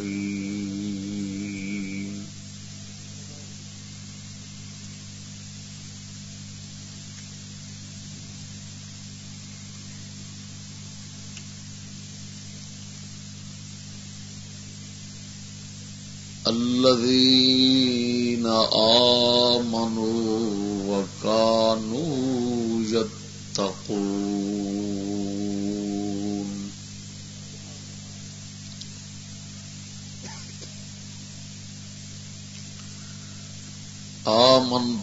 الرحيم. الذين آمنوا وكانوا يتقون.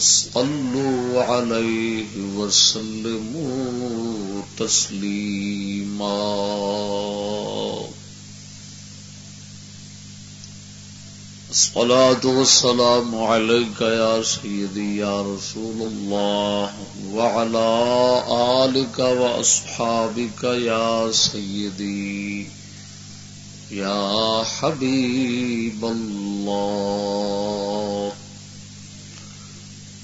صلوا عليه وسلموا تسليما الصلاة والسلام عليك يا سيدي يا رسول الله وعلى آلك وأصحابك يا سيدي يا حبيب الله.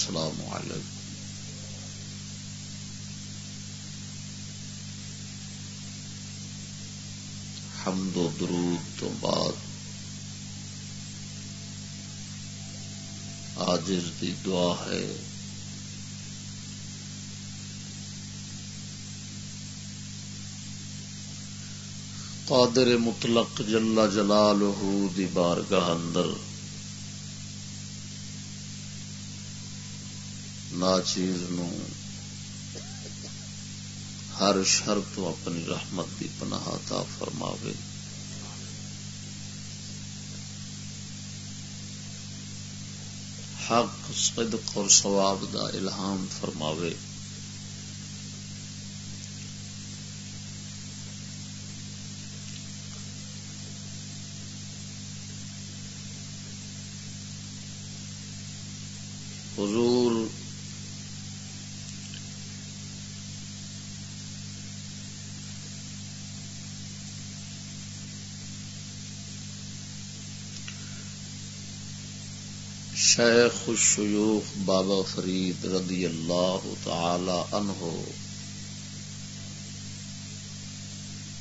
السلام علیکم حمد و درود تو بعد. آجز دی دعا ہے. قادر مطلق جلا جلالہ دی بارگاہ اندر چیز نو ہر شر تو اپنی رحمت کی پناہ تا فرماوے۔ حق، صدق اور ثواب دا الہام فرماوے۔ حضور شیخ الشیوخ بابا فرید رضی اللہ تعالی عنہ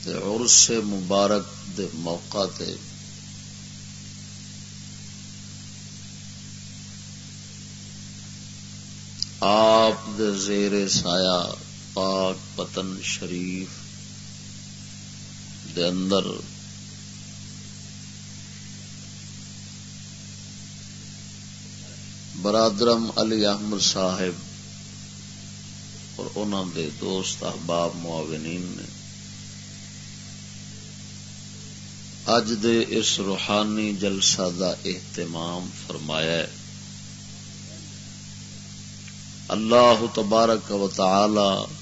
عرص مبارک دے موقع تے آپ دے زیر سایہ پاک پتن شریف دے اندر برادرم علی احمد صاحب اور انہوں دے دوست احباب معاونین نے۔ اج دے اس روحانی جلسہ دا اہتمام فرمایا ہے۔ اللہ تبارک و تعالی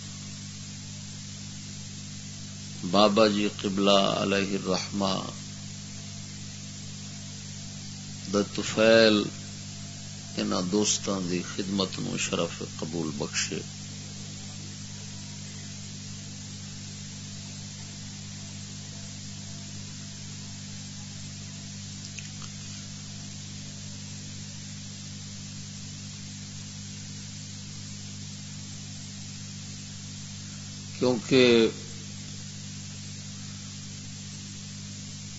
بابا جی قبلہ علیہ الرحمہ دفیل ان دوستان دی خدمت نو شرف قبول بخشے۔ کیونکہ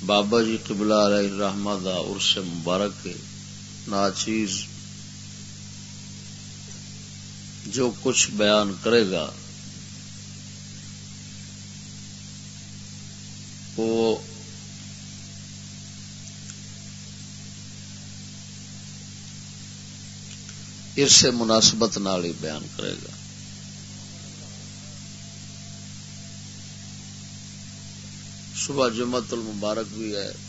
بابا جی قبلہ علیہ الرحمہ دا عرص مبارک ناچیز جو کچھ بیان کرے گا، وہ اس مناسبت نال ہی بیان کرے گا۔ صبح جمعت المبارک بھی ہے۔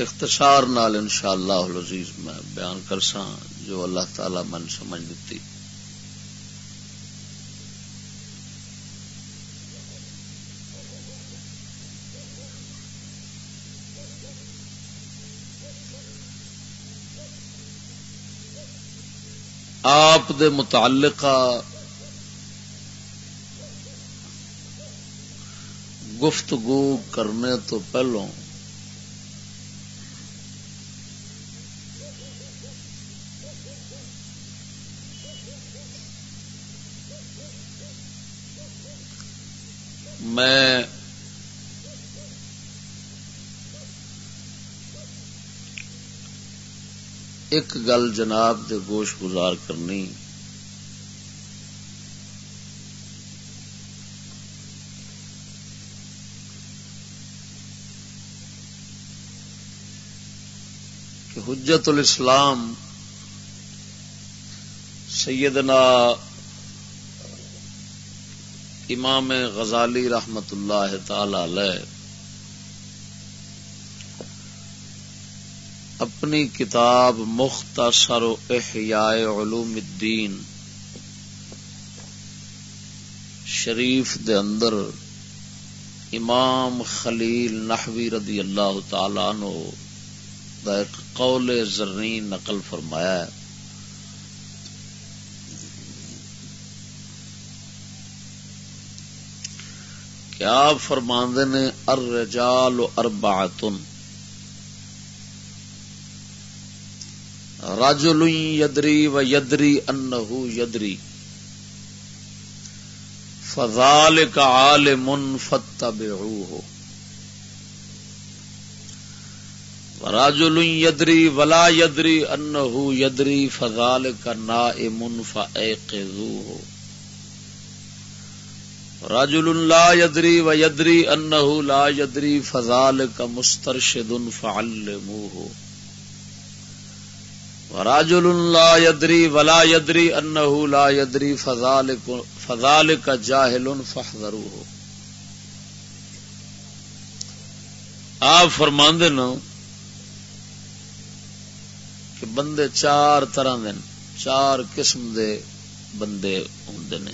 اختصار نال انشاءاللہ العزیز میں بیان کر جو اللہ تعالی من سمجھ دیتی۔ آپ دے متعلقہ گفتگو کرنے تو پہلوں میں ایک گل جناب دے گوش گزار کرنی۔ کہ حجت الاسلام سیدنا امام غزالی رحمت اللہ تعالی علیہ اپنی کتاب مختصر و احیاء علوم الدین شریف دے اندر امام خلیل نحوی رضی اللہ تعالی عنہ دا ایک قول زرین نقل فرمایا ہے۔ کیا فرماندے نے؟ الرجال اربعتن. رجل یدری و یدری انہو یدری. فذالک عالم فتبعوه ورجل یدری ولا یدری انہو یدری، فذالک نائم فایقظوه رجل لا یدری و یدری لا یدری فذالک مسترشد فعلموه. راجل لا يدري ولا يدري انه لا يدري فذلك فذلك جاهل فاحذروه. آپ فرماندے نو کہ بندے چار طرح دے چار قسم دے بندے ہوندے نے۔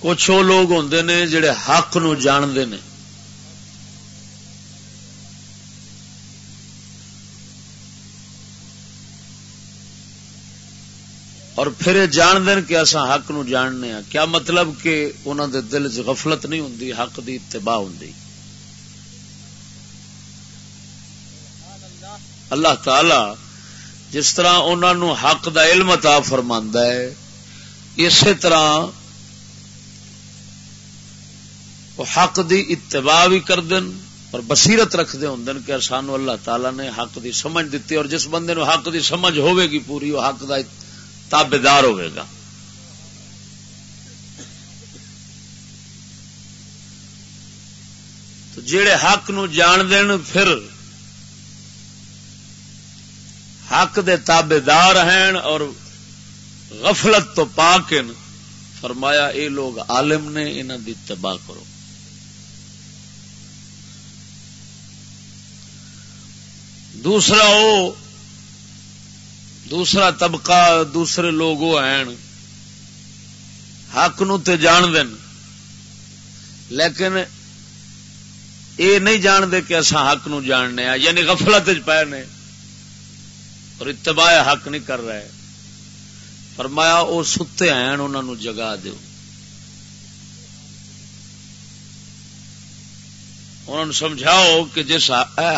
کچھ وہ لوگ ہوندے نے جڑے حق نو جاندے نے۔ اور پھر یہ جان دین کہ اصا حق نو جاننے ہیں کیا مطلب کہ انہوں دے دل چ غفلت نہیں ہوں حق دی اتباع ہوں اللہ تعالی جس طرح انہوں حق دا علم عطا فرما ہے، اسی طرح وہ حق دی اتباع بھی کر دن اور بصیرت رکھتے ہوں کہ سانو اللہ تعالی نے حق دی سمجھ دیتی اور جس بندے نو حق دی سمجھ ہوے گی پوری، وہ حق دا تابے دار ہوئے گا۔ تو جڑے حق نو جان دین پھر حق دے تابے دار ہیں اور غفلت تو پا کے فرمایا اے لوگ عالم نے انہوں دی تباہ کرو۔ دوسرا وہ دوسرا طبقہ، دوسرے لوگ ہیں۔ حق نو تے جان دین۔ لیکن اے نہیں جانتے کہ اصا حق نو جاننے یعنی غفلت پے نے۔ اور اتباع حق نہیں کر رہے۔ فرمایا وہ ستے ہیں انہوں جگا دو انہوں نے سمجھاؤ کہ جس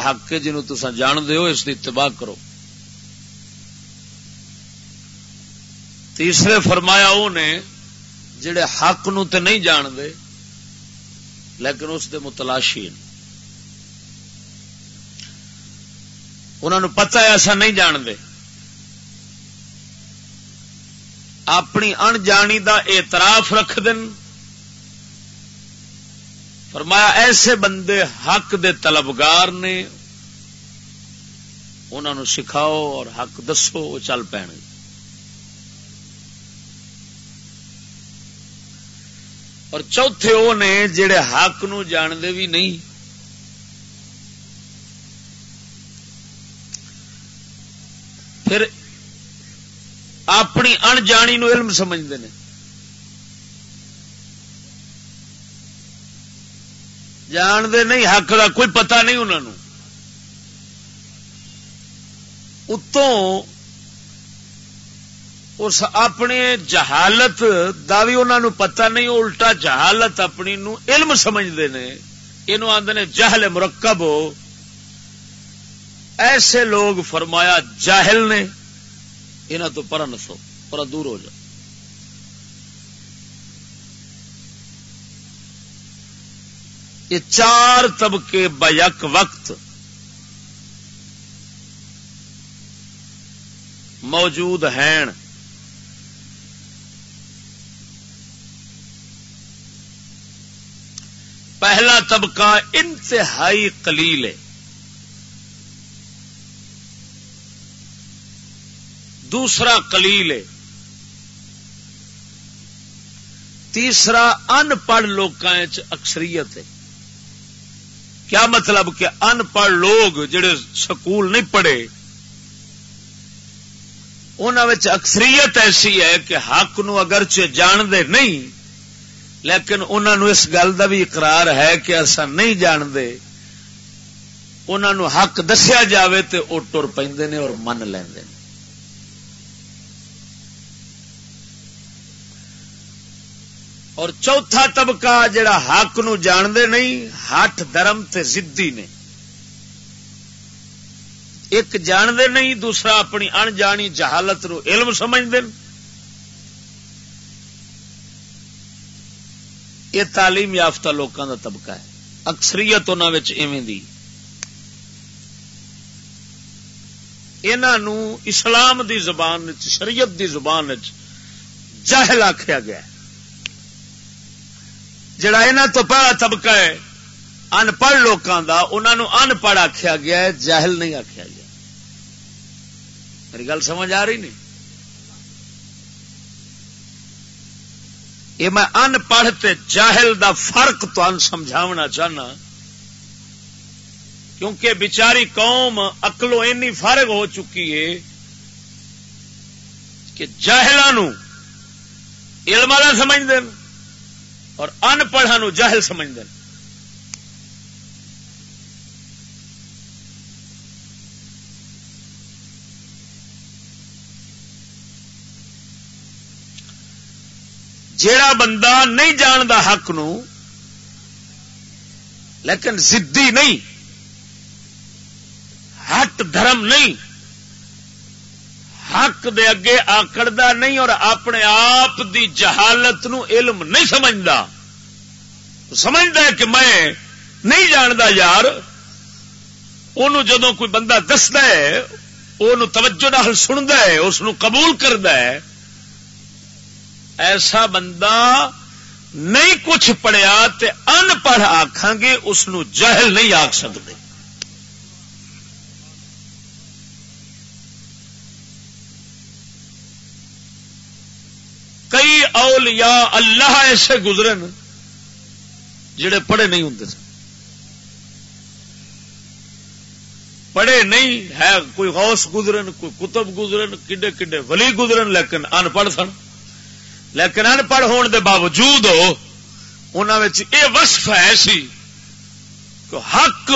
حق کے جنوب تسا جان دو اس کی اتباع کرو۔ تیسرے فرمایا وہ نے جڑے حق نو تے نہیں جان دے لیکن اس دے متلاشی انہوں نے پتہ ہے ایسا نہیں جان دے اپنی ان جانی دا اعتراف رکھ دن فرمایا، ایسے بندے حق دے طلبگار نے انہوں سکھاؤ اور حق دسو، وہ چل پے اور چوتھے وہ نے جڑے حق نو جانتے بھی نہیں، پھر اپنی انجانی نو علم سمجھتے ہیں۔ جانتے نہیں، حق کا کوئی پتہ نہیں انہوں اتوں اس اپنے جہالت دا بھی انہوں پتا نہیں، الٹا جہالت اپنی نو علم سمجھتے ہیں یہ آدھے جہل مرکب۔ ہو ایسے لوگ فرمایا، جاہل نے یہاں تو پر نسو پر دور ہو جاؤ۔ یہ چار طبقے بیک وقت موجود ہیں۔ پہلا طبقہ انتہائی قلیل ہے۔ دوسرا کلیل ہے۔ تیسرا ان پڑھ لوگ اکثریت ہے۔ کیا مطلب کہ ان پڑھ لوگ جڑے سکول نہیں پڑھے؟ ان اکثریت ایسی ہے کہ حق نو اگرچہ جانتے نہیں، لیکن انہوں اس گل کا بھی اقرار ہے کہ ایسا نہیں جانتے۔ انہوں حق دسیا جاوے تو وہ ٹر پہ اور من لیں اور چوتھا طبقہ جڑا حق نو جاندے نہیں ہٹ درم تے زدی نے۔ ایک جاندے نہیں، دوسرا اپنی انجانی جہالت نو علم سمجھتے یہ تعلیم یافتہ لوگوں کا طبقہ ہے۔ اکثریت انہوں دی۔ انہوں اسلام دی زبان شریعت دی زبان جہل آخیا گیا ہے۔ جڑا یہاں تو پہلا طبقہ ہے ان پڑھ لوگوں کا انہوں ان پڑھ آخیا گیا ہے، جاہل نہیں آخیا گیا۔ میری گل سمجھ آ رہی نہیں؟ یہ میں ان پڑھ تے جاہل دا فرق تو سمجھاونا چاہنا، کیونکہ بچاری قوم اکلو اینی فارغ ہو چکی ہے کہ جاہلوں علم والا سمجھتے ہیں اور ان پڑھا نو جاہل سمجھتے ہیں۔ جیڑا بندہ نہیں جانتا حق نو، لیکن زدی نہیں، ہٹ دھرم نہیں حق دے اگے آکڑا نہیں اور اپنے آپ دی جہالت نو علم نہیں سمجھتا سمجھتا ہے کہ میں نہیں جانتا یار ان جدو کوئی بندہ دستا ہے وہ توجہ نال سنتا ہے اس قبول کرتا ہے، ایسا بندہ نہیں کچھ پڑھیا ان پڑھ آخان گے اس جہل نہیں آخ سکتے کئی اولیاء اللہ ایسے گزرے جڑے پڑھے نہیں ہوں پڑھے نہیں، ہے کوئی غوث گزرن، کوئی کتب گزرن، کڈے کڈے ولی گزرن، لیکن ان پڑھ سن۔ لیکن ان پڑھ ہونے دے باوجود انہوں یہ وصف ہے سی کہ حق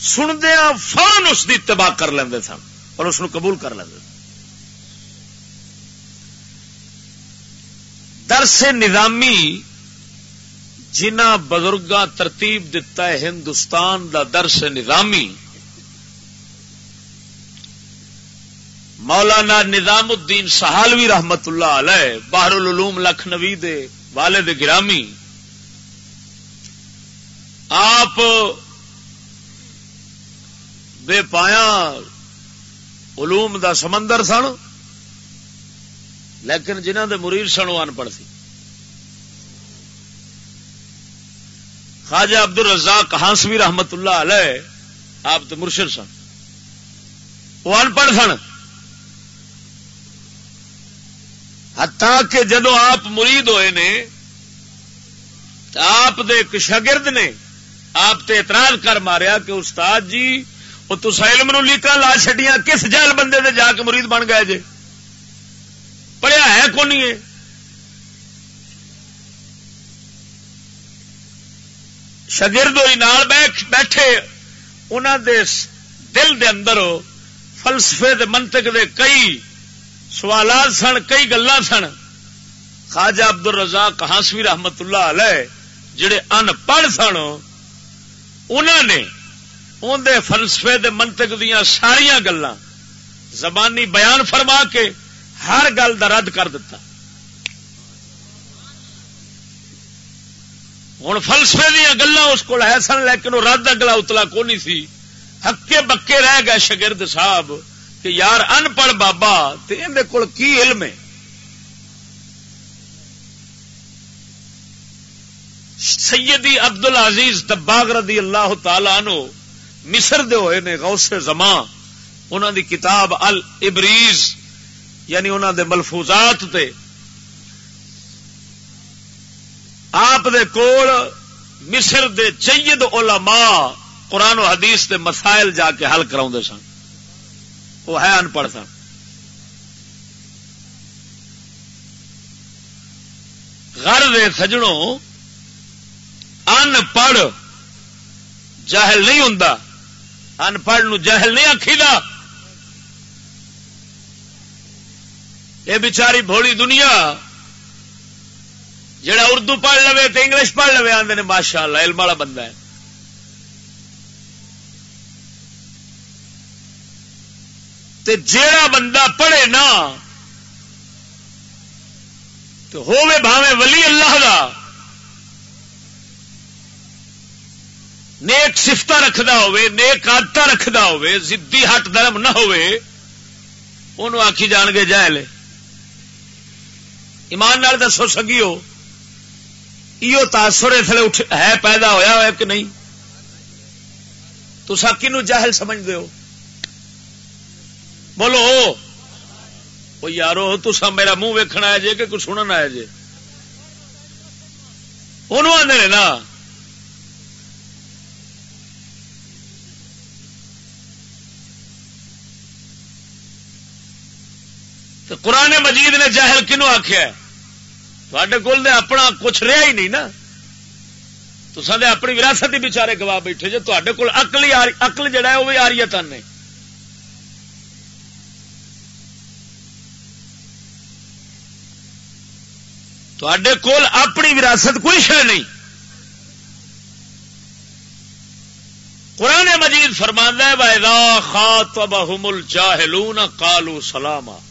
سندیا فون اس کی تباہ کر لیں سن اور اس قبول کر لیں درس نظامی جنہ بزرگ ترتیب دتا ہے ہندوستان دا درس نظامی، مولانا نظام الدین سہالوی رحمت اللہ علیہ باہر العلوم لکھنوی دے والد گرامی، آپ بے پایا علوم دا سمندر سن۔ لیکن جنہ دے مریر سن وہ ان پڑھ سی خواجہ عبد الرزاق ہانسوی رحمت اللہ علیہ، آپ تو مرشد سن۔ وہ ان پڑھ سن۔ ہتا کہ جدو آپ مرید ہوئے نے آپ دے ایک شاگرد نے آپ تے اعتراض کر ماریا کہ استاد جی وہ تسا علم نو لیکا لا چڈیاں کس جہل بندے دے جا کے مرید بن گئے جے؟ پڑھیا ہے کون نہیں ہے شگرد ہوئی نال بیٹھے انہوں دے دل دے اندر فلسفے دے منطق دے کئی سوالات سن، کئی گلا سن۔ خواجہ عبد الرزاق ہانسوی رحمت اللہ علیہ جڑے ان پڑھ سن انہوں نے اندر فلسفے دے منطق دیا ساریا گلا زبانی بیان فرما کے ہر گل کا رد کر دیتا ہوں فلسفے دیا گلا اس کو ہے سن، لیکن وہ رد اگلا اتلا کو نہیں سی۔ ہکے بکے رہ گئے شگرد صاحب کہ یار ان پڑھ بابا کول کی علم ہے؟ سیدی عبد العزیز دباغ رضی اللہ تعالی نو مصر دے ہوئے نے غوث زمان انہوں دی کتاب البریز یعنی انہوں دے ملفوظات تے۔ آپ دے کول مصر دے چید علماء قرآن و حدیث دے مسائل جا کے حل کرا سن۔ وہ ہے ان پڑھ سن۔ گھر دے سجڑوں ان پڑھ جاہل نہیں ہوں ان پڑھ جہل نہیں آخی یہ بچاری بھولی دنیا، جڑا اردو پڑھ لو تو انگلش پڑھ لو آدھے نے ماشاء اللہ علم والا بندہ ہے۔ تے جیڑا بندہ پڑھے نا تو ہوے بھاوے ولی اللہ دا، نیک سفت رکھدا ہوے نیک آدت رکھدا ہوے زدی ہٹ درم نہ ہوے انہوں آخی جان گے جائے لے ایمان نال دسو سگی ہو یہ تاثر اس ہے پیدا ہویا ہوا کہ نہیں؟ تو کنو جاہل سمجھ ہو۔ بولو وہ یارو تسا میرا منہ ویکھنا آیا جے کہ کچھ سننا آیا جے۔ انہوں آدھے نا۔ تو قرآن مجید نے جاہل کنو آخیا تھے کول اپنا کچھ رہا ہی نہیں نا۔ تو سارے اپنی وراثت ہی بچارے گوا بیٹھے جی تے کول اقل ہی اقل جڑا ہے وہ بھی آ رہی ہے تن تے کول اپنی وراثت کوئی شہ نہیں۔ قرآن مجید فرماندہ ہے، وَإِذَا خَاطَبَهُمُ الْجَاهِلُونَ قَالُوا سَلَامًا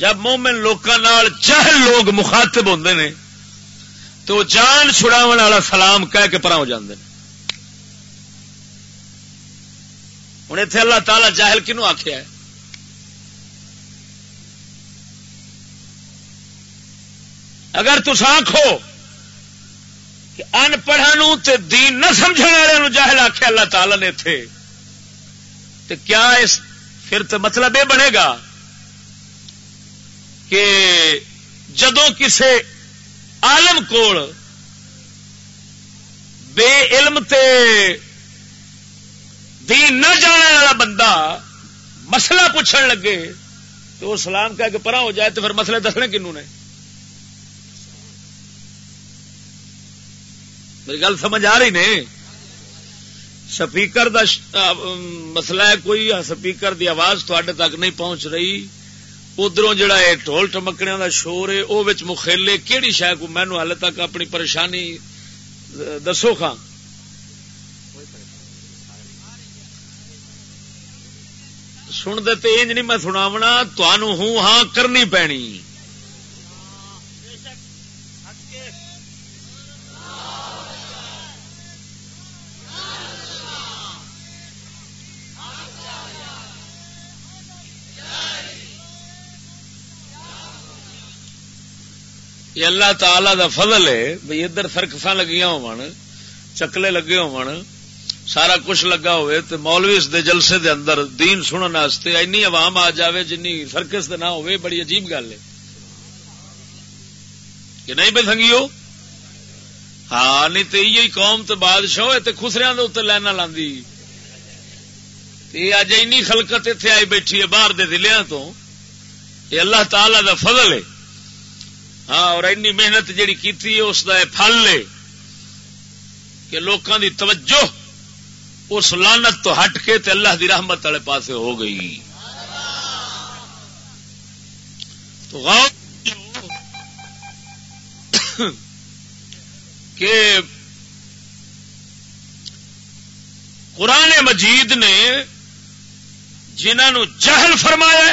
جب مومن لوگوں چہل لوگ مخاطب ہوتے ہیں تو جان چھڑاو والا سلام کہہ کے پرا ہو جاندے ہوں اتے اللہ تعالی جاہل کنو آخیا ہے؟ اگر تس آخو کہ ان پڑھا دین نہ سمجھ والے جاہل آخیا اللہ تعالی نے اتے تو کیا اس پھر تو مطلب یہ بنے گا کہ جدو کسے عالم کول بے علم تے دین نہ جانے والا بندہ مسئلہ پوچھن لگے تو وہ سلام کہہ کے پرا ہو جائے تو پھر مسئلے دسنے کنو نے؟ میری گل سمجھ آ رہی نے؟ سپیکر دا مسئلہ ہے کوئی سپیکر دی آواز تک نہیں پہنچ رہی۔ ادھر جڑا یہ ٹول ٹمکڑیا کا شور ہے وہ مخیلے کہڑی شاید کو مینو ہال تک اپنی پریشانی دسو خاں سن دے انج نہیں میں سناونا تنوع ہوں ہاں کرنی پینی۔ یہ اللہ تعالی دا فضل ہے، بھئی ادھر سرکس لگیاں ہو چکلے لگے ہو سارا کچھ لگا ہوئے تو مولوی اس دے جلسے دے اندر دین سنن واسطے اینی عوام آ جاوے، جنی سرکس دے نہ ہوئے بڑی عجیب گل ہے۔ کہ نہیں بے سنگیو؟ ہاں نہیں تو یہ قوم تو بادشاہ ہے تو خسریا کے لائن لاندی۔ اج این خلکت اتنے آئی بیٹھی ہے، باہر دے دلیا تو۔ یہ اللہ تعالی دا فضل ہے۔ ہاں اور اینی محنت جیڑی کیتی ہے، اس دا پھل لے کہ لوکاں دی توجہ اس لانت تو ہٹ کے تے اللہ دی رحمت والے پاسے ہو گئی۔ تو غور کہ قرآن مجید نے جنہوں جہل فرمایا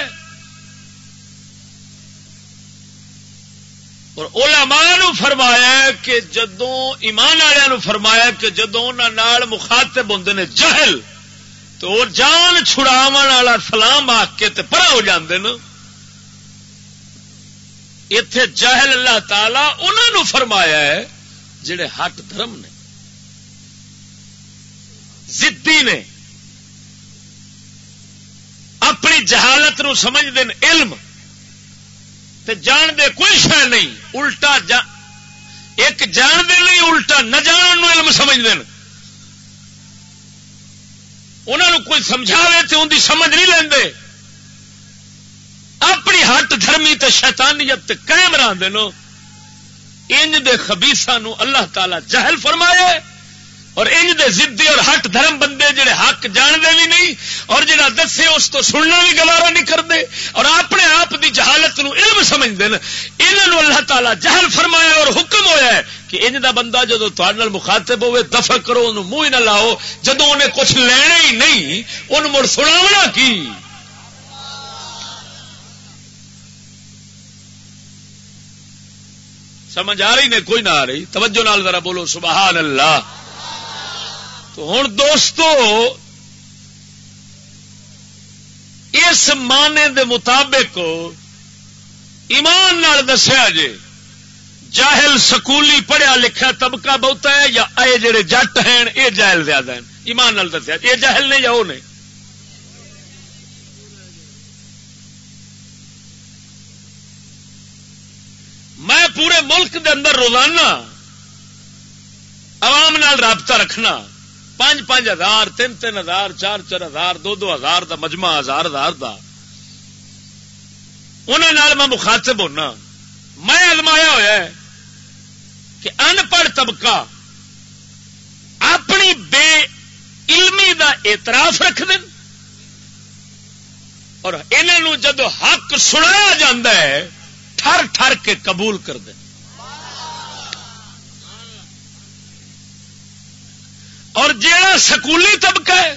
اور علماء فرمایا کہ جدو ایمان والوں فرمایا کہ جدو ان مخاطب ہوں نے جہل، تو وہ جان چھڑاو والا سلام آ کے پرا ہو جاندے نا اتے جہل اللہ تعالی انہوں فرمایا ہے جڑے ہٹ دھرم نے، زدی نے، اپنی جہالت نو سمجھ دین علم۔ تے جان دے کوئی شہ نہیں، الٹا جا ایک جان دے نہیں، الٹا نہ جان علم سمجھ دین انہوں کوئی سمجھاوے تے ان دی سمجھ نہیں لیندے۔ اپنی ہٹ دھرمی تے شیطانیت تے قائم رہتے نو۔ انج دے خبیسا نو اللہ تعالی جہل فرمایا اور انج دے زدی اور ہٹ دھرم بندے جڑے حق جانتے بھی نہیں اور جڑا دسے اس تو سننا بھی گوارا نہیں کرتے اور اپنے آپ دی جہالت نو علم سمجھتے ہیں انہوں اللہ تعالی جہل فرمایا اور حکم ہویا ہے کہ انج دا بندہ جدو تھوڑے مخاطب ہوئے، دفع کرو، انہوں منہ نہ لاؤ۔ جدو انہیں کچھ لینا ہی نہیں ان مڑ سناونا کی؟ سمجھ آ رہی نے؟ کوئی نہ آ رہی۔ توجہ نال ذرا بولو، سبحان اللہ۔ تو ہوں دوستو، اس معنی دے مطابق ایمان نال دسیا جے، جاہل سکولی پڑھیا لکھا طبقہ بہت ہے یا اے جڑے جٹ ہیں یہ جاہل زیادہ ہیں؟ ایمان نال دسیا یہ جاہل نے یا وہ نہیں میں پورے ملک دے اندر روزانہ عوام نال رابطہ رکھنا پانچ پانچ ہزار، تین تین ہزار، چار چار ہزار، دو دو ہزار دا مجمع، ہزار ہزار دا۔ انہوں میں مخاطب ہونا۔ میں ازمایا ہوا ہے کہ ان پڑھ طبقہ اپنی بے علمی دا اعتراف رکھ دیں اور انہوں جدو حق سنایا جا ہے، ٹھر ٹھر کے قبول کر دیں اور جا سکولی طبقہ ہے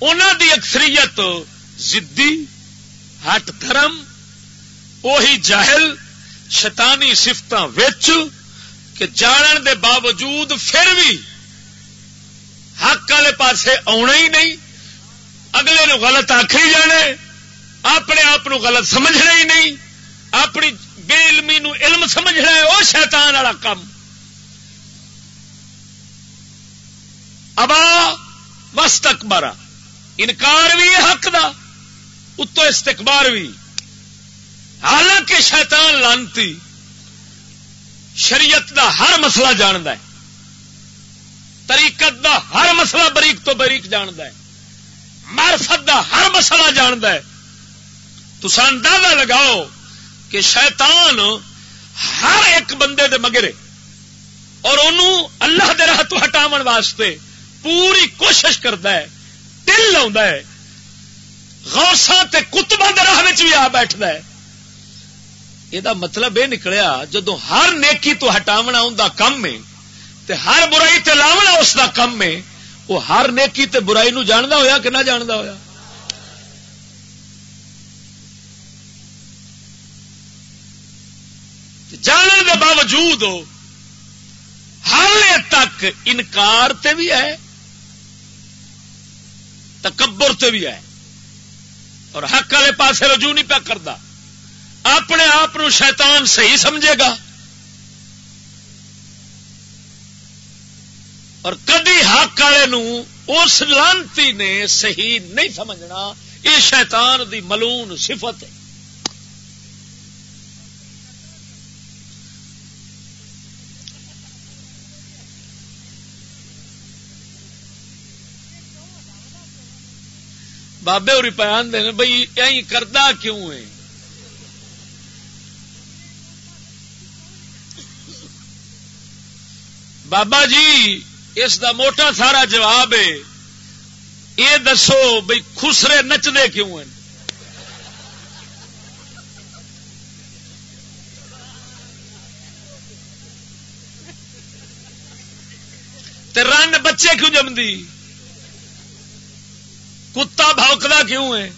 انہوں دی اکثریت زدی، ہٹ دھرم وہی جاہل، شیطانی سفت کہ جانن دے باوجود پھر بھی حق والے پاسے آنا ہی نہیں، اگلے نو غلط آخری جانے اپنے آپ غلط سمجھنا ہی نہیں، اپنی بے علمی نو علم سمجھ رہا ہے وہ شیطان والا کام ابا وسط انکار بھی حق دا، اتو استقبار بھی۔ حالانکہ شیطان لانتی، شریعت دا ہر مسئلہ جاند ہے۔ طریقت دا ہر مسئلہ بریک تو بریک جاند ہے۔ معرفت دا ہر مسئلہ جاند ہے۔ تو اندازہ لگاؤ کہ شیطان ہر ایک بندے دے مگرے اور انہوں اللہ دے راہ تو ہٹاون واسطے پوری کوشش کرتا ہے، دل لا غوثا تے کتبا دے راہ بھی آ بیٹھتا ہے۔ یہ مطلب یہ نکلیا جدو ہر نیکی تو ہٹاونا ان کا کم ہے، تے ہر برائی تے لاونا اس کا کم ہے وہ ہر نیکی تے برائی نو جاندا ہویا کہ نہ جاندا ہویا؟ جاننے کے باوجود ہال تک انکار تے بھی ہے۔ تکبر تے بھی ہے۔ اور حق والے پاسے رجوع نہیں پیا کرتا اپنے آپ شیطان صحیح سمجھے گا۔ اور کدی حق والے اس لانتی نے صحیح نہیں سمجھنا، یہ شیطان دی ملون صفت ہے۔ بابے ہوئی پیان دے بھائی یہی کردہ کیوں ہے؟ بابا جی اس دا موٹا سارا جواب ہے، یہ دسو بھائی خسرے نچدے کیوں ہیں؟ رن بچے کیوں جمدی؟ کتا بھوکتا کیوں ہے؟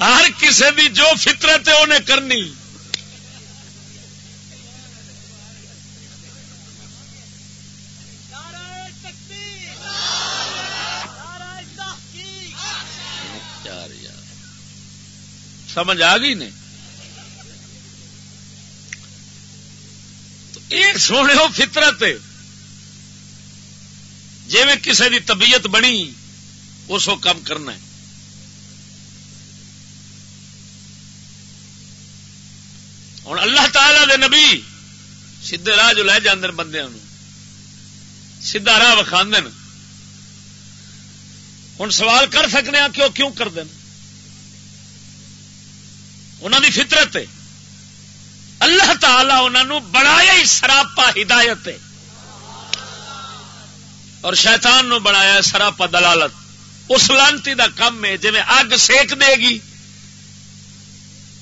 ہر کسی بھی جو فطرت ہے انہیں کرنی۔ سمجھ آ گئی نے؟ تو ایک سونے ہو فطرت جی میں کسی کی طبیعت بنی اس کو کم کرنا ہے۔ ہوں اللہ تعالی دے نبی سیدے راہ جو لے جاندے بندے سیدا راہ وکھا ہوں سوال کر سکنے ہاں کہ وہ کیوں کر دیں انہوں دی فطرت ہے۔ اللہ تعالی انہوں بنایا ہی سراپا ہدایت ہے۔ اور شیطان نو بنایا سراپا دلالت۔ اس لانتی دا کم ہے جی اگ سیک دے گی،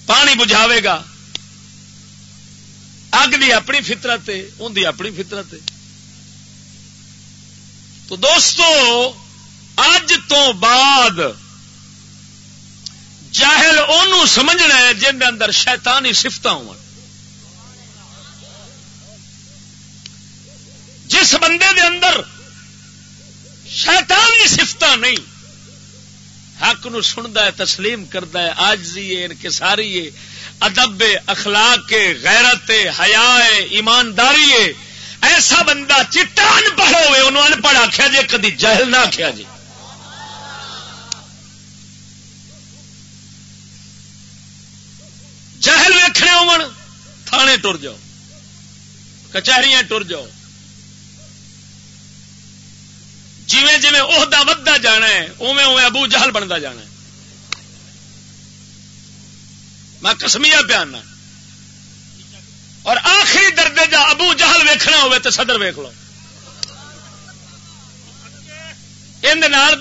پانی بجھاوے گا۔ اگ دی اپنی فطرت ہے ان دی اپنی فطرت ہے۔ تو دوستو، اج تو بعد جاہل ان سمجھنا ہے جن اندر شیطانی سفت ہو جس بندے دے اندر شیطانی سفت نہیں۔ حق نو سنتا ہے، تسلیم کرتا ہے، آجزی ہے، انکساری ہے، ادب اخلاق غیرت حیا ایمانداری ہے۔ ایسا بندہ چٹا ان پڑھ ہوئے، انہوں ان پڑھ آخیا جی کدی جہل نہ آخیا جی جہل ویخنے ہو تھانے ٹر جاؤ، کچہریاں ٹر جاؤ۔ جیویں جیویں عہدہ ودا جانا ہے اوے اوے ابو جہل بنتا جانا ہے۔ میں کسمیا پیانا اور آخری دردے جا ابو جہل ویکھنا ہوئے تو صدر ویخ لو۔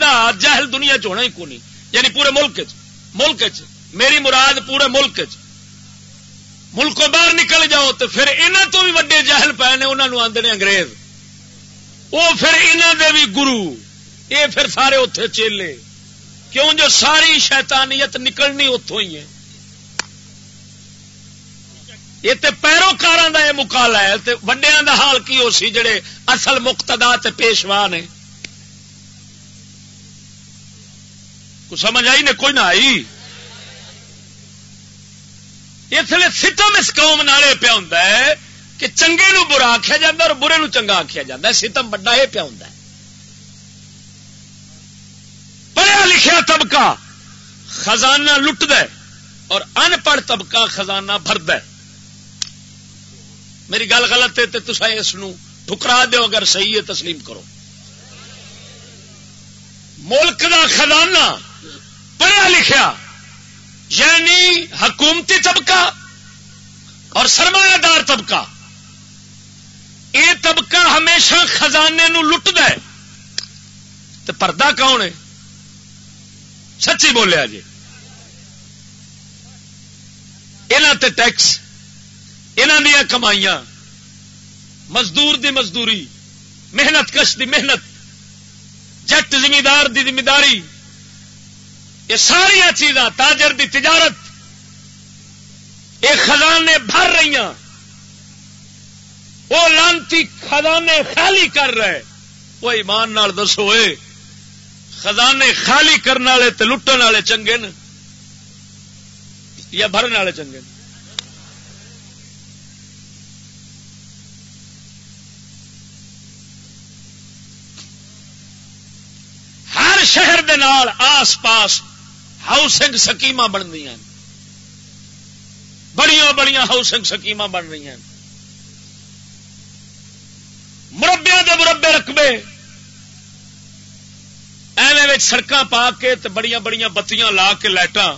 دا جہل دنیا ہونا ہی کونی۔ یعنی پورے ملک ملک چ۔ میری مراد پورے ملک ملکوں باہر نکل جاؤ تو پھر انہوں تو بھی وڈے جہل پے نے انہوں آدھے انگریز۔ وہ پھر انہوں دے بھی گرو۔ یہ پھر سارے اتے چیلے۔ کیوں جو ساری شیطانیت نکلنی اتوں ہی ہے؟ یہ تے پیروکار کا یہ مکالا ہے۔ وڈیا دا حال کی ہو سی جڑے اصل مقتدا تے پیشوا نے کچھ سمجھ آئی نے؟ کوئی نہ آئی۔ اس لیے ستم اس قوم نالے پیا ہوں کہ چنگے نو برا آخیا جا اور برے نو چنگا آخیا جا ستم بڑا یہ پیا ہوں پڑھیا لکھا طبقہ خزانہ لٹ د اور ان پڑھ طبقہ خزانہ فرد میری گل غلط ہے تو تصا اس ٹھکرا دو اگر صحیح ہے تسلیم کرو۔ ملک دا خزانہ پڑھیا لکھا یعنی حکومتی طبقہ اور سرمایہ دار طبقہ۔ یہ طبقہ ہمیشہ خزانے نو لٹ دے تو پردہ کون ہے؟ سچی بولیا جی۔ یہاں تے ٹیکس یہاں دیا کمائیاں، مزدور دی مزدوری، محنت کش دی محنت، جٹ زمیندار دی ذمہ داری یہ ساریا چیزاں، تاجر دی تجارت، یہ خزانے بھر رہی وہ لانتی خزانے خالی کر رہے وہ ایمان نال دسو، اے، خزانے خالی کرنے والے تو لٹن والے چنگے ن یا بھرن والے چنگے ہر شہر دے نال آس پاس ہاؤسنگ سکیم بن رہی ہیں۔ بڑیاں بڑیاں ہاؤسنگ سکیم بن رہی ہیں۔ مربے دے مربے رقبے ایویں سڑک پا کے بڑی بڑی بتیاں لا کے لائٹاں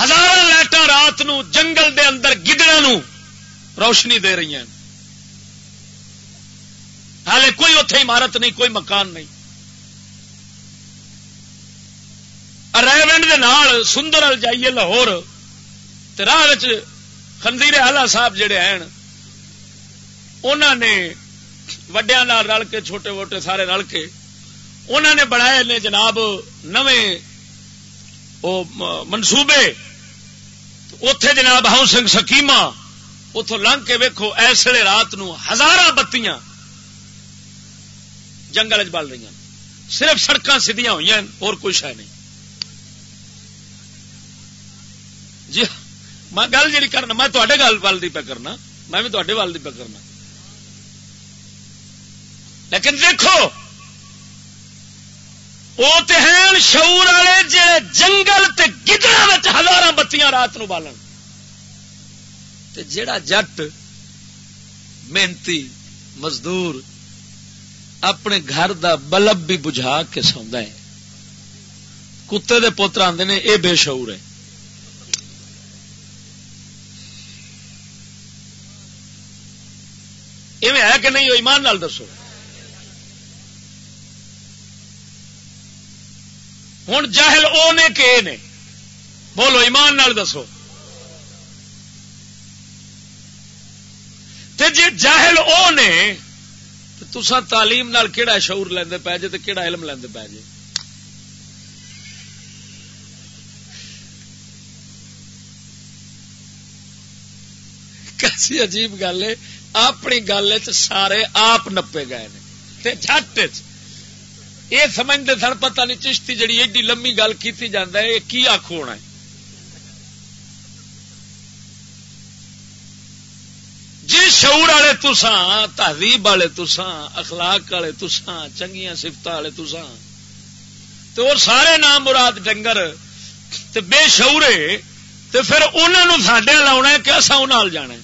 ہزار لائٹاں رات نو جنگل دے اندر گدڑا نو روشنی دے رہی ہیں ہالے کوئی اتے عمارت نہیں کوئی مکان نہیں ریونڈ نال سندر جائیے لاہور راہ خنزیر آلہ صاحب جڑے ہیں انہوں نے وڈیا رل کے، چھوٹے موٹے سارے رل کے انہوں نے بنائے نے جناب منصوبے۔ اتے جناب ہاؤسنگ سکیم اتوں لنگ کے ویکو ایسے رات نو ہزار بتیاں جنگل چ بل رہی صرف سڑک سیدیاں ہوئی اور کچھ ہے نہیں۔ جی ہاں، میں گل جی کرنا، میں تے گل وال پہ کرنا، میں بھی تے وال پہ کرنا۔ لیکن دیکھو وہ تو ہیں شعور والے جی جنگل گدڑا ہزار بتیاں رات نو بالن۔ جڑا جٹ، محنتی، مزدور اپنے گھر دا بلب بھی بجھا کے سوندا ہے۔ کتے دے پوتر آتے نے، اے بے شعور ہے۔ ہے کہ نہیں ایمان نال دسو۔ ہوں جاہل او نے کہ نے؟ بولو، ایمان نال دسو۔ تے جی جاہل او نے تسا تعلیم نال کیڑا شعور لیندے پے جے تے کیڑا علم لیندے پے جے؟ کیسی عجیب گل ہے، اپنی گل سارے آپ نپے گئے جٹ یہ سمجھتے سن، پتہ نہیں چشتی جڑی ایڈی لمبی گل کی جانا ہے، یہ کی آخ ہونا ہے؟ جی شعور والے تسان تہذیب والے تسان اخلاق والے تسان چنگیا سفت والے تسان تو سارے نام مراد ڈنگر، تے بے شعورے تے پھر انہوں سڈے لاؤنا کہ اصا ان جانا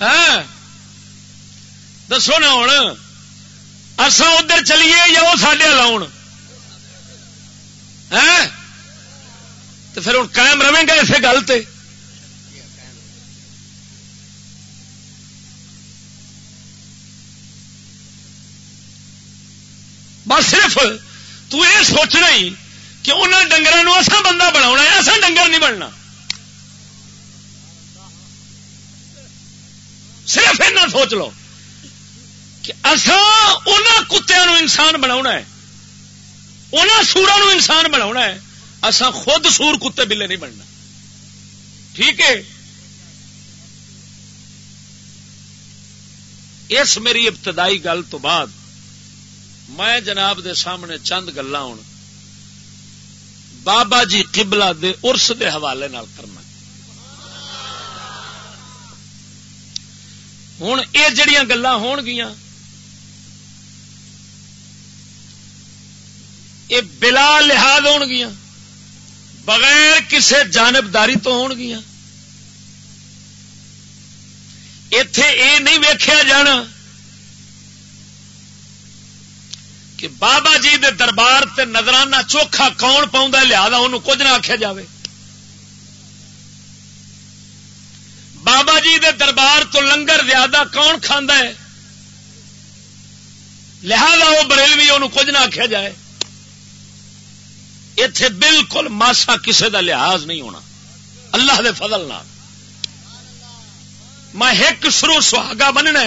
ہاں؟ دسو نا ہوں۔ اصا ادھر چلیے یا وہ سڈے لاؤ تو پھر ہوں قائم رہے گا اسی گل سے بس صرف تو یہ سوچنا ہی کہ انہوں ڈنگر اصا بندہ بنا اصا ڈنگر نہیں بننا۔ صرف ایسا سوچ لو۔ کہ اصا کتیا انسان بنا سورا انسان بنا اصا خود سور کتے بلے نہیں بننا۔ ٹھیک ہے؟ اس میری ابتدائی گل تو بعد میں جناب دے سامنے چند گلا ہوں۔ بابا جی قبلہ دے ارس دے حوالے نال کرنا۔ ہوں یہ جڑیاں گلا ہون گیا یہ بلا لحاظ ہون گیا بغیر کسی جانبداری تو ہون گیا اتے یہ نہیں ویخیا جانا کہ بابا جی دے دربار تے نظرانہ چوکھا کون پاؤں لہذا انہوں کچھ نہ آخیا جاوے۔ بابا جی دے دربار تو لنگر زیادہ کون کھانا ہے؟ لہذا وہ بریلوی انہوں کچھ نہ آخیا جائے۔ اتے بالکل ماسا کسے دا لحاظ نہیں ہونا۔ اللہ دے فضل نہ میں ایک سرو سہاگا بننا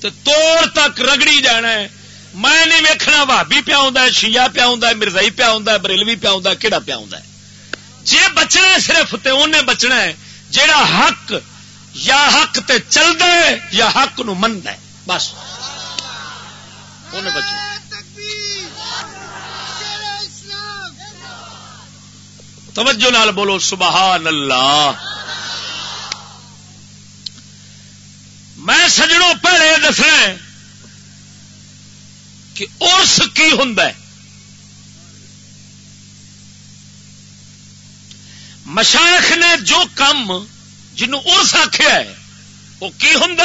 تو توڑ تک رگڑی جانا ہے۔ میں نہیں ویکھنا بھابی پیا ہوں شیا پیا ہوں مرزائی پیا ہوں بریلوی پیا ہوں کہڑا پیا ہوں جی بچنا ہے صرف تو انہیں بچنا ہے جڑا حق یا حق تے چل دے یا حق نو من دے بس۔ انہیں بچنا۔ توجہ نال بولو، سبحان اللہ۔ میں سجڑوں پہ دسنا کہ ارس کی ہوں مشائخ نے جو کم جنوں ارس آخیا ہے، وہ کی ہوں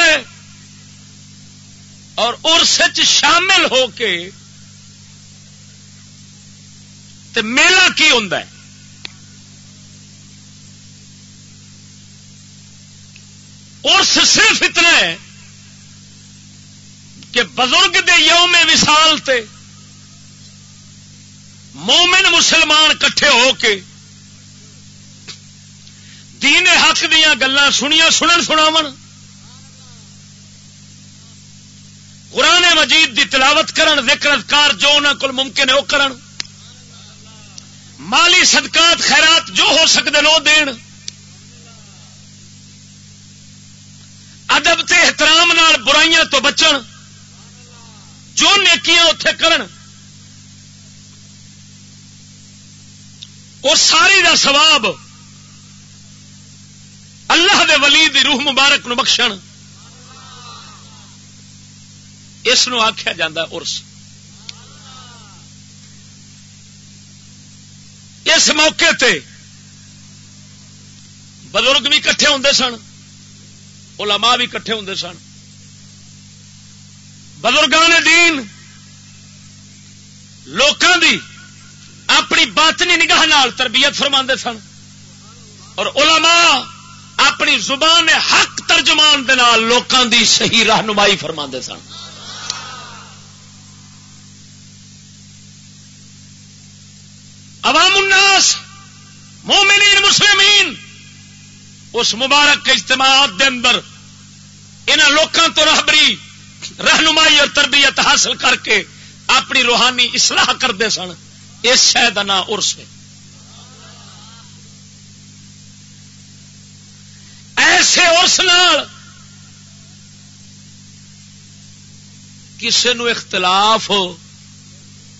اور ارس شامل ہو کے تے میلہ کی ہوں ارس صرف اتنا ہے کہ بزرگ دے یوم وسال تے مومن مسلمان کٹھے ہو کے دین حق دیا گلان سنیا سنن سناو قرآن مجید دی تلاوت کرن، ذکر کار جو انہوں کو ممکن ہے وہ کرن۔ مالی صدقات، خیرات جو ہو سکتے لو دین۔ ادب تے احترام نال برائیاں تو بچن، جو نیکیاں اتے کرن۔ اور ساری دا ثواب اللہ دے ولی دی روح مبارک نو بخشن۔ اس آخیا جا ارس اس موقع تے بزرگ بھی کٹھے ہوں سن۔ علماء بھی کٹھے ہوں سن۔ بزرگان دین، لوکاں دی اپنی باطنی نگاہ نال تربیت فرما سن۔ اور علماء اپنی زبان حق ترجمان دے نال لوکاں دی صحیح رہنمائی فرما سن۔ عوام الناس، مومنین، مسلمین اس مبارک اجتماعات دے اندر ان لوکاں تو رہبری، رہنمائی اور تربیت حاصل کر کے اپنی روحانی اصلاح کرتے سن اس شہ کا نام ارس ہے۔ ایسے ارس کسی نو اختلاف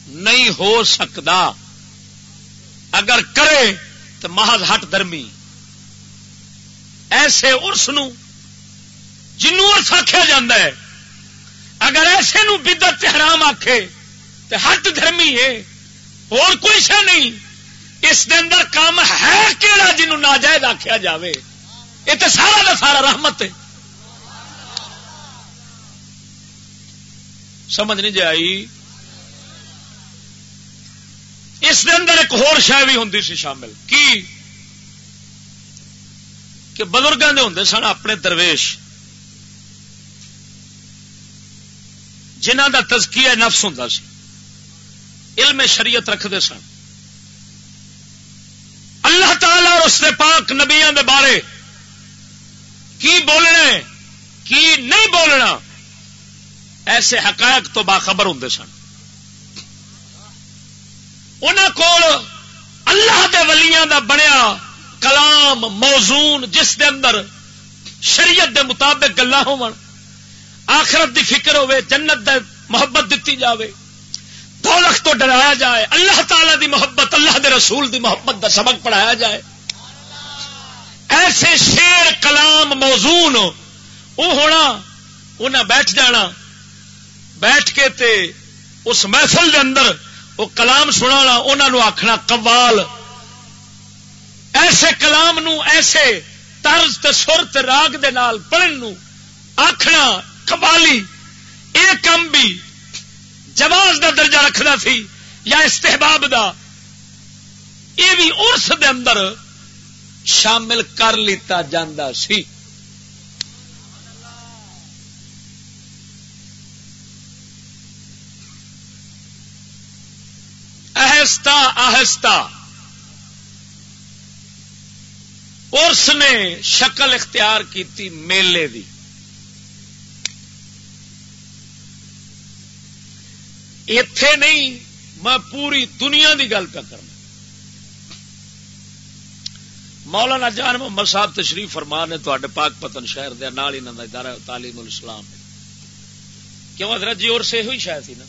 نہیں ہو سکتا۔ اگر کرے تو محض ہٹ درمی۔ ایسے ارس ارس آخیا جا اگر ایسے نو بدت حرام آکھے تو ہٹ دھرمی ہے اور کوئی شہ نہیں۔ اس دے اندر کام ہے کہڑا جنوں ناجائز آخیا جاوے۔ یہ تو سارا کا سارا رحمت ہے۔ سمجھ نہیں جی جائی اس دے اندر ایک ہور شہ بھی ہوں سی شامل۔ کی؟ کہ بزرگوں کے ہوں سن اپنے درویش۔ جنہ کا تزکیہ نفس ہوں سی۔ علم شریعت رکھتے سن۔ اللہ تعالی اور اس پاک نبیا دے بارے کی بولنا کی نہیں بولنا، ایسے حقائق تو باخبر ہوں سن۔ ان کو اللہ دے ولیاں دا بنیا کلام، موزون، جس دے اندر شریعت دے مطابق گلا ہو آخرت دی فکر ہوے جنت دے محبت دیتی جاوے۔ دولت تو ڈرایا جائے۔ اللہ تعالی دی محبت، اللہ دے رسول دی محبت دا سبق پڑھایا جائے۔ ایسے شیر، کلام، موزون وہ ہونا انہیں بیٹھ جانا۔ بیٹھ کے تے اس محفل دے اندر وہ کلام سنا انہوں آخنا قوال۔ ایسے کلام نو، ایسے طرز تے سر تے راگ دے نال پڑھن نو آخنا قوالی یہ کم بھی جواز دا درجہ رکھنا سی یا استحباب دا یہ بھی ارس دے اندر شامل کر لیتا جاندہ سی۔ آہستہ آہستہ۔ ارس نے شکل اختیار کی میلے دی۔ اتے نہیں، میں پوری دنیا دی گل پہ کرنا۔ مولانا جان محمد صاحب تشریف فرمان نے تے پاک پتن شہر دیا نال انہوں ادارہ تعلیم الاسلام۔ کیوں حضرت جی اور سے ہوئی شاید تھی نا؟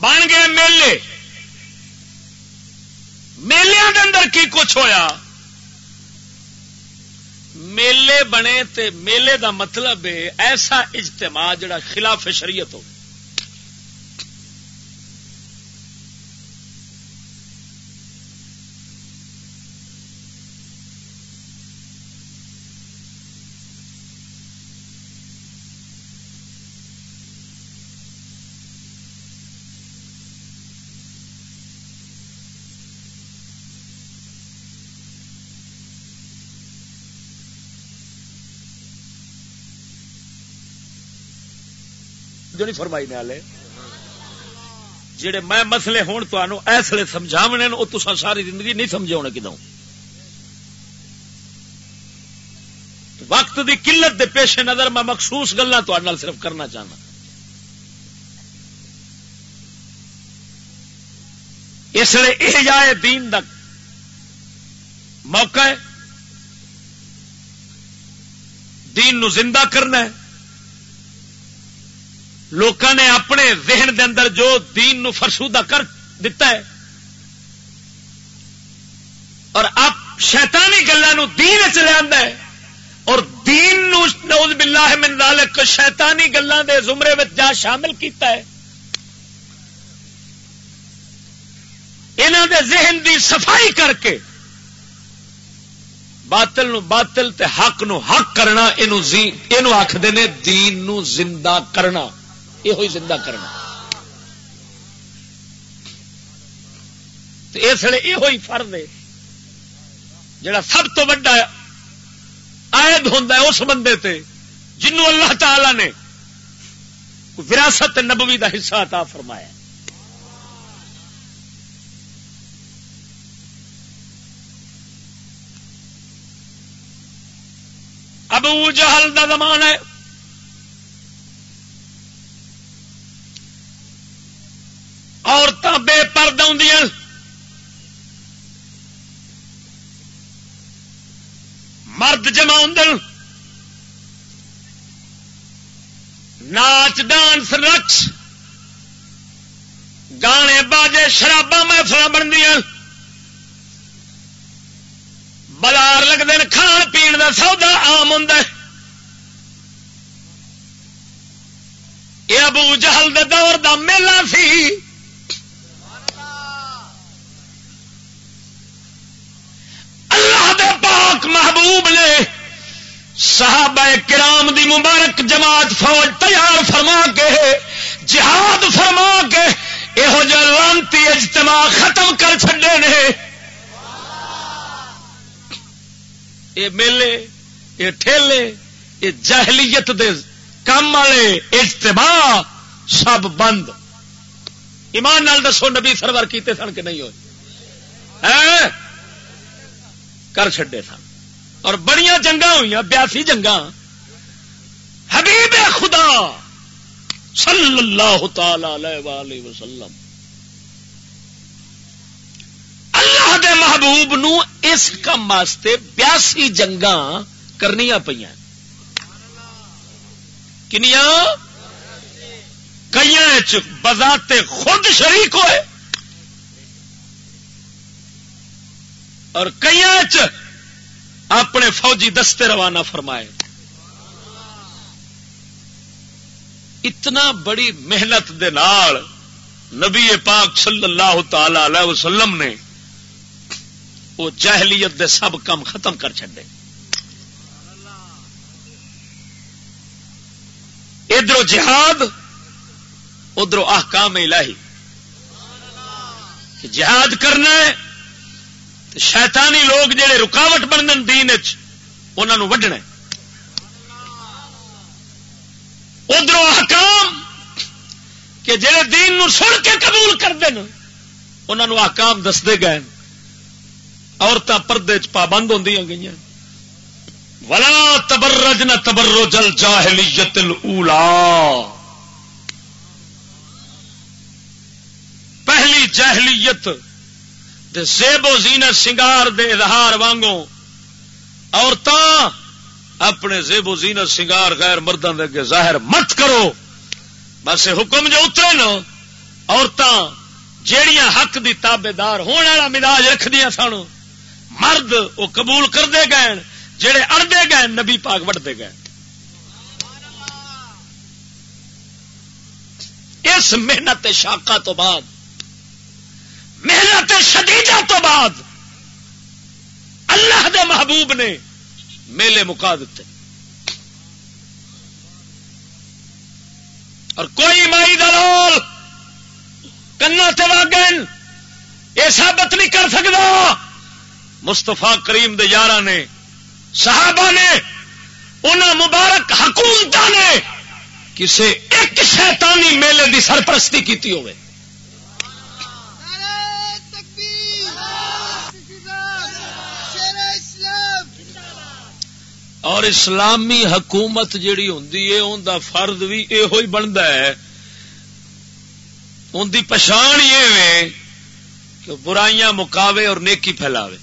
بن گئے میلے۔ میلے دے اندر کی کچھ ہویا؟ میلے بنے تے میلے دا مطلب ہے ایسا اجتماع جڑا خلاف شریعت ہو۔ جو نہیں فرمائی نے والے جڑے میں مسلے ہون تو ایسے سمجھاونے وہ تو ساری زندگی نہیں سمجھے ہونے کدوں وقت دی قلت دے پیش نظر میں مخصوص گلا صرف کرنا چاہنا. اس لیے یہ جائے دین دا موقع ہے. دین نو زندہ کرنا ہے. لوکاں نے اپنے ذہن دے اندر جو دین نو فرسودہ کر دیتا ہے، اور آپ شیطانی گلوں دین چ لیا اور دین نو نوز باللہ من ذالک شیطانی گلوں دے زمرے میں جا شامل کیتا ہے۔ انہوں دے ذہن دی صفائی کر کے باطل نو باطل تے حق نو حق کرنا یہ آخر نے دین نو زندہ کرنا۔ یہ زندہ کرنا۔ اس لیے یہ فرد ہے۔ جڑا سب تو وا آئد ہوں اس بندے تے، جنوں اللہ تعالی نے وراثت نبوی دا حصہ عطا فرمایا۔ ابو جہل دا زمان ہے۔ عورتیں بے پرد مرد جما ناچ ڈانس رقص گانے باجے شرابا محفل بنتی بازار لگتے ہیں، کھان پی کا سودا آم ہوں یہ ابو جہل دور دا میلہ سی۔ پاک محبوب نے صحابہ کرام دی مبارک جماعت فوج تیار فرما کے، جہاد فرما کے یہو لانتی اجتماع ختم کر چڈے نے۔ یہ میلے، یہ ٹھیلے، یہ جہلیت دے کام والے اجتماع سب بند۔ ایمان نال دسو نبی سرور کیتے سن کے نہیں ہوئے؟ کر چڈے سن اور بڑی جنگا ہوئی بیاسی جنگا حبیب خدا صلی اللہ تعالی علیہ وسلم۔ اللہ دے محبوب نو اس کام واسطے بیاسی جنگا کرنی پہ کنیا کئی بذات خود شریک ہوئے۔ اور کئی اپنے فوجی دستے روانہ فرمائے۔ اتنا بڑی محنت دے نال نبی پاک صلی اللہ تعالی علیہ وسلم نے وہ جہلیت دے سب کام ختم کر چڈے ادھر جہاد، ادھر احکام الہی۔ جہاد کرنا ہے شیطانی لوگ جڑے رکاوٹ بننے دین انہوں وڈنا ادھر حکام کہ جڑے دین نو سن کے قبول کرتے ہیں انہوں آکام دستے گئے عورتیں پردے چ پابند ہوں گئی ولا تبرج نہ تبرو جل جاہلیت الاولا پہلی جاہلیت زیب و زینت سنگار دے اظہار وانگو عورتاں اپنے زیب و زینت سنگار غیر مردوں دے ظاہر مت کرو۔ بس حکم جو اترے نا، عورتاں جیڑیاں حق دی تابے دار ہونے والا مزاج رکھ دیا سن، مرد وہ قبول کر دے گئے جڑے اڑتے گئے نبی پاک وڑتے گئے اس محنت شاقا تو بعد محنت شدیدہ تو بعد اللہ دے محبوب نے میلے مکا دیتے۔ اور کوئی مائی دلول کنا واگن، یہ ثابت نہیں کر سکتا مستفا کریم دے یار نے، صحابہ نے ان مبارک حکومت نے کسی ایک شیطانی میلے دی سرپرستی کی ہوئے اور اسلامی حکومت جیڑی ہوں ان دا فرد بھی یہ بنتا ہے۔ ان کی پچھان یہ کہ برائیاں مکاوے اور نیکی پھیلاوے۔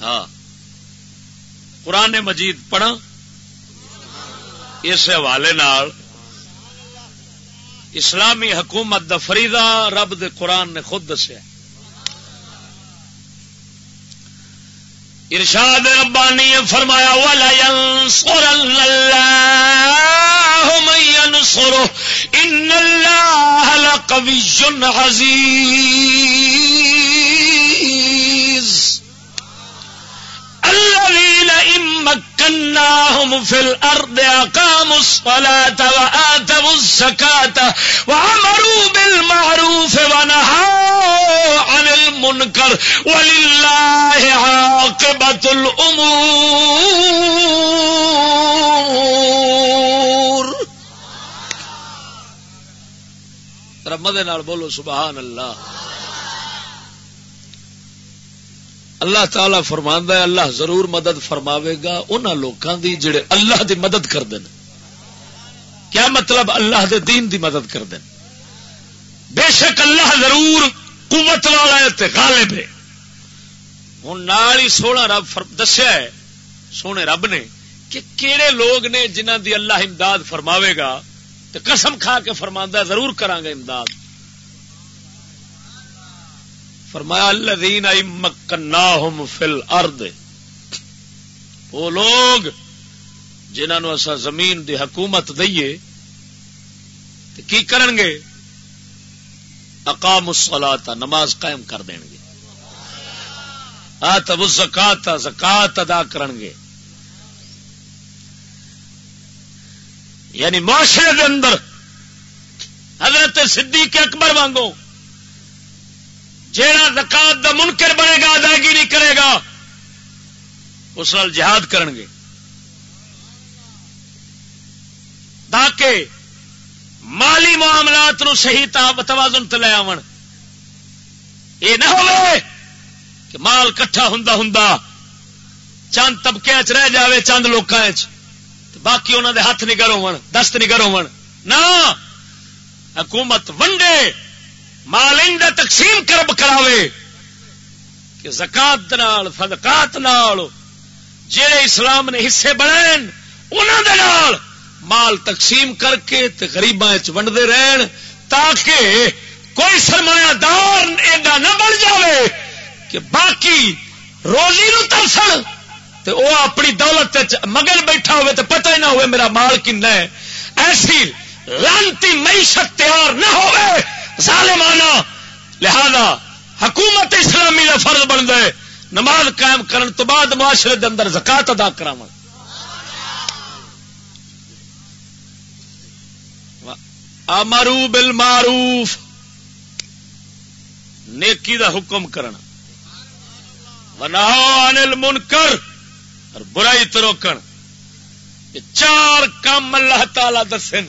ہاں۔ قرآن مجید پڑھا اس حوالے نال اسلامی حکومت دا فریدا رب دے قرآن نے خود دسیا۔ ارشاد ربانی فرمایا والا ينصر الله من ينصره ان الله لقوي عزيز الذين إن مكناهم في الأرض أقاموا الصلاة وآتوا الزكاة وعمروا بالمعروف ونهوا عن المنكر ولله عاقبة الأمور. رمضان بولو سبحان اللہ. اللہ تعالی فرما ہے، اللہ ضرور مدد فرماوے گا ان لوگوں دی جڑے اللہ دی مدد کر دیں کیا مطلب اللہ دے دین دی مدد کر دیں بے شک اللہ ضرور قوت والا ہے غالب ہے۔ ہوں نال ہی سونا رب دسیا ہے سونے رب نے، کہ کیڑے لوگ نے جنہ دی اللہ امداد فرماوے گا تو قسم کھا کے فرما ضرور کرانگا امداد۔ فرمایا اللہ مکنا فل ارد وہ لوگ جنہوں اصا زمین دی حکومت دئیے کی کرن گے اقام الصلاۃ، نماز قائم کر دیں گے آت زکات زکات ادا کرن گے یعنی معاشرے کے اندر حضرت صدیق اکبر وانگو جیڑا زکات دا منکر بنے گا، ادائیگی نہیں کرے گا، اس نال جہاد کرن گے۔ تاکہ مالی معاملات نو صحیح توازن تے لے آون۔ یہ نہ ہو کہ مال کٹھا ہوں ہوں چند طبقے چ رہ جاوے، چند لوکاں باقی انہوں دے ہاتھ نگر ہو دست نگر ہو حکومت ونڈے۔ مال ان تقسیم کرب کراوے کہ زکات نال، صدقات نال جہے اسلام نے حصے بنائے انہوں مال تقسیم کر کے گریباں ونڈتے رہن تاکہ کوئی سرمایہ دار ایڈا نہ بن جاوے کہ باقی روزی نو ترسن تو وہ اپنی دولت مگل بیٹھا ہوئے تو پتہ ہی نہ ہوئے میرا مال کن ہے۔ ایسی لانتی معیشت تیار نہ ہوئے۔ ظالمانہ۔ لہذا حکومت اسلامی کا فرض بن گئے۔ نماز قائم کرن تو بعد معاشرے دے اندر زکات ادا کرا امرو بل معروف نیکی دا حکم کرنا انل منکر اور برائی تو روکن۔ چار کام اللہ تعالی دسن۔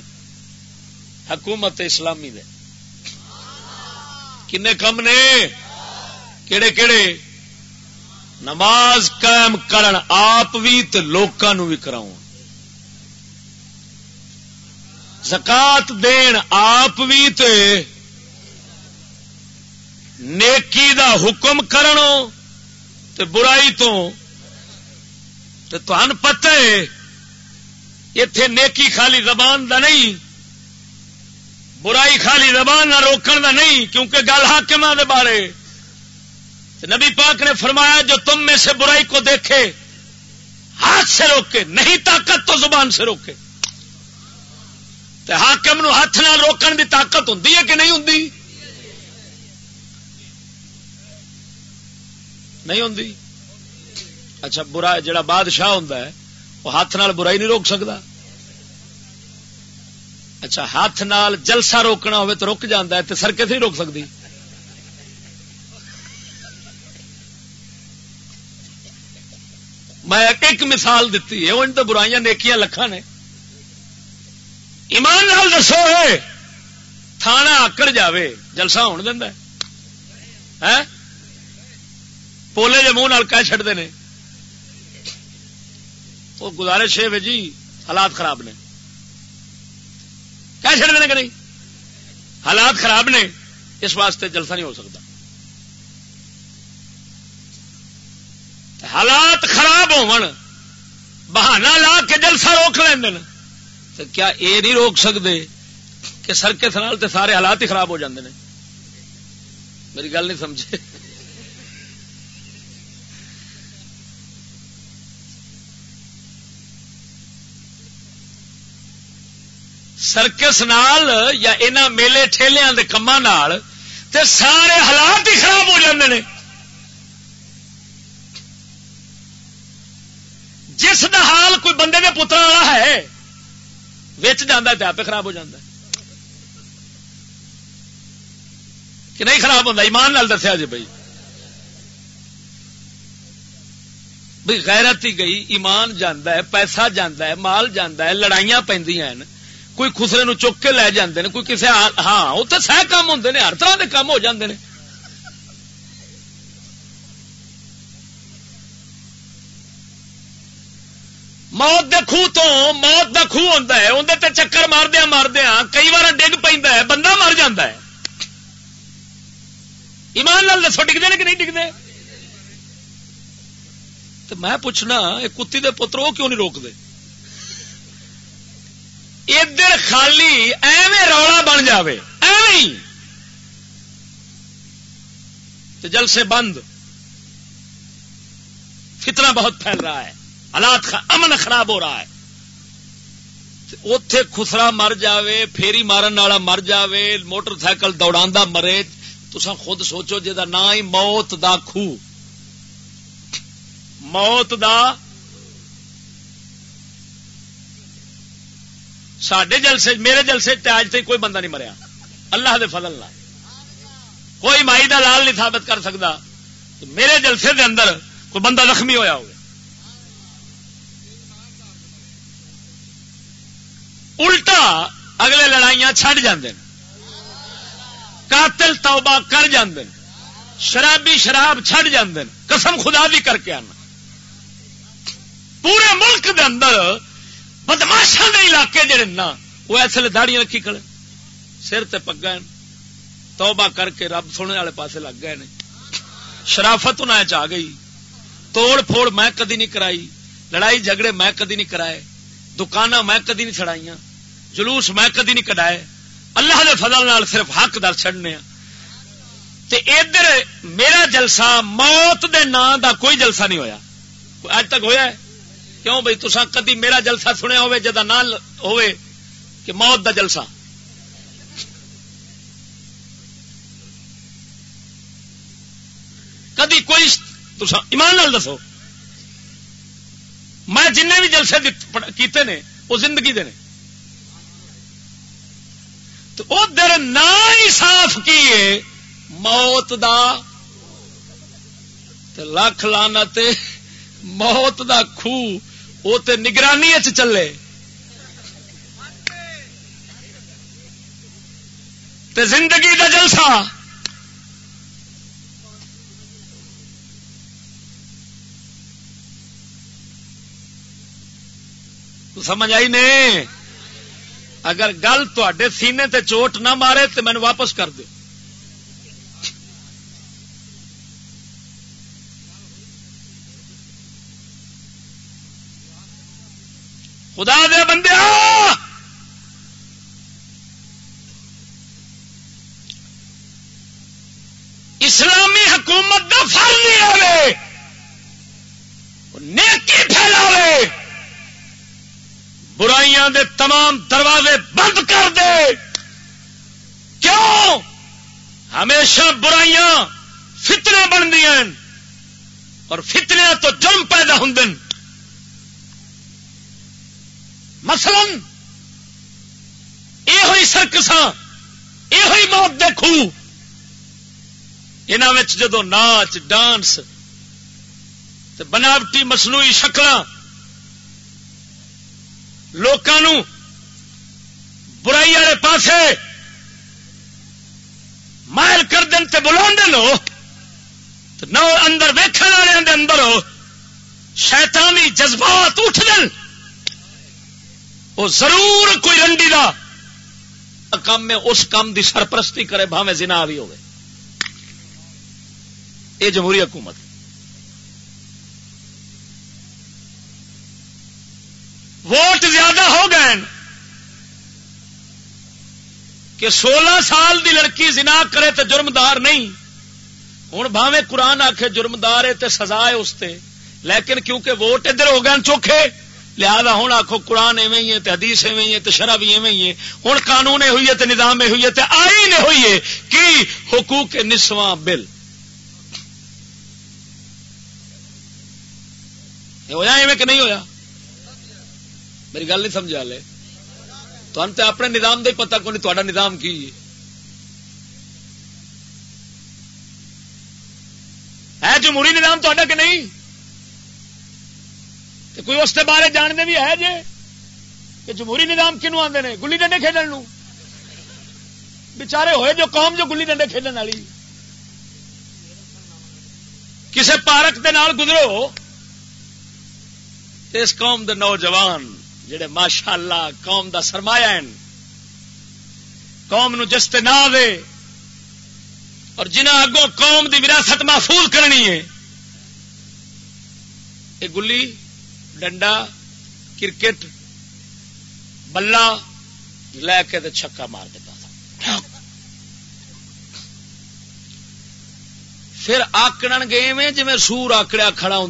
حکومت اسلامی دے۔ کنے کم نے؟ کہڑے کہڑے نماز قائم کرن آپ بھی لوگوں بھی کراؤ زکات دین آپ بھی تے نیکی دا حکم کرنو تے برائی تو۔ تے تہن پتہ ہے اتے نیکی خالی زبان دا نہیں برائی خالی زبان نہ روکن دا نہیں، کیونکہ گل حاکم دے بارے۔ نبی پاک نے فرمایا، جو تم میں سے برائی کو دیکھے، ہاتھ سے روکے، نہیں طاقت تو زبان سے روکے۔ حاکم نو ہاتھ نہ روکن دی طاقت ہوں کہ نہیں ہوں نہیں ہوں اچھا برا، جڑا بادشاہ ہوں وہ ہاتھ نال برائی نہیں روک سکتا اچھا ہاتھ نال جلسہ روکنا ہوئے تو رک جانا ہے تو سرکت نہیں روک سکتی میں ایک مثال دیتی ہے ان تو برائیاں نیکیاں لکھا نے۔ ایمان نال دسو ہے تھانا آکڑ جاوے، جلسہ ہون دینا ہے۔ پولے جے منہ کہہ چڑتے ہیں وہ گزارش ہے جی حالات خراب نے۔ کہہ چڑتے ہیں کہ نہیں؟ حالات خراب نے، اس واسطے جلسہ نہیں ہو سکتا۔ حالات خراب ہو بہانا لا کے جلسہ روک لیں تو کیا یہ نہیں روک سکتے کہ سرکت نال تے سارے حالات ہی خراب ہو جاندے ہیں میری گل نہیں سمجھے۔ سرکس نال یا ان میلے ٹھیلیا کے کما سارے حالات ہی خراب ہو جاندے ہیں جس دا حال کوئی بندے کے پتر والا ہے وچ جانا تو آپ خراب ہو جاتا کہ نہیں خراب ہوتا ایمان نال دسیا جی بھائی بھائی غیرت ہی گئی ایمان جانا ہے پیسہ جانا ہے مال جانا ہے لڑائیاں پہ کوئی خسرے نو چک کے لے جاندے نے، کوئی کسی ہاں اتنے سہ کام ہوں نے، ہر طرح کے کام ہو جاندے ہیں موت دے خوہ تو، موت دا خوہ ہوتا ہے اندر تے چکر ماردیا ماردیا کئی بار ڈگ پہ بندہ مر جا ایمان لال دسو ڈگتے ہیں کہ نہیں ڈگتے تو میں پوچھنا یہ کتی دے پتر، وہ کیوں نہیں روکتے ادھر خالی ایویں رولا بن جائے ایویں جلسے بند۔ فتنہ بہت پھیل رہا ہے۔ حالات امن خراب ہو رہا ہے۔ اتے خسرا مر جاوے، پھیری مارن والا مر جاوے، موٹر سائیکل دوڑا مرے۔ تسا خود سوچو جا ہی موت دا خو موت دا سڈے جلسے میرے جلسے اج تک کوئی بندہ نہیں مریا۔ اللہ دے فضل نہ کوئی مائی دا لال نہیں ثابت کر سکتا میرے جلسے دے اندر کوئی بندہ زخمی ہویا ہوگا۔ الٹا اگلے لڑائیاں چھڑ جاندے قاتل توبہ کر جاندے شرابی شراب چھڑ جاندے قسم خدا بھی کر کے آنا۔ پورے ملک دے اندر بدماشا دے علاقے جڑے نا وہ ایسے داڑیاں رکھی کھڑے۔ سر تے پگا توبہ کر کے رب سونے والے پاسے لگ گئے نے۔ شرافت انہیں چاہ گئی۔ توڑ پھوڑ میں کدی نہیں کرائی۔ لڑائی جھگڑے میں کدی نہیں کرائے۔ دکان میں کدی نہیں چڑھائی جلوس میں کدی نہیں کڈائے۔ اللہ دے فضل نال صرف حق در چڑھنے ہاں۔ تے ادھر میرا جلسہ موت دے نام دا کوئی جلسہ نہیں ہویا۔ اج تک ہویا ہے؟ کیوں بھائی تسا کدی میرا جلسہ سنیا ہوئے جدا نہ ہوئے کہ موت دا جلسہ؟ کدی کوئی تسا ایمان نال دسو۔ میں جن بھی جلسے کیتے نے، وہ زندگی دے تو ادھر نہ ہی صاف کیے، موت دا لکھ لانا تے موت دا خو وہ تے نگرانی چلے۔ تے زندگی دا جلسہ۔ سمجھ آئی نہیں اگر گل تے سینے تے چوٹ نہ مارے تو مینو واپس کر دو خدا دے بندے اسلامی حکومت کا فرض ہی آئے نیکی پھیلاوے۔ برائیاں دے تمام دروازے بند کر دے۔ کیوں؟ ہمیشہ برائیاں فتنے بن دیا اور فتنیا تو جرم پیدا ہوں مثلا یہ ہوئی سرکس یہ ہوئی موت دیکھو یہاں جدو ناچ، ڈانس بناوٹی مصنوعی شکل لوگوں برائی والے پاسے مائل کر دن تے بلا لو نو اندر ویکن والے اندر ہو، شیطانی جذبات اٹھ دن وہ ضرور کوئی رنڈی دا کام میں اس کام دی سرپرستی کرے بھاوے زنا بھی ہوگی یہ جمہوری حکومت۔ ووٹ زیادہ ہو گئے۔ کہ سولہ سال دی لڑکی زنا کرے تو جرمدار نہیں۔ ہوں بھاوے قرآن آخے جرمدار ہے تو سزا ہے اس تے۔ لیکن کیونکہ ووٹ ادھر ہو گئے، چوکھے۔ لہذا ہوں آخو قرآن ایویں ہی ہے حدیث ایویں ہی ہے تو شرح بھی ایویں ہی ہے۔ ہوں قانون ہوئی ہے تو نظام ہوئی ہے تو آئی ہوئی ہے کہ حقوق نسواں بل۔ ہوا ایویں کہ نہیں ہویا؟ میری گل نہیں سمجھا لے۔ تو تو اپنے نظام کا پتا کو نہیں تا نظام کی ہے؟ جمہوری نظام تا کہ نہیں؟ تو کوئی اس بارے جاننے بھی ہے جی کہ جمہوری نظام کنو آتے ہیں گلی ڈنڈے کھیلن بچارے ہوئے جو قوم جو گلی ڈنڈے کھیلنے والی۔ کسی پارک کے نال گزرو اس قوم دے نوجوان جڑے ماشاء اللہ قوم دا سرمایہ ہیں، قوم نو جستے نہ دے اور جنہ اگوں قوم دی وراثت محفوظ کرنی ہے یہ گلی ڈنڈا، کرکٹ بلا لے کے چھکا مار دے پا پھر آکڑ گئے میں جی سور آکڑیا کھڑا ہوں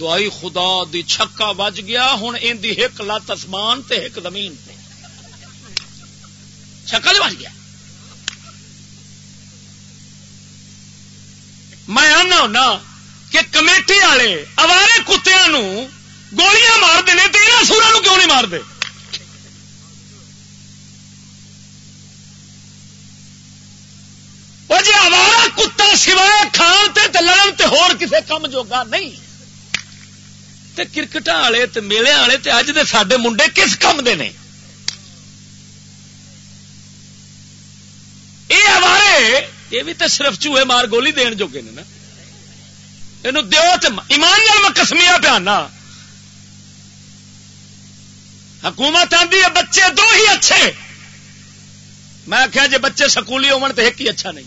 دعائی خدا دی چھکا بج گیا ہوں ان دی ایک لت آسمان تے ایک زمین تے۔ چھکا بج گیا۔ میں آنا ہونا کہ کمیٹی والے، اوارے کتیا گولیاں مارتے ہیں تو سورا کیوں نہیں مارتے؟ وہ جی آوارا کتا سوائے کھان تے تے لڑن تے ہور کسے کم جوگا نہیں۔ تے کرکٹ والے تے میلے والے تے اج دے ساڈے منڈے کس کم دے نے؟ یہ آوارے یہ بھی تے صرف چوہے مار گولی دین جوگے نے نا۔ یہ دو ایمان میں کسمیا پیانا حکومت آدھی ہے، بچے دو ہی اچھے۔ میں آخیا جی بچے سکولی ہون تو ایک ہی اچھا نہیں۔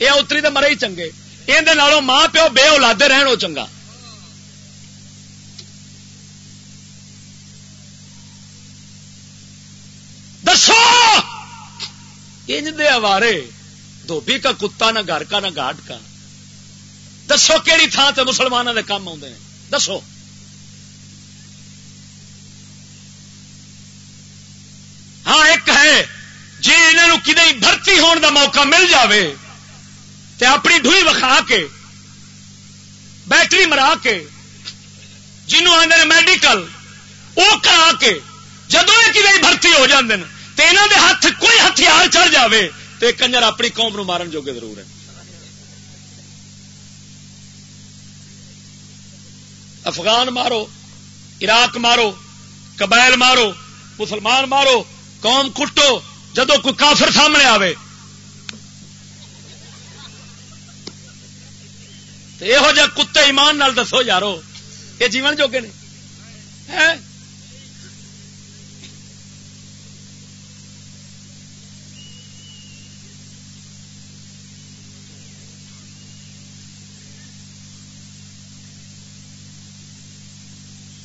یہ اتری تو مرے ہی چنگے۔ یہ ماں پیو بے اولادے رہن وہ چنگا۔ دسو! دے اوارے، دھوبی کا، کتا نہ گھر کا، نہ گاٹ کا۔ دسو کہڑی تھان سے مسلمانوں کے کام آتے ہیں۔ دسو۔ ایک ہے جی انہوں کدی بھرتی ہون دا موقع مل جاوے، تے اپنی ڈوئی وکھا کے، بیٹری مرا کے جنوں آدھے میڈیکل وہ کرا کے جدو یہ بھرتی ہو جاندے تے انہوں دے ہاتھ کوئی ہتھیار چڑھ جاوے، تے کنجر اپنی قوم نو مارن جوگے ضرور ہے افغان مارو، عراق مارو، قبائل مارو، مسلمان مارو قوم کٹو جدو کوئی کافر سامنے آوے۔ یہو جہ کتے ایمان نال دسو یارو، یہ جیون جوگے نے۔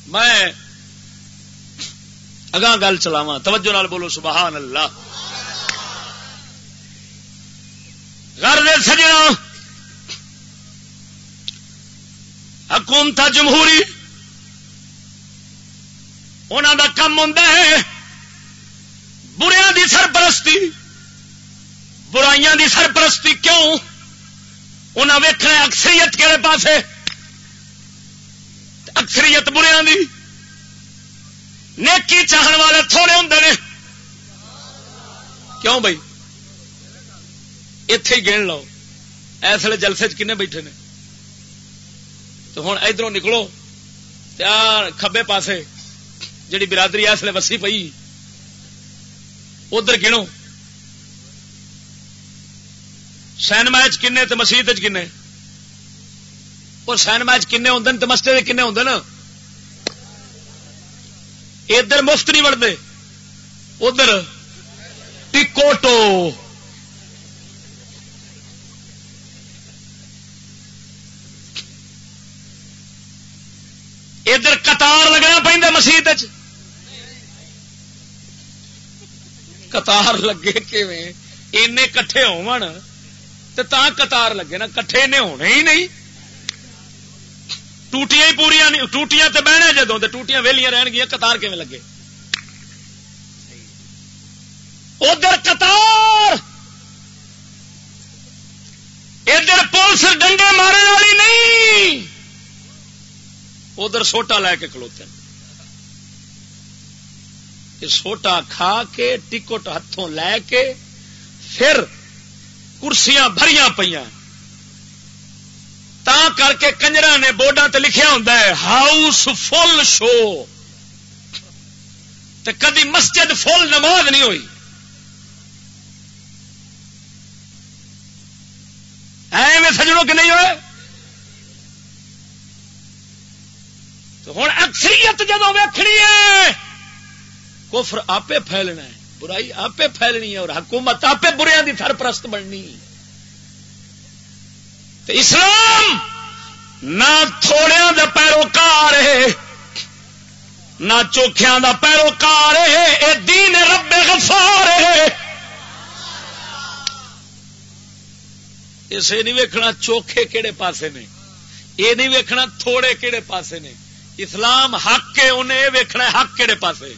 میں اگاں گل چلاوا توجہ نال بولو سبحان اللہ۔ گھر دے سجنا۔ حکومت جمہوری انہوں دا کم ہوں بریا دی سرپرستی، برائیاں دی سرپرستی کیوں؟ انہیں ویخنا اکثریت کہڑے پاس اکثریت بریا دی۔ نیکی چاہن والے تھوڑے ہوں نے۔ کیوں بھائی؟ اتے ہی گن لو۔ اس ویلے جلسے کنے بیٹھے نے؟ تو ہوں ادھر نکلو۔ کبے پاسے۔ جڑی برادری اس لیے وسی پئی۔ ادھر گنو۔ سینما کنے تو مسیح کنے۔ اور سینما کنے ہوں تو مسجد کنے ہوں نا۔ ادھر مفت نہیں بڑھتے ادھر ٹکوٹو ادھر قطار لگنا پہ مسیح قطار لگے کٹھے ہو قطار لگے نا، کٹھے نے ہونے ہی نہیں۔ ٹوٹیاں ہی پوریا نہیں ٹوٹیاں تے بہنے جدوں ٹوٹیاں ویلیاں رہن گیا قطار کیون لگے ادھر قطار ادھر پولیس ڈنڈے مارنے والی نہیں ادھر سوٹا لے کے کھلوتے ہیں سوٹا کھا کے ٹکٹ ہاتھوں لے کے پھر کرسیاں بھریاں پہ کر کے کنجرا نے بورڈا تے لکھیا ہوں ہاؤس فل شو۔ تے کدی مسجد فل نماز نہیں ہوئی۔ ایویں سجڑوں کے نہیں ہوئے۔ تو ہوں اکثریت جدو ویکھنی ہے، کفر آپ پھیلنا ہے، برائی آپ پھیلنی ہے اور حکومت آپ بریا کی سرپرست بننی۔ تو اسلام نہ تھوڑیا دا پیروکار ہے، نہ چوکھیا دا پیروکار ہے، اے دین رب غفار ہے۔ اسے نہیں ویکھنا چوکھے کہڑے پاسے نے یہ نہیں ویکھنا تھوڑے کہڑے پاسے نے۔ اسلام حق کے انہیں یہ ویکنا حق کہڑے پاسے۔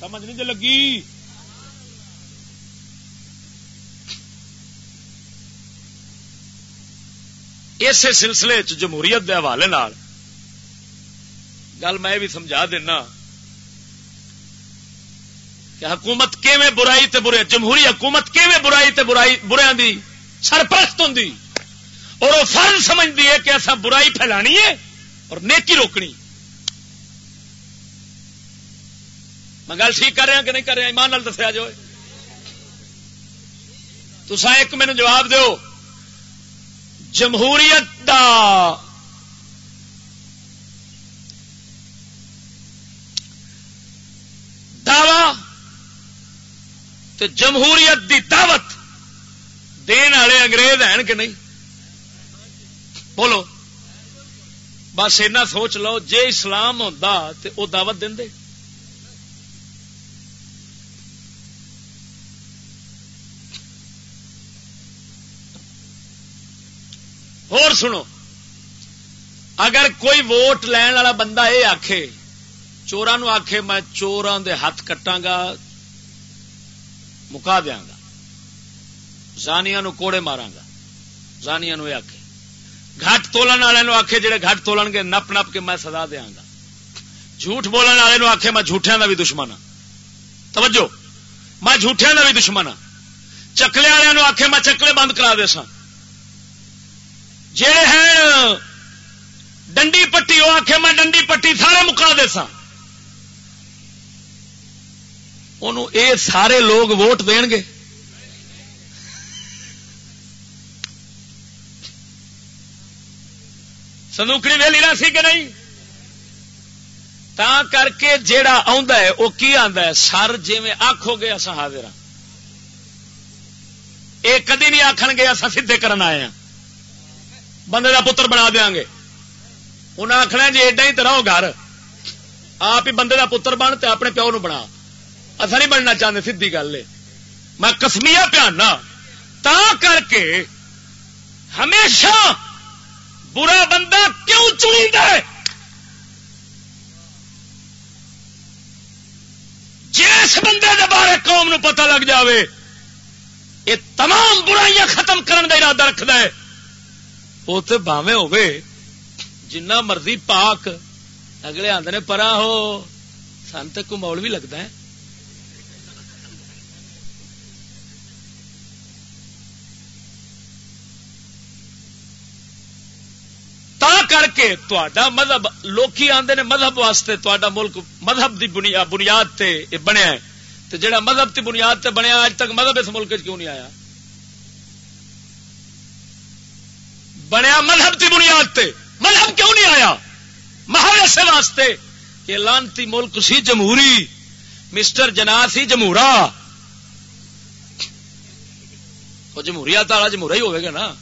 سمجھ نہیں جو لگی؟ اسی سلسلے جمہوریت کے حوالے گل میں بھی سمجھا دینا کہ حکومت کیویں برائی تے برے، جمہوری حکومت کیویں برائی تے برائی بریا دی سرپرست ہوں اور وہ فرض سمجھتی ہے کہ ایسا برائی پھیلانی ہے اور نیکی روکنی۔ میں گل ٹھیک کر رہا ہاں کہ نہیں کر رہا؟ ایمان دسیا جو تسا ایک مینو جواب دو جمہوریت دا۔ دعوی جمہوریت دی دعوت دین والے انگریز ہیں کہ نہیں؟ بولو۔ بس اینا سوچ لو، جے اسلام ہوتا تو وہ دعوت دے۔ اور سنو۔ اگر کوئی ووٹ لین والا بندہ یہ آخ چوران آخے میں چوران دے ہاتھ کٹا گا، مکا دیا گا۔ زانیا کوڑے مارا گا۔ زانیا یہ آخ گٹ تولن والے آخے جڑے گٹ تولن گے، نپ نپ کے میں سزا دیا گا۔ جھوٹ بولن والے آخے میں جھوٹیا کا بھی دشمن ہاں۔ توجہ، میں جھوٹیا کا بھی دشمن ہاں۔ چکلے والوں آخے میں چکلے بند کرا دے سا جڑے ہیں، ڈنڈی پٹی، وہ آخے میں ڈنڈی پٹی سارے مکا دے سا اے سارے لوگ ووٹ دین گے۔ سنوکڑی ویلی نہ سی کہ نہیں؟ تا کر کے جیڑا ہے، وہ کی ہے؟ سر جی آخو گے اصا حاضر ہاں۔ یہ کدی نہیں آخ گے اصا سیدے کرن آئے ہیں بندے کا پتر بنا دیا گے۔ انہیں آخنا جی ایڈا ہی تو رہو گھر۔ آپ ہی بندے کا پتر بن تو اپنے پیو نو بنا۔ اصا نہیں بننا چاہتے سی گل ہے۔ میں کسمیا پیانا۔ تا کر کے ہمیشہ برا بندہ کیوں چنی ہے؟ جس بندے کے بارے قوم نو پتہ لگ جاوے، یہ تمام برائیاں ختم کرنے کا ارادہ رکھد ہے۔ وہ تو باوے ہوے جنہ مرضی پاک اگلے آدھے نے پرا ہو سن تو کمول بھی لگتا ہے کر کے تا مذہب لوکی آدھے نے مذہب واسطے تا ملک مذہب دی بنیاد تے بنیا ہے تو جڑا مذہب کی بنیاد تے بنیا اج تک مذہب اس ملک کیوں نہیں آیا بنیا مذہب کی بنیاد تے۔ مذہب کیوں نہیں آیا؟ محل اسے واسطے کہ لانتی ملک سی جمہوری، مسٹر جنا سی جمہورا۔ وہ جمہوریت والا جمہورا ہی ہوئے گا نا۔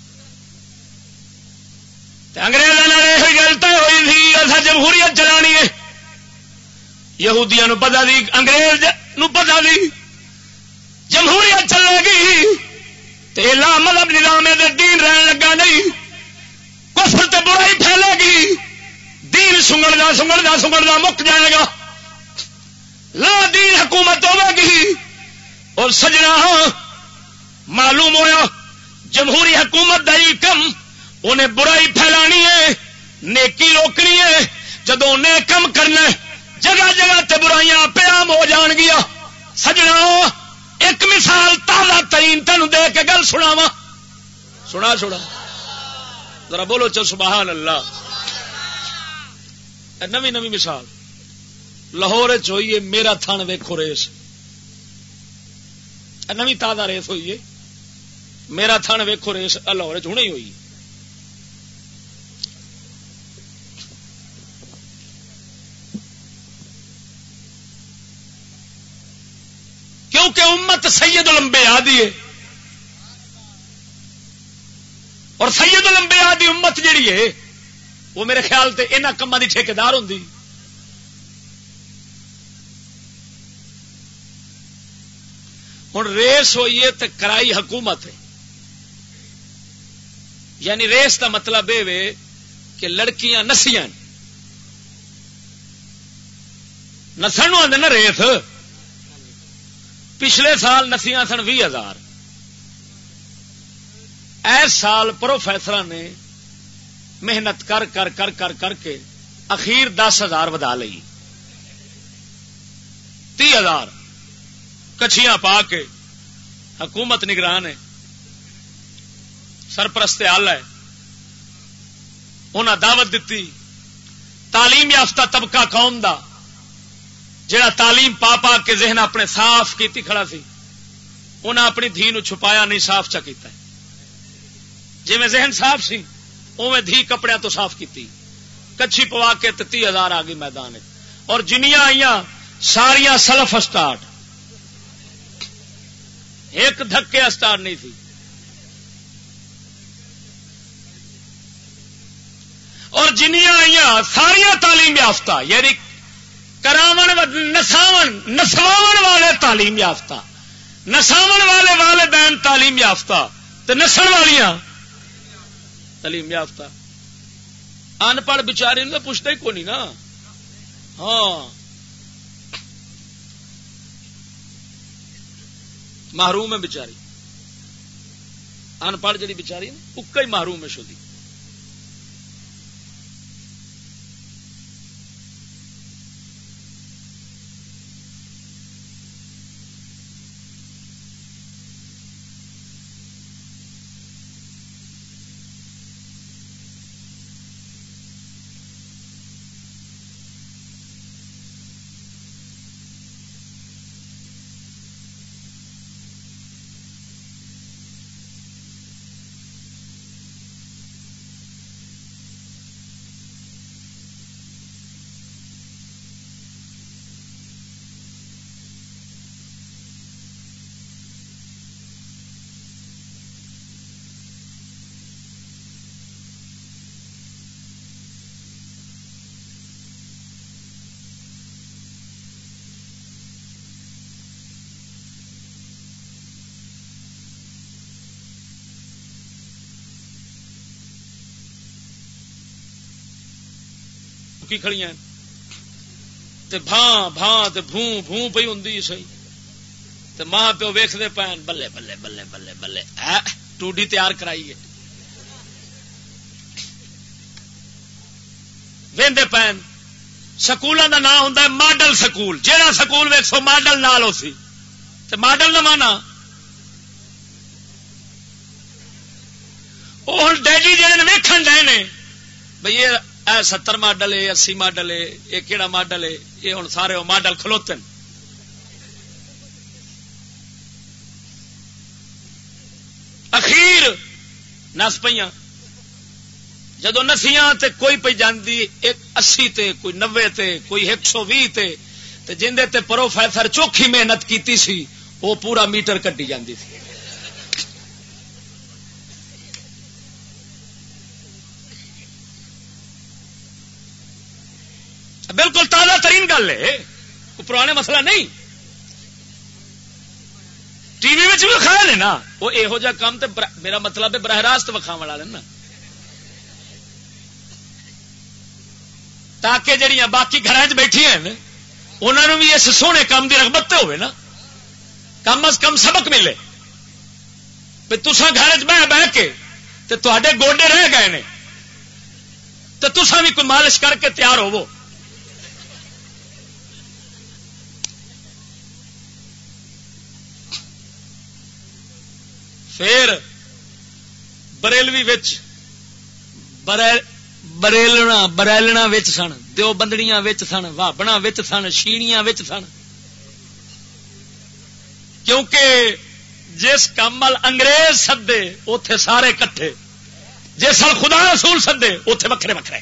اگریزوں گلتا ہوئی تھی ایسا جمہوریت چلانی ہے یہودیاں نو پتا دی، انگریز نو پتا دی۔ جمہوریت چلے گی۔ تیلا مطلب نظام دین رہن لگا نہیں۔ کفر تے برائی پھیلے گی۔ دین سنگڑ سنگڑ سنگڑ مک جائے گا لا دین حکومت ہوے گی۔ اور سجنا ہاں، معلوم ہوا جمہوری حکومت دئی کم۔ انہیں برائی پھیلانی ہے، نیکی روکنی ہے۔ جدو انہیں کم کرنا جگہ جگہ تے برائیاں پیام ہو جان گیا۔ سجنا ہاں، ایک مثال تازہ ترین تین دے کے گل سنا سنا۔ ذرا بولو چل سبحان اللہ۔ نوی نوی مثال۔ لاہور چوئیے میرا تھن ویکو ریس۔ نوی تازہ ریس ہوئی ہے میرا تھن ویکو ریس لاہور چ ہی ہوئی۔ کیونکہ امت سید لمبے آدھی ہے۔ اور سید لمبے آدھی امت جیڑی ہے، وہ میرے خیال سے یہاں کما کی ٹھیکار ہوں ہوں ریس ہوئی ہے تو کرائی حکومت ہے۔ یعنی ریس کا مطلب یہ کہ لڑکیاں نسیاں نسن آدھے نا ریس۔ پچھلے سال نسیاں سن بھی ہزار۔ ایس سال پروفیسر نے محنت کر کر کر کر کر کے اخیر دس ہزار ودا لی تی ہزار کچھیاں پا کے حکومت نگران ہے۔ سرپرست حل ہے۔ انہیں دعوت دیتی تعلیم یافتہ طبقہ قوم دا جڑا تعلیم پا پا کے ذہن اپنے صاف کیتی کھڑا سی انہیں اپنی دھی نو چھپایا نہیں، صاف چا کیتا ہے۔ جی میں ذہن صاف سی اوے دھی کپڑے تو صاف کیتی۔ کچھی پوا کے تی ہزار آ گئی میدان اور جنیاں آئی ساریا سلف اسٹارٹ۔ ایک دھکے اسٹارٹ نہیں تھی۔ اور جنیاں آئی ساریا تعلیم یافتہ یعنی کراو نساو نساو والے تعلیم یافتہ۔ نساو والے والدین تعلیم یافتہ۔ تو نسل والیاں تعلیم یافتہ۔ ان پڑھ بچارے تو پوچھتا ہی کون نا۔ ہاں۔ محروم ہے بچاری ان پڑھ جی بچاری اکا ہی محروم ہے شدی چکی کھڑیاں تے بھاں بھاں تے بھوں بھوں پی ہوں سی تے ماں پیو ویخ پین بلے بلے بلے بلے بلے۔ ٹوڈی تیار کرائی ہے۔ ویندے پین کا نام ہوں ہے ماڈل سکول۔ جہاں سکول ویکھو، ماڈل نال سی۔ تے ماڈل نہ مانا۔ ہوں ڈیڈی جہے ویکن ڈے نے یہ اے ستر ماڈل ہے اسی ماڈل ہے یہ کہڑا ماڈل ہے یہ ہوں سارے ماڈل کھلوتے اخیر نس پہ جدو نسیاں تے کوئی پہ جاندی، ایک اسی تے، کوئی نوے تے، کوئی ایک سو بھی تے تے جندے تے پروفیسر چوکھی محنت کیتی سی وہ پورا میٹر کٹی جاندی تھی بالکل تازہ ترین گل ہے؟ پرانے مسئلہ نہیں۔ ٹی وی بھی کھایا نا۔ وہ یہو جہ کام تے میرا مطلب ہے براہ راست وکھاو والا نا۔ تاکہ جہیا باقی گھر بیٹھی ہیں انہوں نے بھی اس سونے کام کی رغبت ہوئے نا۔ کم از کم سبق ملے۔ بھی تسا گھر بہ بہ کے تے گوڈے رہ گئے نے۔ تو تسا بھی کوئی مالش کر کے تیار ہوو پھر بریلوی بریلنا بریلنا سن دو بندڑیاں سن وابنا سن شیڑیاں سن کیونکہ جس کامل انگریز سدے اتے سارے کٹھے جس خدا رسول سدے اتے وکھرے وکھرے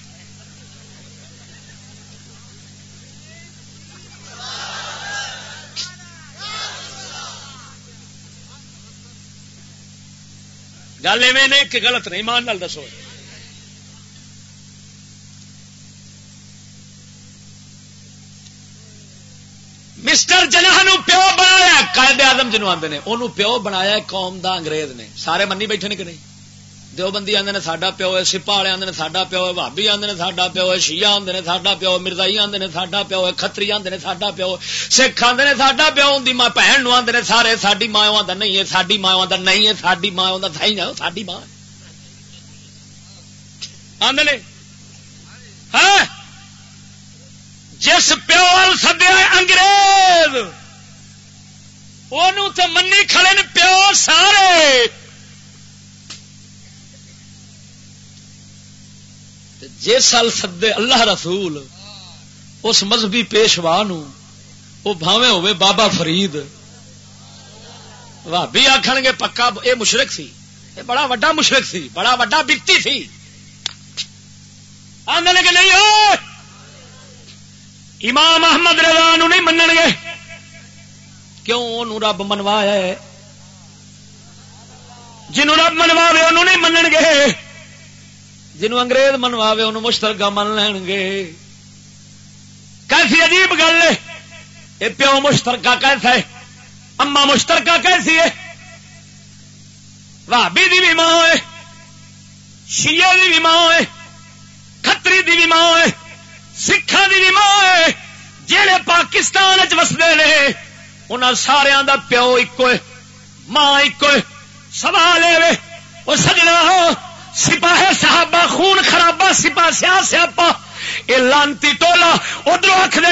گل ایویں کہ غلط نہیں مان نال دسو۔ مسٹر جناح پیو بنایا قائد آدم جنوب آدھے انہوں پیو بنایا قوم دا انگریز نے۔ سارے منی بیٹھے نے کہ نہیں؟ دو بندی آدھے ساڈا پیو ہے سپا والے آدھے ساڈا پیو ہے بھابی آدھے ساڈا پیو ہے، شیعہ آدھے ساڈا پیو مرزائی آدھے ساڈا پیو ہے کتری آدھے ساڈا پیو سکھ آدھے ساڈا پیو ہوں ماں بھن آدھے سارے ساری ماں آدھا نہیں ہے ساری ماں آدھا نہیں ہے ساری ماں آدھا سائی نہ ساری ماں۔ آدھے ہاں؟ جس پیو سدیا انگریز وہ منی کھڑے نے پیو سارے۔ جس سال سدے اللہ رسول، اس مذہبی پیشوا وہ بھاوے ہوے بابا فرید۔ بھابی آخ گے پکا یہ مشرق سی۔ یہ بڑا وڈا مشرق سی، بڑا وڈا بکتی سی۔ آدھے کہ نہیں امام احمد رضا نہیں من گے۔ کیوں رب منوا ہے؟ جنہوں رب منوا انہوں نہیں من گے۔ جنہوں انگریز منوا انہوں مشترکہ من لین گے۔ کیسی عجیب گل ہے۔ یہ پیو مشترکہ کیسا ہے۔ اما مشترکہ کیسی ہے۔ بھابی دی بھی ماں ہے۔ شیعہ دی بھی ماں ہے۔ کتری دی بھی ماں ہے۔ سکھان کی ماں ہے۔ جہے پاکستان وستے نے انہوں سارا دا پیو ایک ماں ایک سوال ہے وہ سجنا سپاہ صحابہ خون خرابہ سپا سیا سیاپا یہ لانتی ٹولا ادھر آخر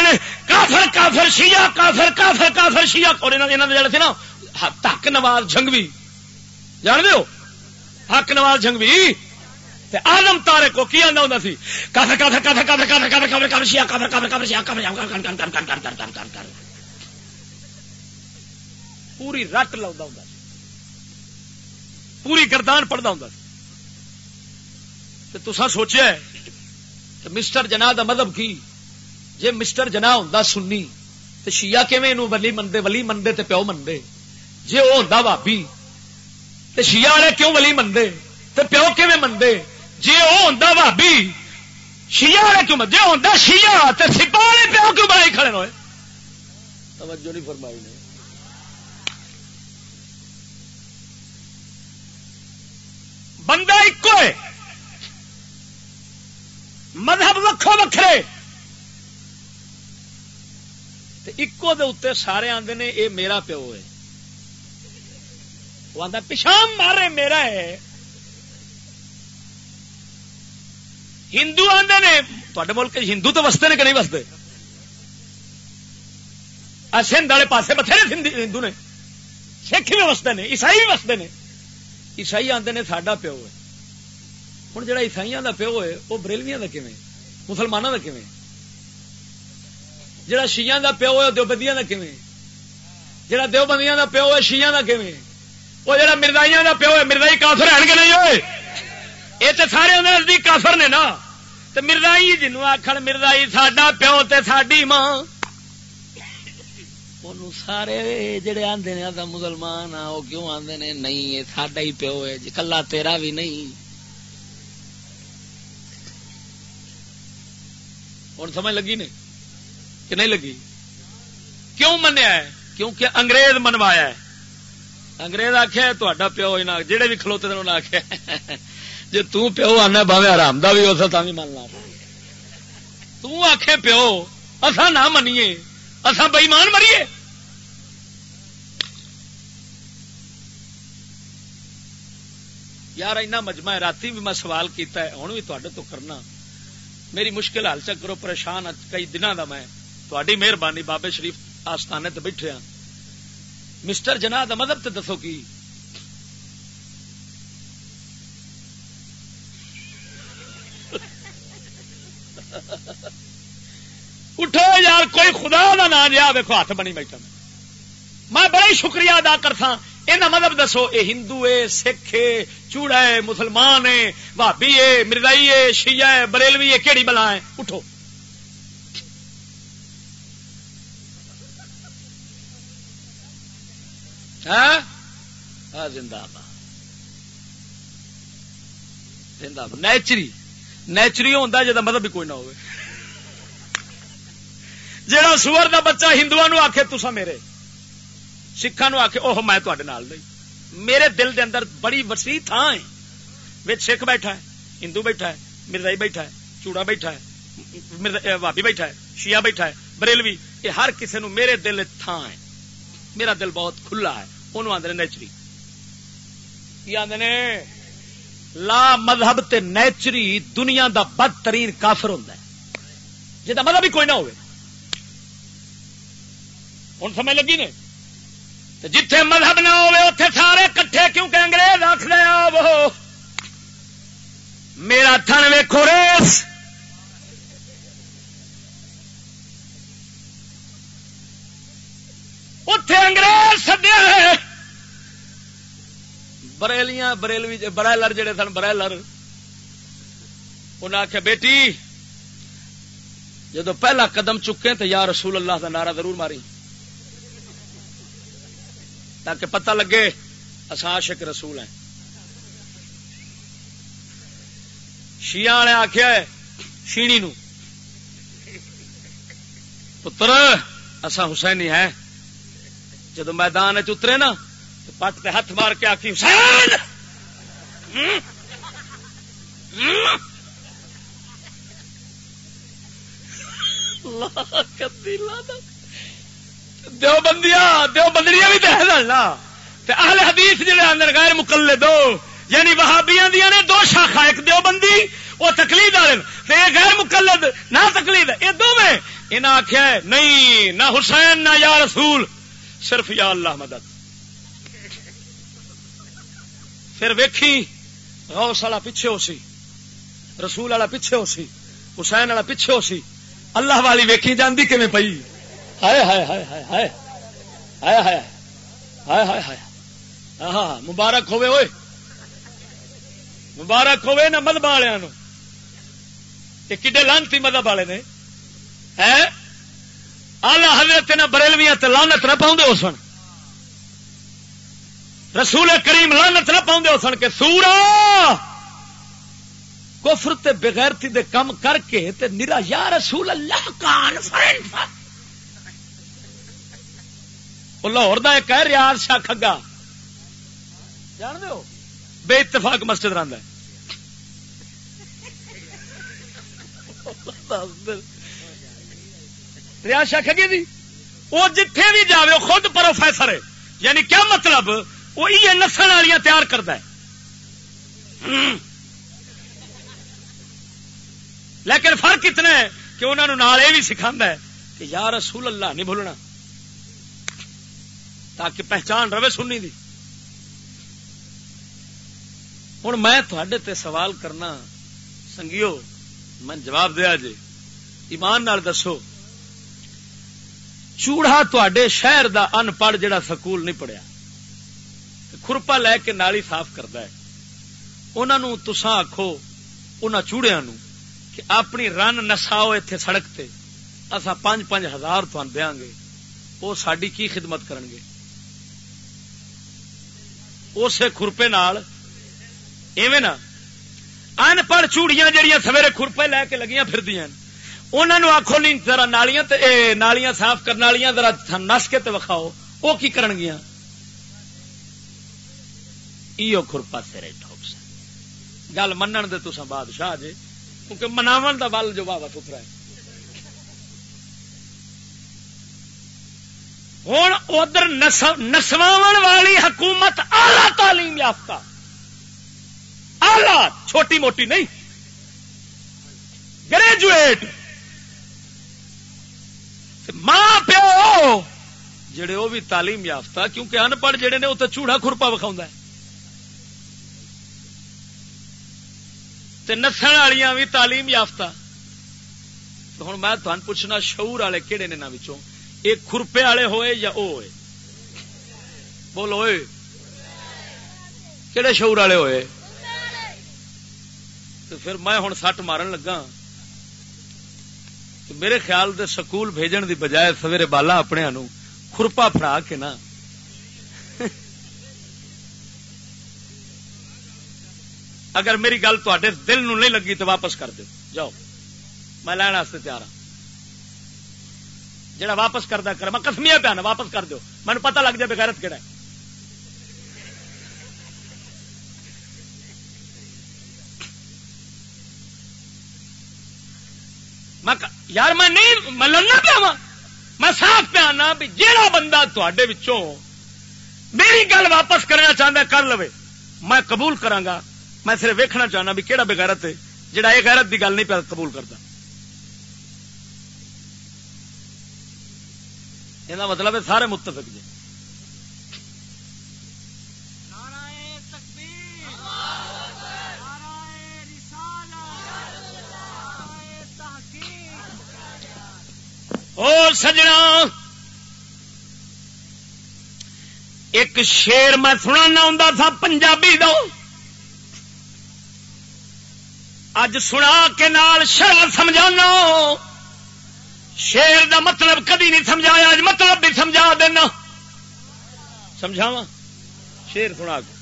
کافر کافر شیعہ کافر کافر کافر شیعہ اور یہاں جڑے تھے نا تک نواز جنگوی جان دو حق نواز جنگوی آلم تارے کو کی آدھا ہوں سی کافر کافر کافر کافر کافر کافر کافر کافر شیا کافر کافر کافر شیا کافر کر کر کر کر کر کر کر کر پوری رٹ لا ہوں پوری گردان پڑھتا ہوں تو سوچیا کہ مسٹر جنا دا مذہب کی؟ جے مسٹر جنا ہوں سنی تو شیعہ کیویں ولی منتے ولی منتے تے پیو منتے جے وہ ہوں بھابی تو شیعہ والے کیوں ولی منتے تے پیو کیویں منتے جی وہ ہوں بھابی شیا والے کیوں جی ہوں شیا تو سپا والے پیو کیوں بڑے کھڑے ہوئے؟ توجہ نہیں فرمائی نے۔ بندہ ایک ہے۔ مذہب وکھو وکھرے۔ ایکو دے اتنے سارے آدھے نے اے میرا پیو ہے۔ وہ آدھا پشام مارے میرا ہے۔ ہندو آدھے نے تے ملک ہندو تو وستے نے کہ نہیں وستے سندھ والے پاسے بتھیرے ہندو نے۔ سکھ بھی وستے نے، عیسائی بھی وستے نے۔ عیسائی آدھے نے ساڈا پیو ہے۔ ہوں جا عیسائی کا پیو ہے وہ بریلویاں کا کھے مسلمانوں کا کھے جا شیا کا پیو ہے دوبندیاں کا کھے جا دوبندیاں کا پیو ہے شیا کا کھے وہ جا مردائی کا پیو ہے مردائی کافر ہے کہ نہیں ہوئے یہ تو سارے نزدیک کافر نے نا تو مردائی جنوب آخر مردائی ساڈا پیو تے ساڈی ماں سارے جڑے آدھے نے مسلمان آ وہ کیوں آدھے نے نہیں یہ ساڈا ہی پیو ہے کلا تیرا بھی نہیں ہوں سمجھ لگی نے کہ نہیں لگی؟ کیوں منیا ہے؟ کیونکہ انگریز منوایا ہے۔ انگریز آخیا تا پیو جہے بھی کھلوتے انہوں نے آخیا جی تیو آنا باوے آرام دا بھی ہو بھی من لا تکھے پیو اصا نہ منیے اصا بئیمان مریے۔ یار، اینا مجمع رات بھی میں سوال کیتا ہے ہوں بھی تو کرنا۔ میری مشکل حل چک کرو، پریشان کئی دنوں کا میں تاری مہربانی بابے شریف آستانے تے بیٹھے ہاں۔ مسٹر جناح کا مدد تے دسو کی۔ اٹھو یار، کوئی خدا کا نام لیا دیکھو ہاتھ بنی بیٹھا میں۔ بڑا ہی شکریہ ادا کرتا ہاں۔ یہ مطلب دسو، اے ہندو ہے سکھ ہے چوڑا ہے مسلمان ہے بھابی ہے مردائی ہے شیعہ ہے بریلوی ہے کہڑی بلا ہے؟ اٹھو۔ ہاں؟ زندہ زندہ نیچری۔ نیچری ہوتا جا مطلب بھی کوئی نہ ہو جا سور کا بچہ ہندو آخے تسا میرے۔ سکھان آ کے وہ میں نہیں۔ میرے دل دے اندر بڑی وسیع تھان ہے۔ سکھ بیٹھا ہے، ہندو بیٹھا ہے، مرزائی بیٹھا ہے، چوڑا بیٹھا ہے بھابی بیٹھا ہے، شیعہ بیٹھا ہے، بریلوی یہ ہر کسی نو میرے دل تھان ہے۔ میرا دل بہت کھلا ہے۔ انہوں آدھے نیچری۔ کی آدھے لا مذہب تے نیچری دنیا دا بدترین کافر ہوں جا مذہب ہی کوئی نہ ہوئے۔ ہوں سمجھ لگی نے؟ جتھے مذہب نہ اتے سارے کٹھے کیونکہ انگریز آخ رہا وہ میرا تھن ویکو ریس۔ اتے انگریز سدیا بریلیاں، بریلوی برائلر جڑے سن، برائلر۔ انہیں آخیا بیٹی، جدو پہلا قدم چکے تو یا رسول اللہ کا نعرہ ضرور ماری۔ تاکہ پتہ لگے عاشق رسول ہیں۔ شیا والے آخیا شیڑی نو۔ پتر اصا حسینی ہے جب میدان اترے نا، تو پٹ پہ ہاتھ مار کے آخی حسین! دو بندیا دو بندیاں بھی دہنا اہل حدیث جڑے اندر غیر مکلے دو یعنی وہابیاں دیا نے دو شاخا ایک دو بندی وہ تکلید والے غیر مقلد، نہ تکلید یہ دو میں انہیں آخیا نہیں، نہ حسین، نہ یا رسول، صرف یا اللہ مدد۔ پھر ویکھی، غوث والا پیچھے ہو سی، رسول والا پیچھے ہو سی، حسین والا پیچھے ہو سی۔ اللہ والی ویکھی جاندی کیون پئی؟ ہائے ہائے ہائے ہائے ہائے ہائے ہائے ہائے ہائے ہائے ہاں مبارک ہوئے ہوئے مبارک ہوئے نہ مدب والوں یہ کڈے لانتی مدب والے نے آلہ حضرت نہ بریلویاں لانت نہ پاؤں ہو سن رسول کریم لانت نہ پاؤں ہو سن کہ سورا کفر تے بغیرتی دے کم کر کے تے نرا یا رسول اللہ لاہور کا ایک ہے، ریاض شاہ کھگا۔ جان دو بے اتفاق مسجد رہا ریاض شاہ کھگے دی۔ وہ جتھے بھی جاوے خود پروفیسر ہے۔ یعنی کیا مطلب؟ وہ یہ نسل والی تیار کرتا ہے۔ لیکن فرق اتنا ہے کہ انہوں نے نال یہ بھی سکھا ہے کہ یا رسول اللہ، نہیں بھولنا۔ تاکہ پہچان رہے سننی دی۔ ہوں میں تھوڑے تے سوال کرنا، سنگیو، میں جواب دیا جی۔ ایمان نال دسو، چوڑا تے شہر دا ان پڑھ جڑا سکول نہیں پڑھیا خرپا لے کے نالی صاف کرتا ہے۔ انہوں تسا آخو ان چوڑیا کہ اپنی رن نساؤ اتے سڑک تے اصا پانچ پانچ ہزار تن دیا گے وہ ساری کی خدمت کرن گے؟ اسے خرپے نال، ایویں نا ان پڑھ چوڑیاں جہیا سویرے خرپے لے کے لگیاں پھر انہوں آخو نہیں ذرا نالیاں تے، اے، نالیاں صاف کرنے والی ذرا نس کے تے وکھاؤ۔ وہ کی کرن گیا ایو خرپا سرے ٹھوک سا گل منن دے تو بادشاہ جے، کیونکہ مناو دا بل جو بابا ستھرا ہے۔ ہوں ادھر نسوا والی حکومت آلہ تعلیم یافتہ۔ آلہ چھوٹی موٹی نہیں۔ گریجویٹ۔ ماں پیو۔ جڑے وہ بھی تعلیم یافتہ، کیونکہ ان پڑھ جڑے نے وہ تو چوڑا خرپا وکھاؤں نسن والیا بھی تعلیم یافتہ۔ ہوں میں تمہیں پوچھنا، شعور والے کہڑے نے یہ خرپے والے ہوئے یا وہ ہوئے؟ بولو کہڑے شعور والے ہوئے؟ تو پھر میں ہوں سٹ مارن لگا۔ میرے خیال دے سکول بھیجن دی بجائے سویرے بالا اپنے خرپا فرا کے نا۔ اگر میری گل تے دل نو نہیں لگی تو واپس کر دو جاؤ، میں لین واسطے تیار ہوں جا واپس کرتا کر میں کسمیا پیا نا واپس کر دو مجھے پتا لگ جائے بغیرت کہڑا یار میں نہیں، میں لڑنا پیا میں صاف پیا نا بھی جہاں بندہ تے میری گل واپس کرنا چاہتا کر لو میں قبول کرا میں صرف ویکھنا چاہنا بھی کہڑا بغیرت ہے جہاں یہ غیرت کی گل نہیں پیا قبول کرتا یہ مطلب ہے سارے متفق جی اور سجنا ایک شیر میں سنا ہوں تھا پنجابی دو اج سنا کے نال شر سمجھانا شیر دا مطلب کدی نہیں سمجھایا اج مطلب بھی سمجھا دینا۔ سمجھاوا شیر سنا۔ کے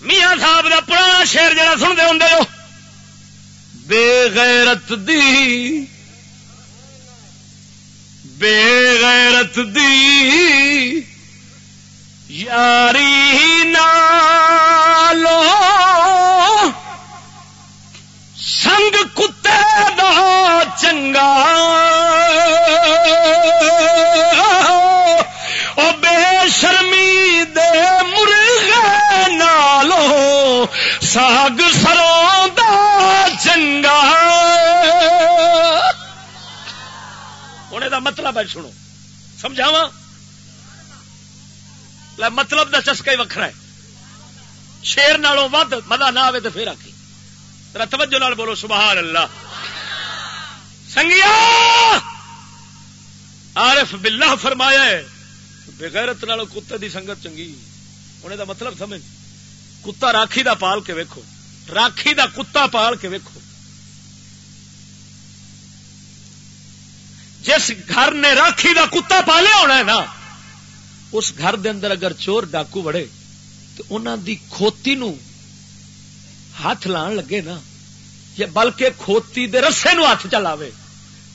میاں صاحب دا پرانا شیر جڑا سنتے ہوں بے غیرت دی، بے غیرت دی، یاری نالو۔ کتے چنگا۔ او بے شرمی دے مرغے نالو، ساگ سروں دا چنگا۔ ہونے دا مطلب ہے، سنو۔ سمجھاوا مطلب دا چسکا ہی وکھرا ہے۔ شیر نالوں ود، مزہ نہ آئے تو پھر آ توجہ نال بولو سبحان اللہ سنگیا! عارف باللہ فرمایا ہے، بغیرت نال کتے دی سنگت چنگی۔ انہیں دا مطلب سمجھ۔ کتا راکھی دا پال کے ویکھو۔ راکھی دا کتا پال کے ویکھو۔ جس گھر نے راکھی دا کتا پالیا ہونا ہے نا، اس گھر دے اندر اگر چور ڈاکو وڑے، تو انہوں دی کھوتی نو ہاتھ لان لگے نا، یا بلکہ کھوتی دے رسے نو ہاتھ چلا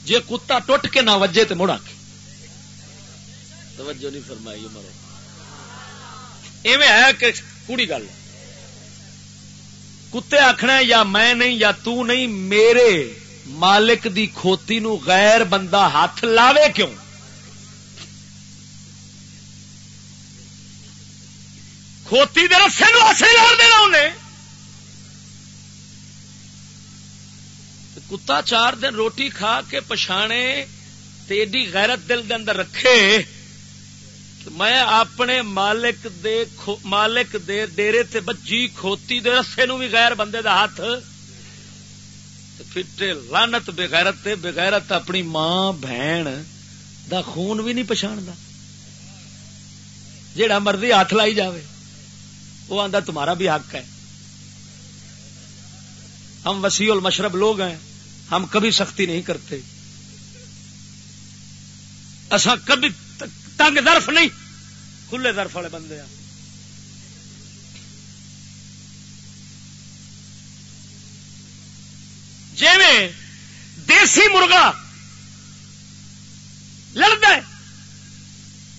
جی کتا ٹوٹ کے نہ وجے تو مڑ کے توجہ نہیں فرمائی مرو ایویں ہے کہ کوڑی گل۔ کتے آخنا یا میں نہیں یا تو نہیں، میرے مالک دی کھوتی نو غیر بندہ ہاتھ لاوے کیوں؟ کھوتی دے رسے نو ہاتھ لا دینا انہیں۔ کتا چار دن روٹی کھا کے پچھانے ایڈی غیرت دل دے اندر رکھے میں اپنے مالک دے مالک دے ڈیرے تے بجی کھوتی دے رسے نو بھی غیر بندے دا ہاتھ فٹے لانت بغیرت بغیرت اپنی ماں بہن دا خون بھی نہیں پچھاڑتا جیڑا مرضی ہاتھ لائی جاوے وہ آدھا تمہارا بھی حق ہے۔ ہم وسیع المشرب لوگ ہیں۔ ہم کبھی سختی نہیں کرتے۔ اصا کبھی تنگ درف نہیں، کھلے درف والے بندے ہیں جی دیسی مرغا لڑتا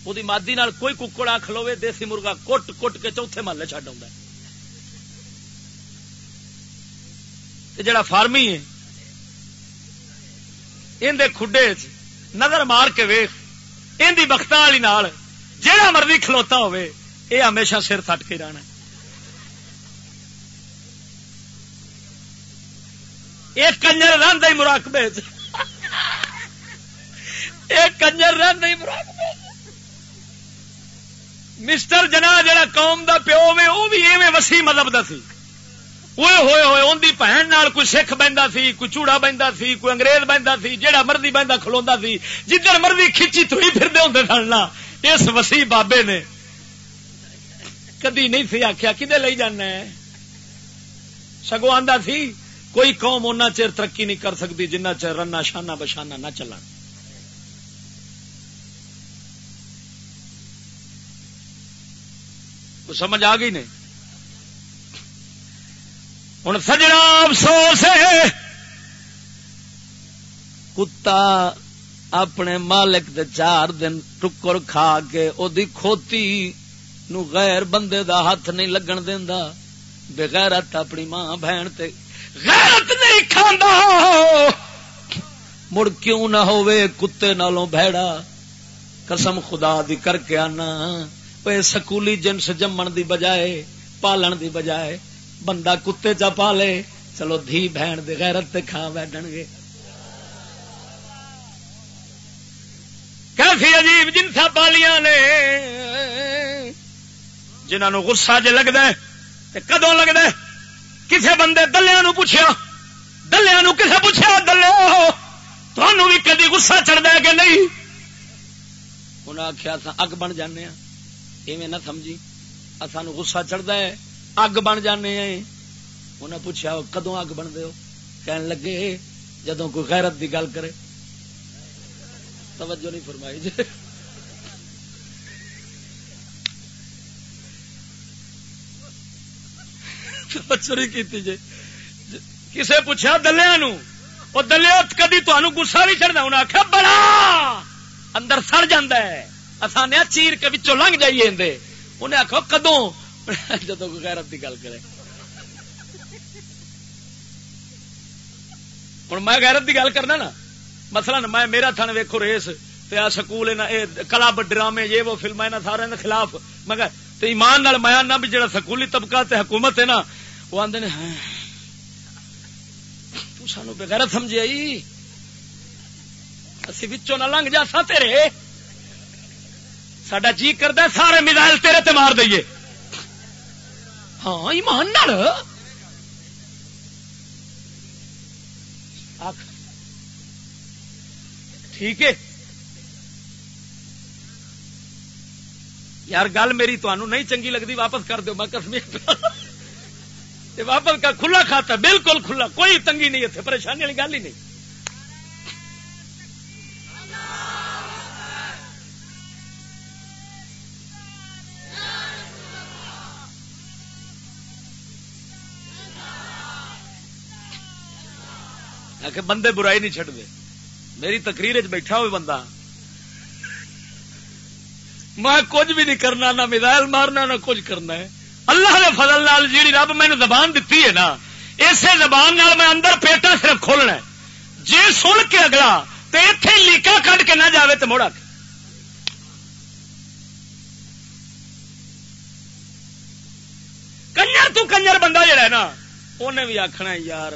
وہ مادی نال کوئی ککڑ آ کھلوے دیسی مرغا کٹ کٹ کے چوتھے محلے چڈ آ جڑا فارمی ہے اندر کھڈے نظر مار کے ویخ ان بخت والی جہاں مرضی کھلوتا ہوئے یہ ہمیشہ سر تٹ کے رہنا۔ ایک کنجر رنگ ہی مراقبے ایک کنجر رنگ ہی مراقبے مسٹر جنا جڑا قوم دا پیو میں وہ بھی ایویں وسیع مذہب دا سی۔ ہوئے ہوئے ہوئے ان کی بہن نال کوئی سکھ بہتا سی، کوئی چوڑا بہتا سی، کوئی انگریز بہتا سی جہاں مرضی بہتا کھلوا سی، جدھر مرضی کھچی تھی پھرتے ہوں سن اس وسیع بابے نے کدی نہیں سی آخیا کدے لے جانا ہے؟ سگو آدھا سی، کوئی قوم اُنہ چر ترقی نہیں کر سکتی جنہ چر رنا شانہ بشانہ نہ چلن۔ سمجھ آ گئی نہیں ہوں سجنا افسوس ہے۔ کتا اپنے مالک دے چار دن ٹکر کھا کے او دی کھوتی نو غیر بندے دا ہاتھ نہیں لگن دینا بغیرت اپنی ماں بہن تے غیرت نہیں کھانا مڑ کیوں نہ ہوئے کتے نالوں بھیڑا، قسم خدا دی کر کے آنا۔ پہ سکولی جنس جمن دی بجائے، پالن دی بجائے۔ بندہ کتے چا پالے چلو دھی بہن دے غیرت تے کھا بیٹھن گے۔ کیسی عجیب جنسا پالیاں نے جنہوں گسا جی لگتا ہے کدو لگتا ہے؟ کسے بندے دلیا نو پوچھا دلیا نو کسے پوچھا دلیا تھانوں بھی کدی گسا چڑھتا ہے کہ نہیں؟ انہیں آخیا اگ بن جانے ہاں، ایویں نہ سمجھی۔ سانو گسا چڑھتا ہے اگ بن جانے انہیں پوچھا کدو اگ بن دے کہن لگے جدو کوئی غیرت دی گل کرے توجہ نہیں فرمائی جی چوری کی جی کسے پوچھا دلیا نو وہ دلیا کدی تمہیں گسا نہیں چڑھتا انہیں آخیا بڑا اندر سڑ جا آسان چیر کے بچوں لنگ جائیے انہیں آخو کدوں جدو غیرت کی گل کرے۔ ہوں میں غیرت کی گل کرنا نا، مثلا میں میرا تھن ویکو ریس سکول کلب ڈرامے، یہ وہ فلم سارے خلاف۔ مگر ایمان نال میں نہ بھی جڑا سکولی طبقہ تے حکومت ہے نا، وہ آدھے نے ہاں۔ سانو بغیرت سمجھ آئی۔ اسی بچوں نہ لنگ جا سا تیرے۔ سڈا جی کرتا سارے میزائل تیرے تے مار دئیے۔ ہاں ایمان ٹھیک ہے یار گل میری تمہوں نہیں چنگی لگتی واپس کر دو میں کسمیر واپس کا کھلا کھاتا بالکل کھلا کوئی تنگی نہیں اتنے پریشانی والی گل ہی نہیں کہ بندے برائی نہیں چڈتے میری تقریر بیٹھا ہوئے بندہ۔ میں کچھ بھی نہیں کرنا، نہ میزائل مارنا، نہ کچھ کرنا ہے۔ اللہ کے فضل نال جی رب مینو زبان دیتی ہے نا، اسی زبان نال میں اندر پیٹا صرف کھولنا جی سن کے اگلا تو اتے لیکا کٹ کے نہ جائے تو مڑا یار تو کنجر بندہ جڑا ہے نا انہیں بھی آخنا یار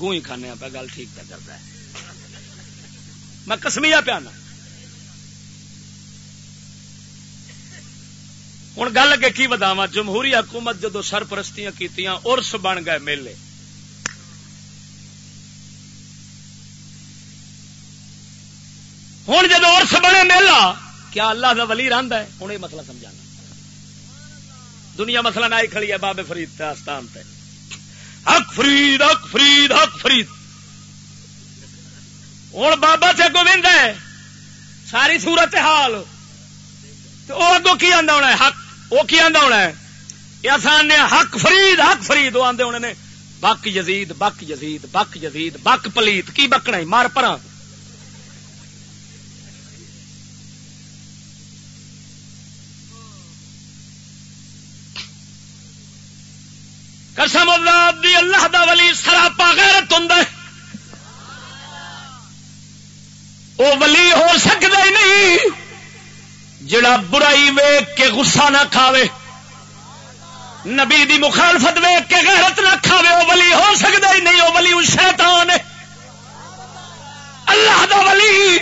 گو ہی کھانے پہ گل ٹھیک پہ کرتا ہے۔ میں کسمیا پیانا ہوں گل اگے کی بداوا جمہوری حکومت جدو سرپرستیاں کیتیاں ارس بن گئے میلے۔ ہوں جدو ارس بنے میلا کیا اللہ کا ولی رہتا ہے؟ ہوں یہ مسئلہ سمجھانا۔ دنیا مسئلہ نہ ہی کھڑی ہے، بابے فرید آستان تے۔ حق فرید حق فرید حق فرید۔ ہوں بابا سے گوبند ہے، ساری صورت حال۔ وہ اگو کی آدھا ہونا ہے؟ حق۔ وہ کی آدھا ہونا ہے؟ یہ آسان نے حق فرید حق فرید۔ وہ آدھے ہونے نے، بک یزید بک یزید بک یزید، بک پلیت۔ کی بکنا مار پرا قسم اللہ دی اللہ دا ولی سراپا غیرت ہوں وہ ولی ہو سکتا ہی نہیں، جڑا برائی ویگ کے غصہ نہ کھاوے۔ نبی دی مخالفت ویگ کے غیرت نہ کھاوے وہ ولی ہو سکتا ہی نہیں وہ ولی شیطان ہے۔ اللہ دا ولی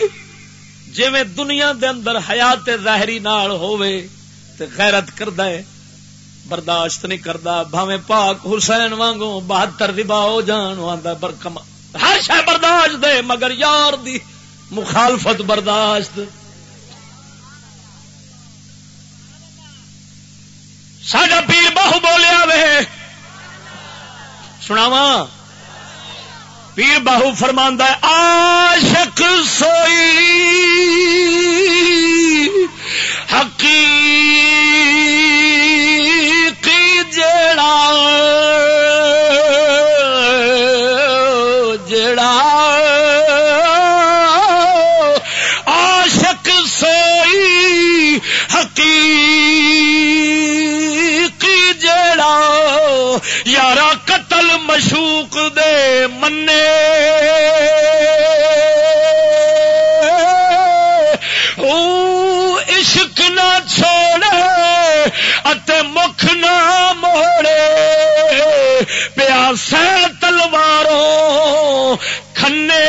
جی دنیا دے اندر حیات ظاہری نال ہووے، تے غیرت کردا ہے۔ برداشت نہیں کرتا بھاوے پاک حسین وانگو بہتر دبا ہو جان آدھا برکم۔ ہر شہ برداشت دے، مگر یار دی مخالفت برداشت۔ ساڈا پیر باہو بولیا وے۔ سناوا پیر باہو فرماندہ عاشق سوئی۔ حقیقی جڑا جڑا عاشق سوئی حقیقی جڑا یارا قتل مشوق دے منے عشق نہ چھوڑے اتے مکھ نہ موڑے پیاس تلواروں کھنے۔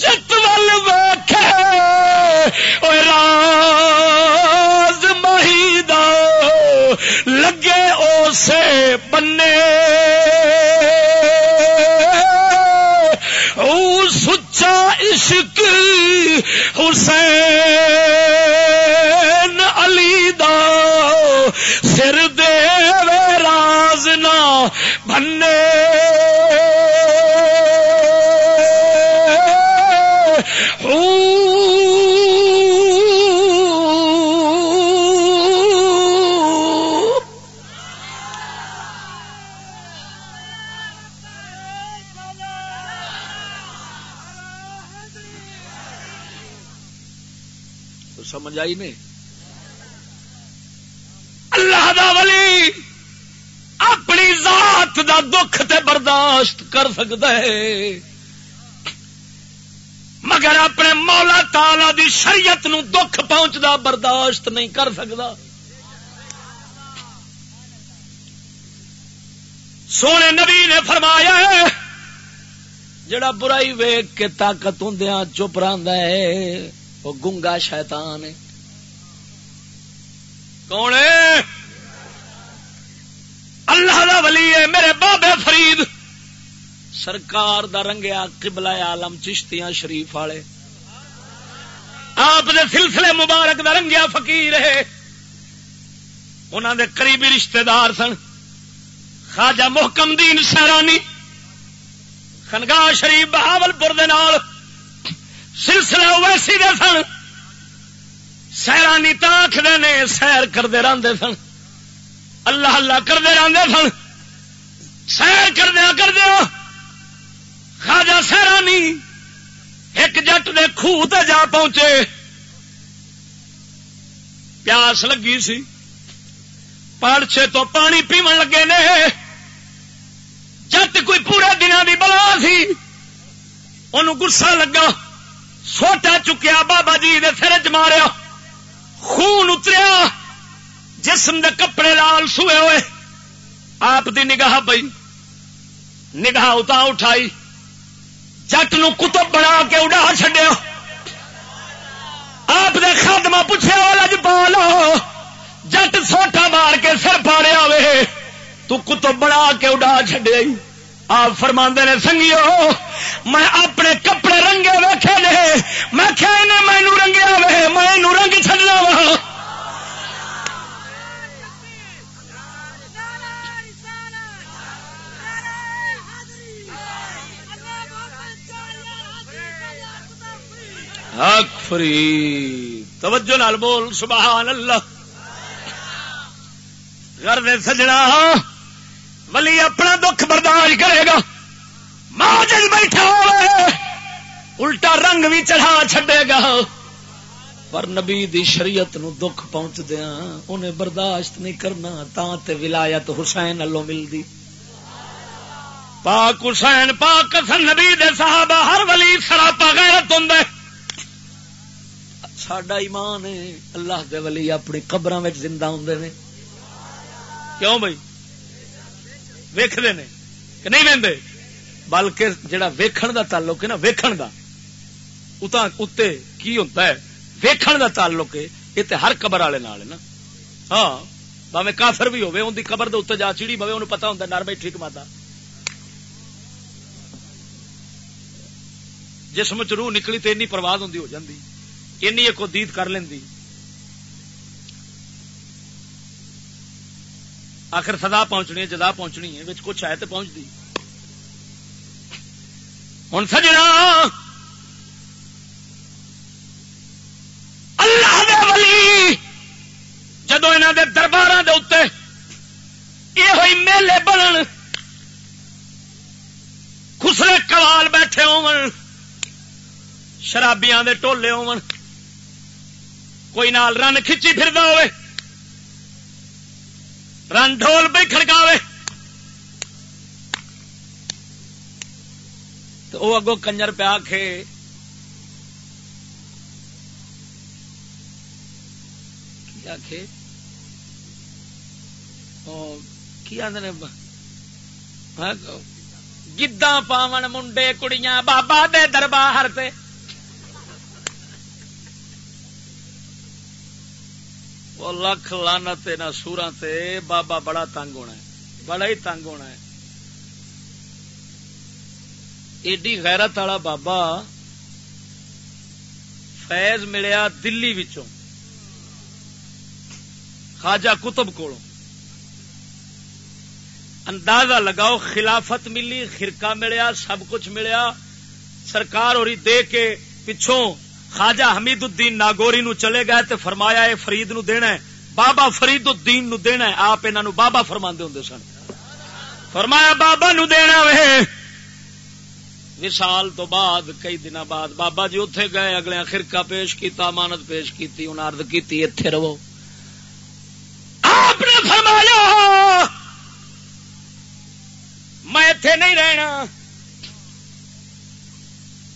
جت ول ویکھے او راز مہیدا لگے اسے بنے سچا عشق حسین۔ بنے سمجھ آئی نہیں اللہ دا ولی دکھ تے برداشت کر سکتا ہے۔ مگر اپنے مولا تالا دی شریعت نو دکھ پہنچدا برداشت نہیں کر سکتا سونے نبی نے فرمایا ہے، جڑا برائی ویگ کے طاقت ہوں چپ رہا ہے، وہ گنگا شیطان ہے۔ کون ہے؟ اللہ دا ولی ہے، میرے بابے فرید۔ سرکار دا رنگیا قبلہ عالم چشتیاں شریف والے۔ آپ دے سلسلے مبارک دا رنگیا فقیر ہے۔ انہوں دے قریبی رشتہ دار سن۔ خواجہ محکم دین سیرانی خنگاہ شریف بہاول پور دے نال۔ سلسلہ ویسی دے سن۔ سیرانی تاخر نے، سیر کرتے رہتے سن۔ اللہ اللہ کرتے رہتے سن۔ سیر کردیا کردیا خواجہ سیرانی ایک جٹ نے خوہ تے جا پہنچے۔ پیاس لگی سی۔ پڑچے تو پانی پیو لگے نے۔ جت کوئی پورے دنوں کی بلا سی۔ ان گسا لگا۔ سوٹا چکیا بابا جی نے سر چ ماریا۔ خون اتریا۔ جسم دے کپڑے لال سوئے ہوئے۔ آپ دی نگاہ پئی۔ نگاہ اتا اٹھائی۔ جٹ نو کتب بنا کے اڈا چڈیا آپ دے خاتمہ پوچھے لج پالو جٹ سوٹا مار کے سر پاڑیا وے تو کتب بنا کے اڈا چڈیا آپ فرما نے، سنگیو، میں اپنے کپڑے رنگے ویکھے نے۔ میں مینو رنگیا وے میں رنگ چڈنا وا۔ حق فری توجہ نال بول، سبحان اللہ۔ گھر سجنا، ولی اپنا دکھ برداشت کرے گا۔ ماں جی بیٹھا الٹا رنگ بھی چڑھا چھڈے گا۔ پر نبی دی شریعت نو دکھ پہنچ دیا ہاں، انہیں برداشت نہیں کرنا تا تے ولایت حسین اللہ ملتی پاک حسین، پاک نبی دے صحابہ، ہر ولی سراپا غیرت ہوں ساڈا ایمان ہے۔ اللہ دے ولی اپنی قبر زندہ ہوں نے۔ کیوں بھائی؟ ویختے نے کہ نہیں وہدے بلکہ جڑا ویکھن دا تعلق ہے نا، ویکھن دا۔ اتے کی ہوتا ہے؟ ویکھن دا تعلق ہے۔ یہ تو ہر قبر والے نا۔ ہاں باوے کافر بھی ہوے ان کی قبر دے اتنے جا چیڑی پوے انہوں پتا ہوتا نر بیٹھی کماتا جسم چ روح نکلی تو این پرواز ہوں ہو جاتی ایک دید کر لینی آخر سدا پہنچنی ہے جدا پہنچنی ہے کچھ ہے تو پہنچتی ہوں سجنا اللہ دے ولی جدو یہاں دے دربار دے اتنے یہ ہوئی میلے بنن خسرے کوال بیٹھے ہو شرابیاں دے ٹولے ہو کوئی نال رن کھچی پھر ہوئے، رن ڈھول پہ کھڑکاوے۔ تو وہ اگو کنجر پہ آ کے گدا پاون منڈے کڑیاں بابا دے دربار سے لکھ لانا نہ سورا تے، بابا بڑا تنگ ہونا ہے، بڑا ہی تنگ ہونا ہے۔ ایڈی غیرت والا بابا فیض ملیا دلی وچوں، خواجہ کتب کو اندازہ لگاؤ، خلافت ملی خرکا ملیا، سب کچھ ملیا، سرکار اور دے کے پچھوں خواجہ حمید الدین ناگوری نو چلے گئے تے فرمایا اے فرید نو دینا ہے۔ بابا فرید الدین نو دینا ہے۔ آپ انہوں بابا فرما ہوں سن۔ فرمایا بابا نو دینا وے۔ وسال تو بعد، کئی دن بعد بابا جی اتے گئے، اگلے خرکا پیش کیتا، امانت پیش کی انہیں ارد کی اتے رہو۔ آپ نے فرمایا، میں اتے نہیں رہنا۔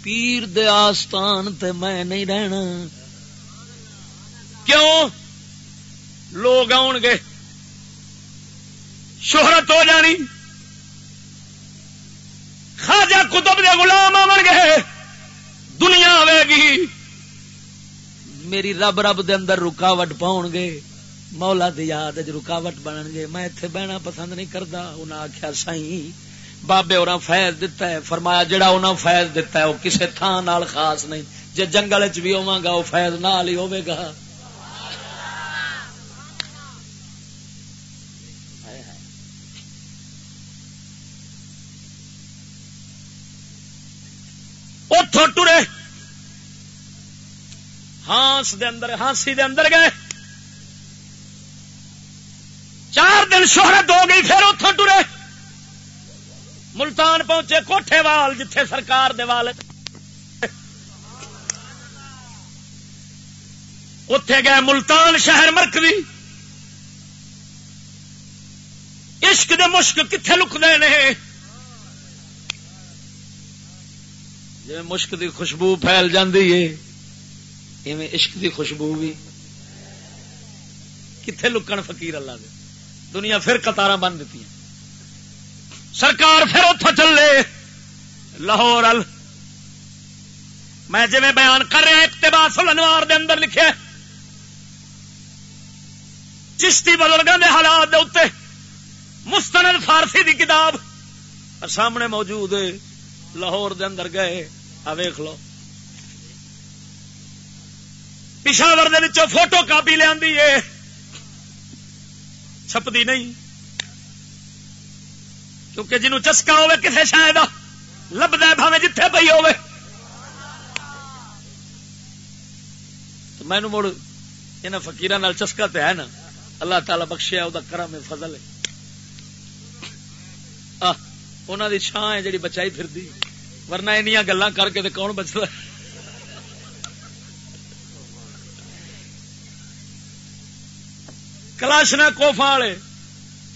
پیر دے آستان تے میں نہیں رہنا۔ کیوں؟ لوگ آن گے۔ شہرت ہو جانی۔ خاجا کتب دے غلام آن گے۔ دنیا آئے گی۔ میری رب رب دے اندر رکاوٹ پاؤ گے۔ مولا دی یاد رکاوٹ بنن گے۔ میں اتنے بہنا پسند نہیں کرتا انہیں آخیا سائی بابے اور فیض دتا ہے، فرمایا جڑا انہوں فیض دتا ہے، وہ کسی تھان نال خاص نہیں۔ جی جنگل چ بھی ہوا گا، وہ فیض نال ہی ہوے گا۔ ٹرے۔ ہانس دے اندر، ہانسی دے اندر گئے۔ چار دن شہرت ہو گئی، پھر اتوں ٹرے۔ ملتان پہنچے کوٹھے وال جتھے سرکار دے وال اتے گئے ملتان شہر مرکزی۔ عشق دے مشک کتنے لکتے ہیں جی مشک دی خوشبو پھیل جاندی ہے، ایویں عشق دی خوشبو بھی۔ کتنے لکن فقیر اللہ دے؟ دنیا پھر قطار بن دیتی سرکار پھر اتوں چلے۔ لاہور ال میں جی بیان کر رہا اقتباس الانوار دے اندر لکھے چشتی بزرگوں کے حالات دے اتنے مستند فارسی دی کتاب سامنے موجود لاہور دے اندر گئے۔ آ ویخ لو۔ پشاور دے فوٹو کاپی لیا چھپتی نہیں۔ کیونکہ جنوں چسکا ہوے کسے شاید لبد بھاوے جتھے پی ہو مینو مڑ یہاں فکیر چسکا تو ہے نا۔ اللہ تعالی بخشیا وہ کرم فضل ہے۔ انہوں دی چھان ہے جی بچائی پھر دی ورنہ اینیا گلا کر کے کون بچتا کلاشنا کوفا والے،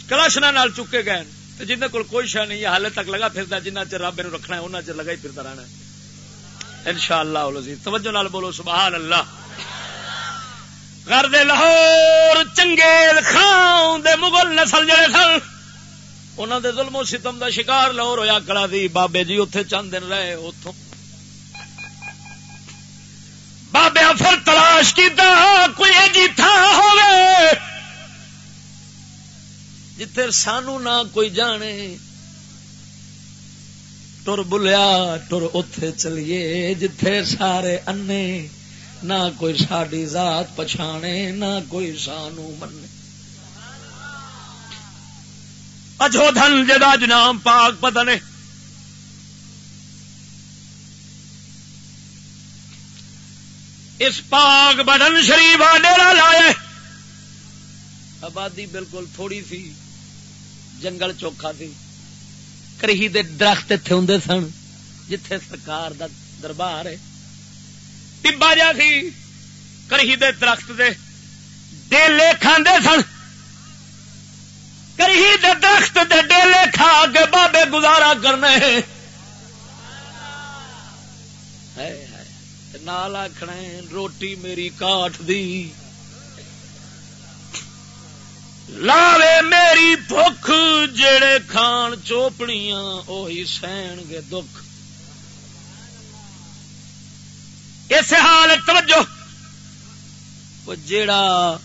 کلاشنا نال چکے گئے۔ جن کو کوئی شہ نہیں حالے تک لگا پھرتا جنہ چر رب نو رکھنا ہے انہیں چر لگا ہی پھرتا رہنا ان شاء اللہ توجہ نال بولو سبحان اللہ گھر لاہور چنگے خان دے مغل نسل جڑے سن انہوں دے ظلم و ستم دا شکار لاہور ہویا، کڑا دی بابے جی اتے چند دن رہے اتوں بابے پھر تلاش کی کوئی جی تھا ہوئے جتھے سانو نہ کوئی جانے ٹر بلیا ٹر اتے چلیے جتھے سارے انے، نہ کوئی ساری ذات پچھانے، نہ کوئی سانو منے اجو دھن جدا جنام پاک پتہ نے اس پاک بدن شریف ڈیرا لائے۔ آبادی بالکل تھوڑی سی۔ جنگل چوکھا تھی کرہی دے درخت اتنے ہوں سن جتھے سرکار دا دربار ہے ٹبا جا سی کرہی دے درخت دے ڈیلے کھاندے سن کرہی دے درخت دے ڈیلے کھا کے بابے گزارا کرنے نال آخنا روٹی میری کاٹ دی لاوے میری بھوک جڑے کھان چوپڑیاں، اوہی سہن گے دکھ۔ اس حال توجہ۔ وہ جیڑا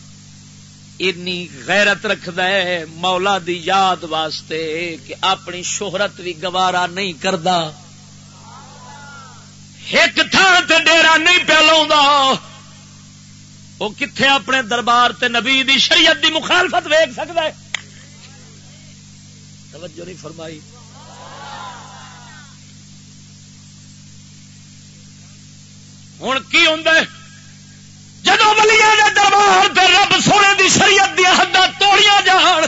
اینی غیرت رکھد ہے، مولا دی یاد واسطے کہ اپنی شہرت بھی گوارا نہیں کردا۔ ایک تھان تے ڈیرا نہیں پیا لاؤں وہ کتنے اپنے دربار تے نبی دی شریعت دی مخالفت ویگ سکتا ہے؟ توجہ نہیں فرمائی۔ ہوں کی ہوں جب بلیا کے دربار تے رب سونے دی شریعت دیا حد توڑیاں جان،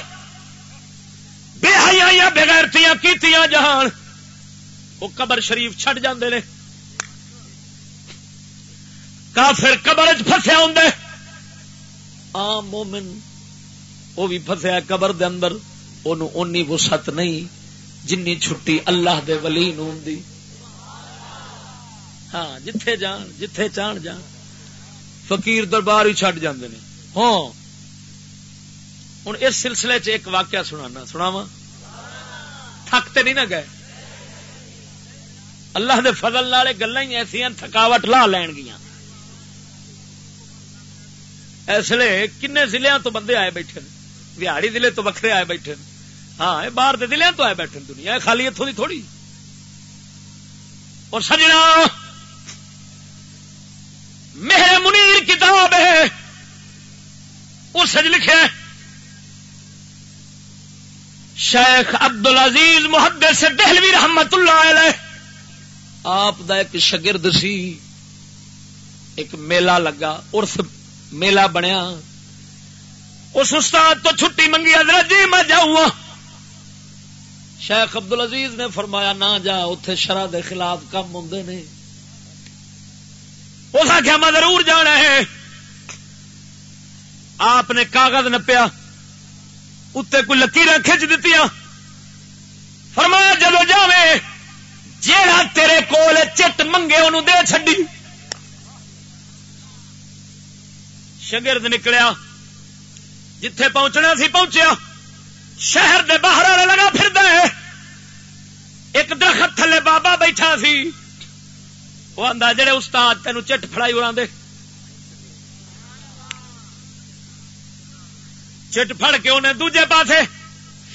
بے حیا بغیرتیاں کیتیاں جان، وہ قبر شریف چھٹ جاندے نے۔ کافر قبر چسیا ہوں آم مومن وہ بھی فسیا قبر دے اندر اونی وسط نہیں، جنی چھٹی اللہ دے ولی نو ہاں جتھے جان، جتھے چان جان۔ فقیر دربار ہی چڈ جاندے نے۔ ہاں۔ ہوں اس سلسلے چ ایک واقعہ سنانا سناوا تھکتے نہیں نہ گئے۔ اللہ دے فضل والے گلا ہی ایسا تھکاوٹ لا لین گیا اس لیے کن ضلع تو بندے آئے بیٹھے بہاڑی ضلع تو وکھرے آئے بیٹھے ہاں باہر ضلع تو آئے بیٹھے دنیا۔ خالی اتوں کی تھوڑی۔ اور سجنا میرے منیر کتاب ہے۔ اس لکھے شیخ ابد العزیز محدث سے دہلوی رحمت اللہ علیہ۔ آپ دا ایک شگرد سی، ایک میلہ لگا ارف میلہ بنیا۔ اس استاد تو چھٹی منگی، حضرت جی میں جاؤں۔ شیخ ابد العزیز نے فرمایا، نہ جا اتے شرح دے خلاف کم ہوں نے۔ اس آخیا میں ضرور جانا ہے۔ آپ نے کاغذ نپیا اتنے کوئی لکیر کھچ دیتی فرمایا جب جاوے جیڑا تیرے کول چٹ منگے انہوں دے چڈی شگرد نکلیا، جتھے پہنچنا سی پہنچیا۔ شہر دے باہر والے لگا پھر دے ایک درخت تھلے بابا بیٹھا سی۔ وہ آدھا جڑے استاد تین چٹ فڑائی اڑا دے۔ چٹ فڑ کے انہیں دوجے پاسے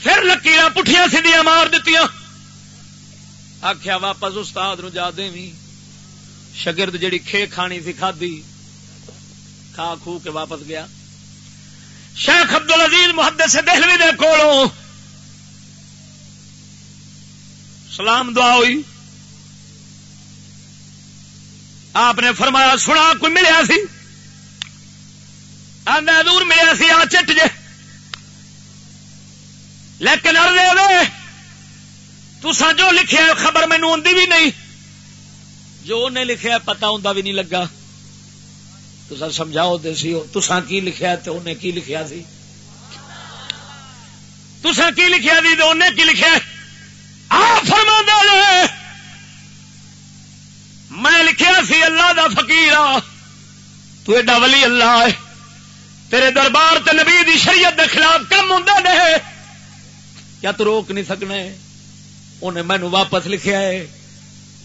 پھر لکیر پٹھیاں سیدیاں مار دیتی آخیا واپس استاد نو جا دیں شگرد جڑی کھے کھانی سی کھادی۔ کھا کھو کے واپس گیا۔ شیخ ابد العزیز محدث سے دہلوی دے کولوں سلام دعا ہوئی۔ آپ نے فرمایا، سنا کوئی ملیا سی؟ آدھا دور ملیا سی، آ، چٹ جے۔ لیکن ارے تسا جو لکھیا خبر مینو آدھی بھی نہیں۔ جو انہیں لکھیا پتا ہوں بھی نہیں لگا۔ تو سر سمجھاؤ دے سی تسا کی لکھیا تو انہیں کی لکھیا سی؟ تسا کی لکھیا سی تو انہیں کی لکھیا آ فرما دے میں لکھیا سی اللہ دا فقیر تو ایڈا ولی اللہ ہے۔ تیرے دربار تے نبی دی شریعت دے خلاف کم ہوں دے کیا تو روک نہیں سکنا انہیں مینو واپس لکھیا ہے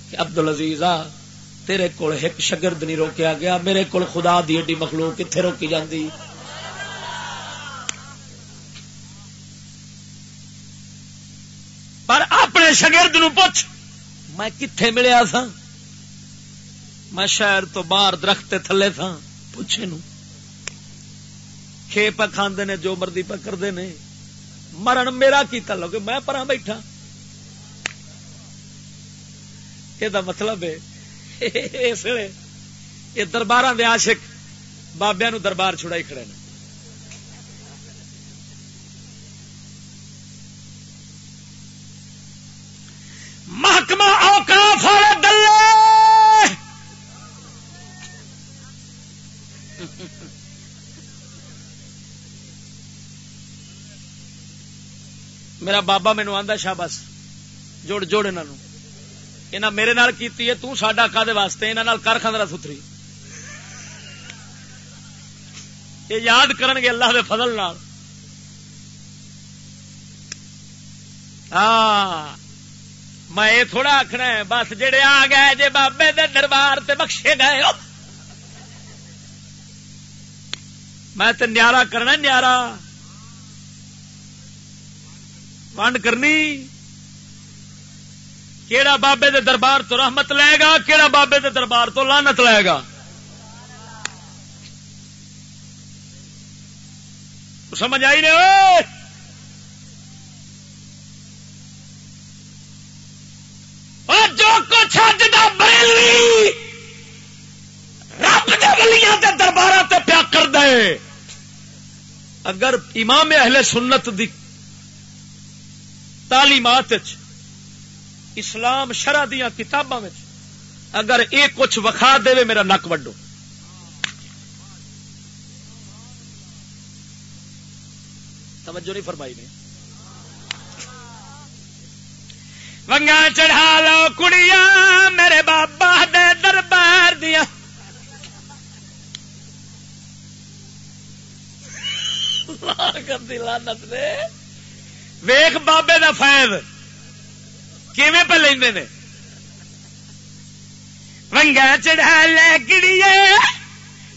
کہ عبد العزیز آ تیرے کول ایک شگرد نہیں روکیا گیا، میرے کول خدا دی ایڈی مخلوق کتنے روکی جاندی؟ پر اپنے شگرد نو پوچھ، میں کتنے ملیا سا میں شہر تو باہر درخت تھلے تھا پوچھے نو۔ کھے پہ نے، جو مردی پہ نے۔ مرن میرا کی تعلق میں پرا بیٹھا۔ یہ مطلب ہے اس لیے یہ دربار دے عاشق بابیا نو دربار چھڑائی کھڑے نے۔ محکمہ اوقاف والے دلے۔ میرا بابا مینو آدھا شاہ بس جوڑ جوڑ انہوں یہاں میرے نال کیتی ہے تو ساڈا کدے واسطے یہاں کر خاندرا ستری یہ یاد کرن گے اللہ دے فضل نال ہاں میں یہ تھوڑا آخنا ہے بس جڑے آ گئے جے بابے دے دربار تے بخشے گئے میں تے نیارا کرنا نیارا ونڈ کرنی کیڑا بابے دے دربار تو رحمت لے گا، کیڑا بابے دے دربار تو لانت لے گا؟ سمجھ آئی نہیں جو کچھ اج بریلی رب دے دربار تے پیا کر دے اگر امام اہل سنت دی تعلیمات اسلام شرح دیا کتاباں اگر یہ کچھ وکھا دے میرا نک وڈو۔ توجہ نہیں فرمائی نے۔ ونگا چڑھا لو کڑیا میرے بابا دے دربار دیا۔ لانت نے۔ ویخ بابے دا فیض۔ کیویں پہ لیندے نے؟ ونگا چڑھا لے گڑیے،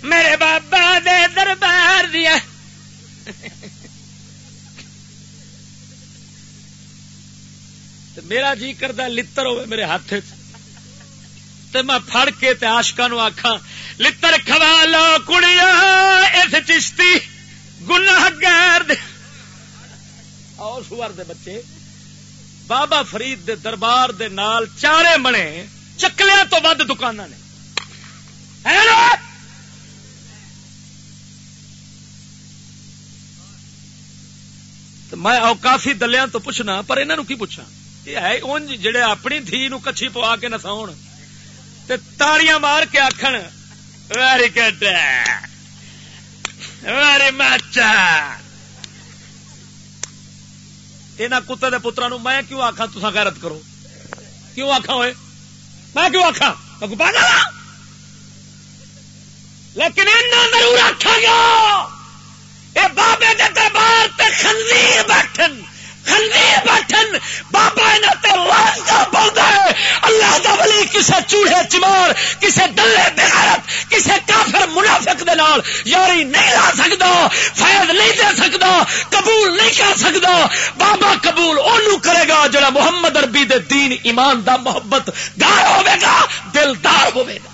میرے بابا دے دربار دیا میرا جی کردہ لتر ہوئے میرے ہاتھ تے۔ میں پھڑ کے تے آشکا نو آخا لتر کھوا لو کڑیا اس چشتی گناہ گار دے۔ اور سوار دے بچے۔ بابا فرید دے دربار دے نال چارے بنے چکلیا تو ود دکان نے۔ میں کافی دلیا تو پوچھنا، پر انہوں کی پوچھا یہ ہے انج جڑے اپنی دھی نو کچھی پوا کے نساؤ تاڑیاں مار کے آخر ویری گڈ۔ Very much. یہاں کتے کے پترا نو میں کیوں آخا تسا غیرت کرو کیوں آخا ہوئے میں کیوں آخا لیکن ضرور آخا گیا یہ بابے کے خنزیر بیٹھن خنزیر بیٹھن بیٹھن، بابا اللہ دا ولی کسے چوڑے چمار، کسے دلے بغیرت، کسے کافر منافق دے نال یاری نہیں لا سکتا فیض نہیں دے سکتا قبول نہیں کر سکتا بابا قبول اونوں کرے گا جڑا محمد اربی دے دین ایمان دا محبت دار ہوے گا، دلدار ہوے گا۔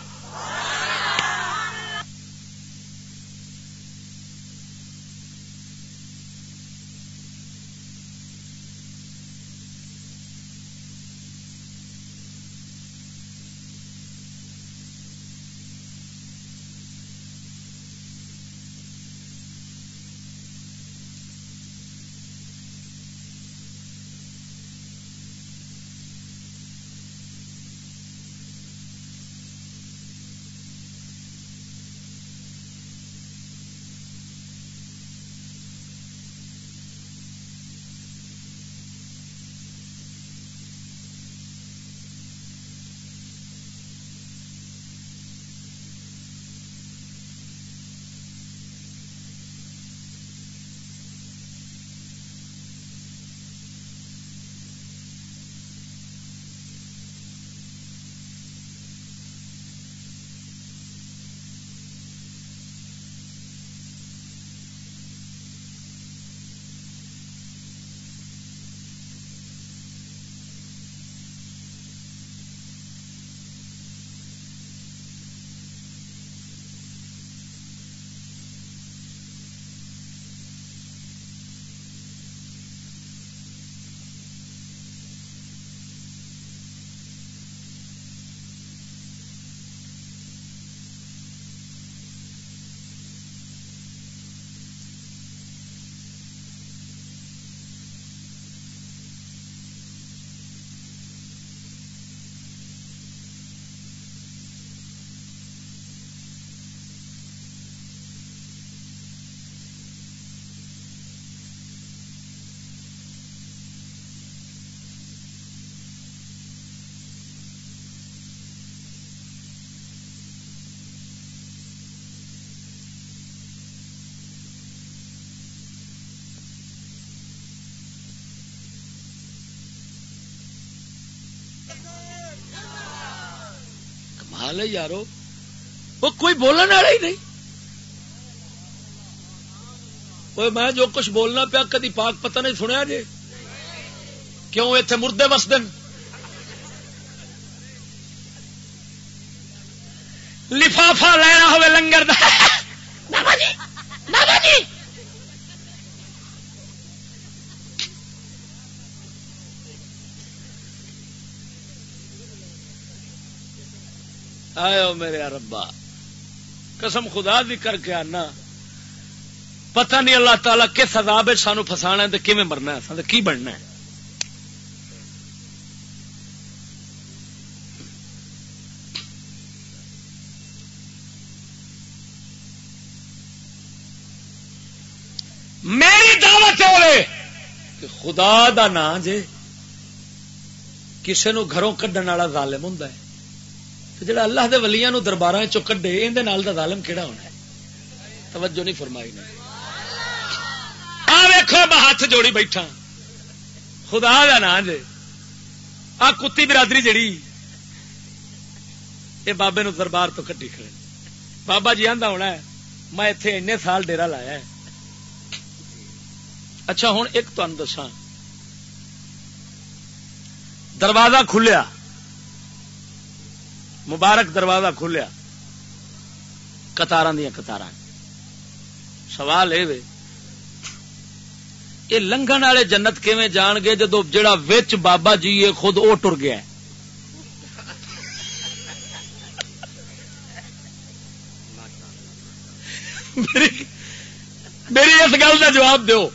حال ہے یارو، وہ کوئی بولنے والا ہی نہیں۔ میں جو کچھ بولنا پیا، کدی پاک پتہ نہیں سنیا جی کیوں اتنے مردے بس دن لفافا لینا ہوئے لنگر دا۔ آئے میرے ربا۔ قسم خدا بھی کر کے آنا۔ پتہ نہیں اللہ تعالی کس عذاب سانو فسانا ہے کیون مرنا ہے کی بننا ہے۔ میری دعوت ہوئے کہ خدا دا نا جے کسے نو گھروں کڈن والا ظالم ہوں جڑا اللہ دے ولیاں نو دربار چو کڈے اندر نال دا ظالم کیڑا ہونا ہے؟ توجہ نہیں فرمائی نے۔ آ ویکھو، میں ہاتھ جوڑی بیٹھا۔ خدا دا نا جے۔ آ کتی برادری جڑی یہ بابے نو دربار تو کٹی کھڑے۔ بابا جی آندا ہونا ہے، میں اتے این سال ڈیرا لایا ہے۔ اچھا ہوں ایک تمہیں دسا دروازہ کھلیا۔ مبارک دروازہ کھلیا کتار دیا کتار سوال یہ لنگن والے جنت کیویں جان گے جدو جڑا وچ بابا جی ہے خود وہ ٹر گیا میری اس گل کا جواب دو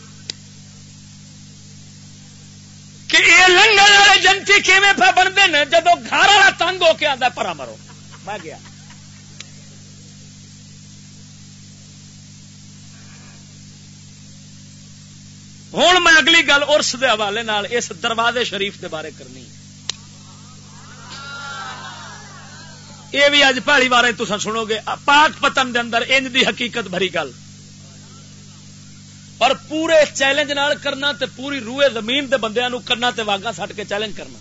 کہ یہ لنگن والے جنتی کیون پہ بنتے ہیں؟ جب گھر والا تنگ ہو کے آتا پرا مرو۔ میں گیا۔ ہوں میں اگلی گل ارس کے حوالے اس دروازے شریف کے بارے کرنی۔ یہ بھی اج پہلی بار تم سنو گے۔ پاک پتن دے اندر انج دی حقیقت بھری گل۔ اور پورے چیلنج نال کرنا تے پوری روئے زمین دے بندیاں نو کرنا تے واگا سٹ کے چیلنج کرنا۔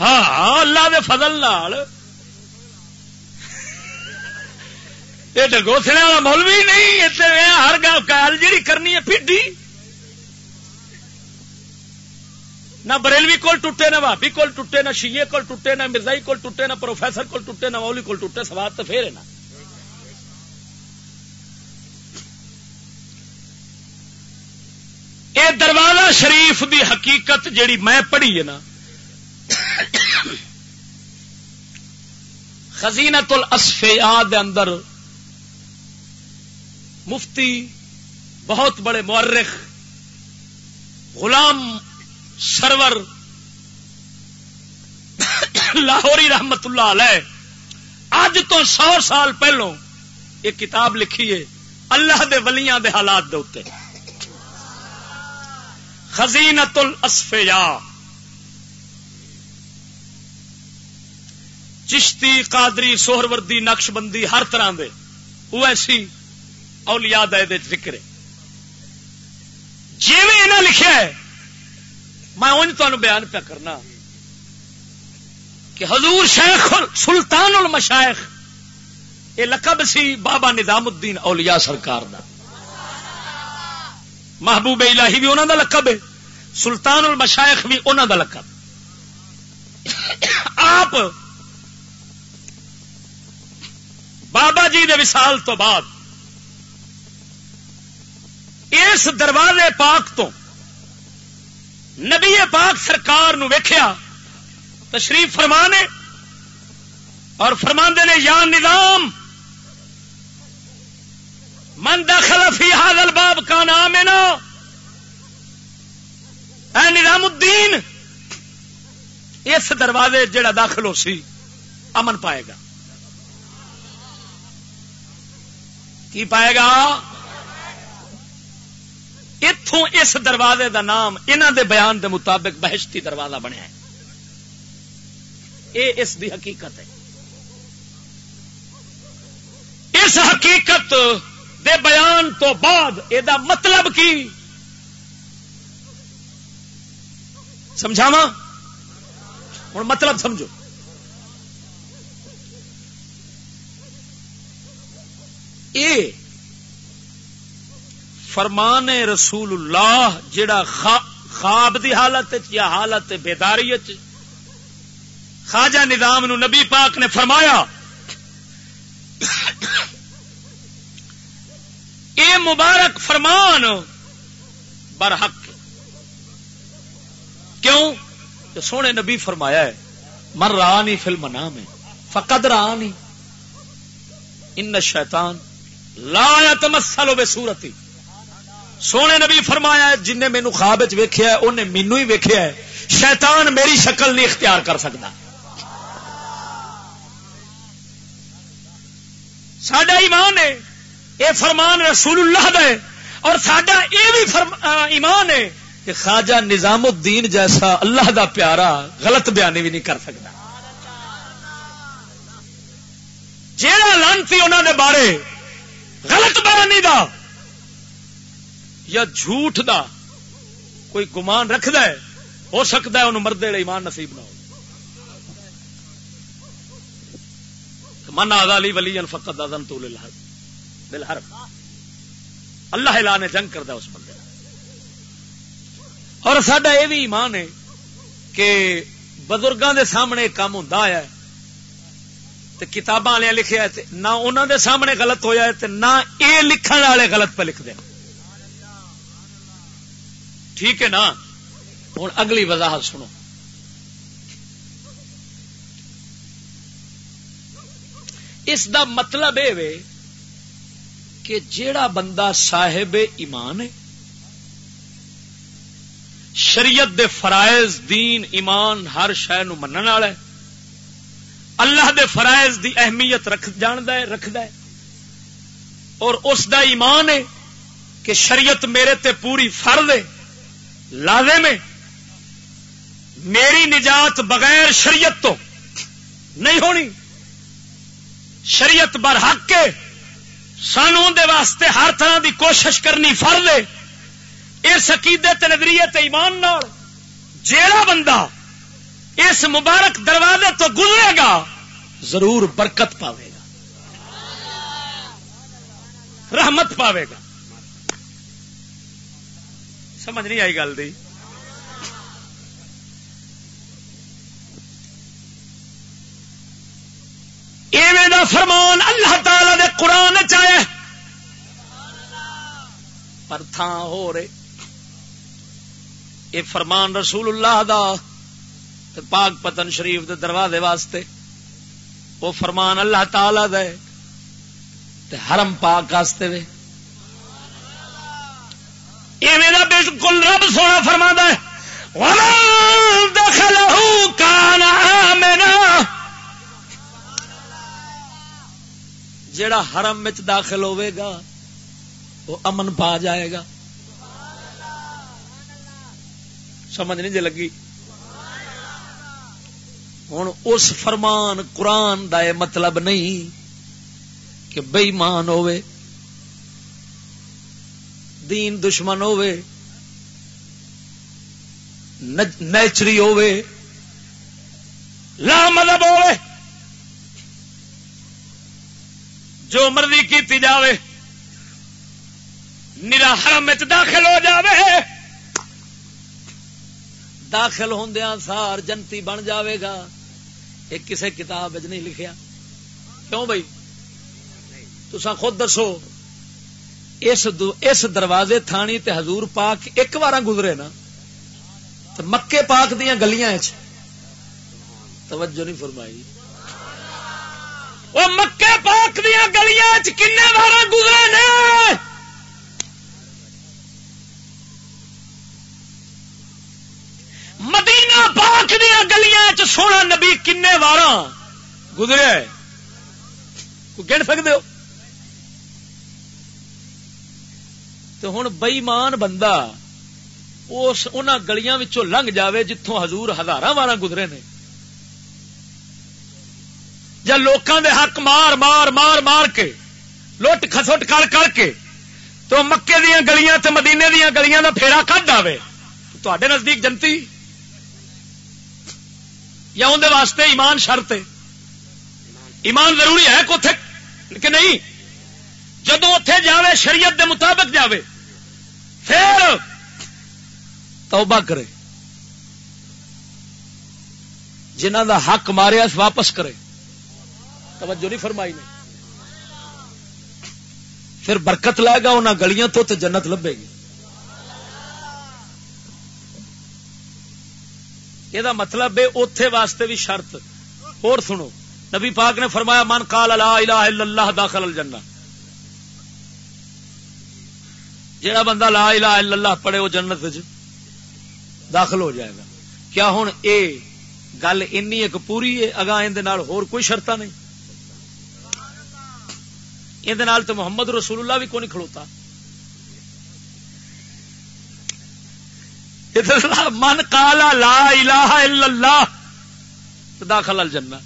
ہاں اللہ دے فضل نال۔ یہ ڈگوسنے والا مولوی نہیں ہر گل جی کرنی ہے پیڈی نہ بریلوی کول ٹوٹے، نہ بھابی کول ٹوٹے، نہ شیے کول ٹوٹے، نہ مرزائی کول ٹوٹے، نہ پروفیسر کول ٹوٹے، نہ مولی کول ٹوٹے، سواد تو پھر ہے نا۔ یہ دروازہ شریف دی حقیقت جیڑی میں پڑھی ہے نا خزینت الاسفیاء دے اندر مفتی بہت بڑے مورخ غلام سرور لاہوری رحمت اللہ علیہ اج تو سو سال پہلو یہ کتاب لکھی ہے اللہ دے ولیاں دے حالات دے اتنے خزینت الاسفیاء۔ چشتی، قادری سوہروردی نقش بندی ہر طرح دے۔ وہ ایسی اولیاء دے ذکر جی میں لکھا ہے، میں انج تمہیں بیان پیا کرنا کہ حضور شیخ سلطان المشائخ یہ لقب سی بابا نظام الدین اولیاء سرکار دا۔ محبوب الہی بھی انہوں دا لقب ہے، سلطان المشائخ بھی انہوں دا لقب۔ آپ بابا جی دے وصال تو بعد، اس دروازے پاک تو نبی پاک سرکار نو ویخیا تشریف فرمانے اور فرما نے، یا نظام من دخل فی هذا الباب کا نام ہے نا اے نظام الدین، اس دروازے جڑا داخل ہو سی، امن پائے گا۔ کی پائے گا؟ اتوں اس دروازے دا نام انہ دے بیان دے مطابق بہشتی دروازہ بنیا ہے۔ اے اس دی حقیقت ہے۔ اس حقیقت دے بیان تو بعد یہ مطلب کی؟ سمجھاوا ہوں مطلب سمجھو۔ اے فرمان رسول اللہ جڑا خواب دی حالت یا حالت بیداری خواجہ نظام نو نبی پاک نے فرمایا اے مبارک فرمان برحق کیوں؟ کہ سونے نبی فرمایا ہے مر رہا نہیں فلم نام ہے فقد رہا نہیں ان شیطان لا تمسلو بے سورتی سونے نبی فرمایا جن نے مینو خواب ویخیا انہیں مینو ہی ویخیا ہے۔ شیطان میری شکل نہیں اختیار کر سکتا۔ سڈا ایمان ہے۔ یہ فرمان رسول اللہ دا ہے اور سڈا یہ بھی ایمان ہے کہ خواجہ نظام الدین جیسا اللہ دا پیارا غلط بیانی بھی نہیں کر سکتا۔ جہاں لانتی انہوں نے بارے غلط بیانی دا یا جھوٹ دا کوئی گمان رکھد ہے، ہو سکتا ہے انہوں مرد ایمان نصیب نہ ہو۔ من آزالی ولی فقط ازن تو بلحر اللہ اعلان نے جنگ کرتا اس بندے اور سڈا یہ بھی ایمان ہے کہ بزرگوں دے سامنے کام ہوں آیا کتاباں والے لکھے نہ انہوں دے سامنے غلط ہویا ہے نہ یہ لکھن والے غلط پہ لکھتے ہیں۔ ٹھیک ہے نا؟ ہوں اگلی وضاحت سنو۔ اس دا مطلب یہ کہ جیڑا بندہ صاحب ایمان ہے، شریعت دے فرائض دین ایمان ہر شہ من والا ہے، اللہ دے فرائض دی اہمیت رکھ جاند ہے رکھد ہے، اور اس دا ایمان ہے کہ شریعت میرے تے پوری فرد ہے، لازم ہے، میری نجات بغیر شریعت تو نہیں ہونی، شریعت بر حق کے سانو اندر واسطے ہر طرح دی کوشش کرنی فرد ہے۔ اس عقیدے تے نظریے تے ایمان نال جیڑا بندہ اس مبارک دروازے تو گزرے گا، ضرور برکت پاوے گا۔ رحمت پاوے گا۔ سمجھ نہیں آئی گل دی؟ ایویں دا فرمان اللہ تعالی دے قرآن چاہے پر تھان ہو رہے۔ یہ فرمان رسول اللہ دا تے پاک پتن شریف دے دروازے واسطے۔ وہ فرمان اللہ تعالی دے تے حرم پاک واسطے وے۔ ایویں دا بالکل رب سونا فرما ہے۔ دخلہ کان آمنا۔ جڑا حرم وچ داخل ہوے گا، وہ امن پا جائے گا۔ سمجھ نہیں جی لگی؟ ہوں اس فرمان قرآن دا یہ مطلب نہیں کہ بےمان ہوے دین دشمن ہوے نیچری ہوے لا مذہب ہوے جو مرضی کی جاوے، نرا حرم داخل ہو جاوے۔ داخل ہوندیاں سار جنتی بن جاوے گا۔ ایک کسے کتاب نہیں لکھیا۔ کیوں بھائی؟ تسا خود دسو، اس اس دروازے تھانی تے حضور پاک ایک بار گزرے نا تو مکے پاک دیا گلیاں توجہ نہیں فرمائی۔ وہ مکے پاک دیا گلیاں کن بار گزرے نے؟ مدینہ پاک دیا گلیاں سونا نبی کن وار گزرے گن سکتے ہو؟ تو ہوں بئیمان بندہ اس گلیاں لنگ جاوے جتوں ہزور ہزار وار گزرے نے۔ یا لوکاں دے حق مار مار مار مار کے لٹ خسٹ کر کر کے، تو مکے دیا گلیاں تے مدینے دیا گلیاں دا پھیرا کٹ آئے تے نزدیک جنتی؟ یا اندر واسطے ایمان شرط ہے؟ ایمان ضروری ہے کوتھے کہ نہیں؟ جدو اتے جاوے، شریعت دے مطابق جاوے، پھر توبہ کرے۔ جنہ دا حق ماریا واپس کرے۔ توجہ نہیں فرمائی نے۔ پھر برکت لائے گا انہوں گلیاں تو تے جنت لبے گی۔ یہ مطلب ہے اتے واسطے بھی شرط۔ اور سنو، نبی پاک نے فرمایا، من کال لا الہ الا اللہ داخل الجنہ. جہاں بندہ لا الہ الا اللہ پڑھے، وہ جنت داخل ہو جائے گا۔ کیا ہوں اے گل ایک پوری ہے؟ اگاں ہور کوئی شرط نہیں۔ یہ تو محمد رسول اللہ بھی کون کھلوتا؟ من کالا لا الہ الا اللہ داخل الجنہ۔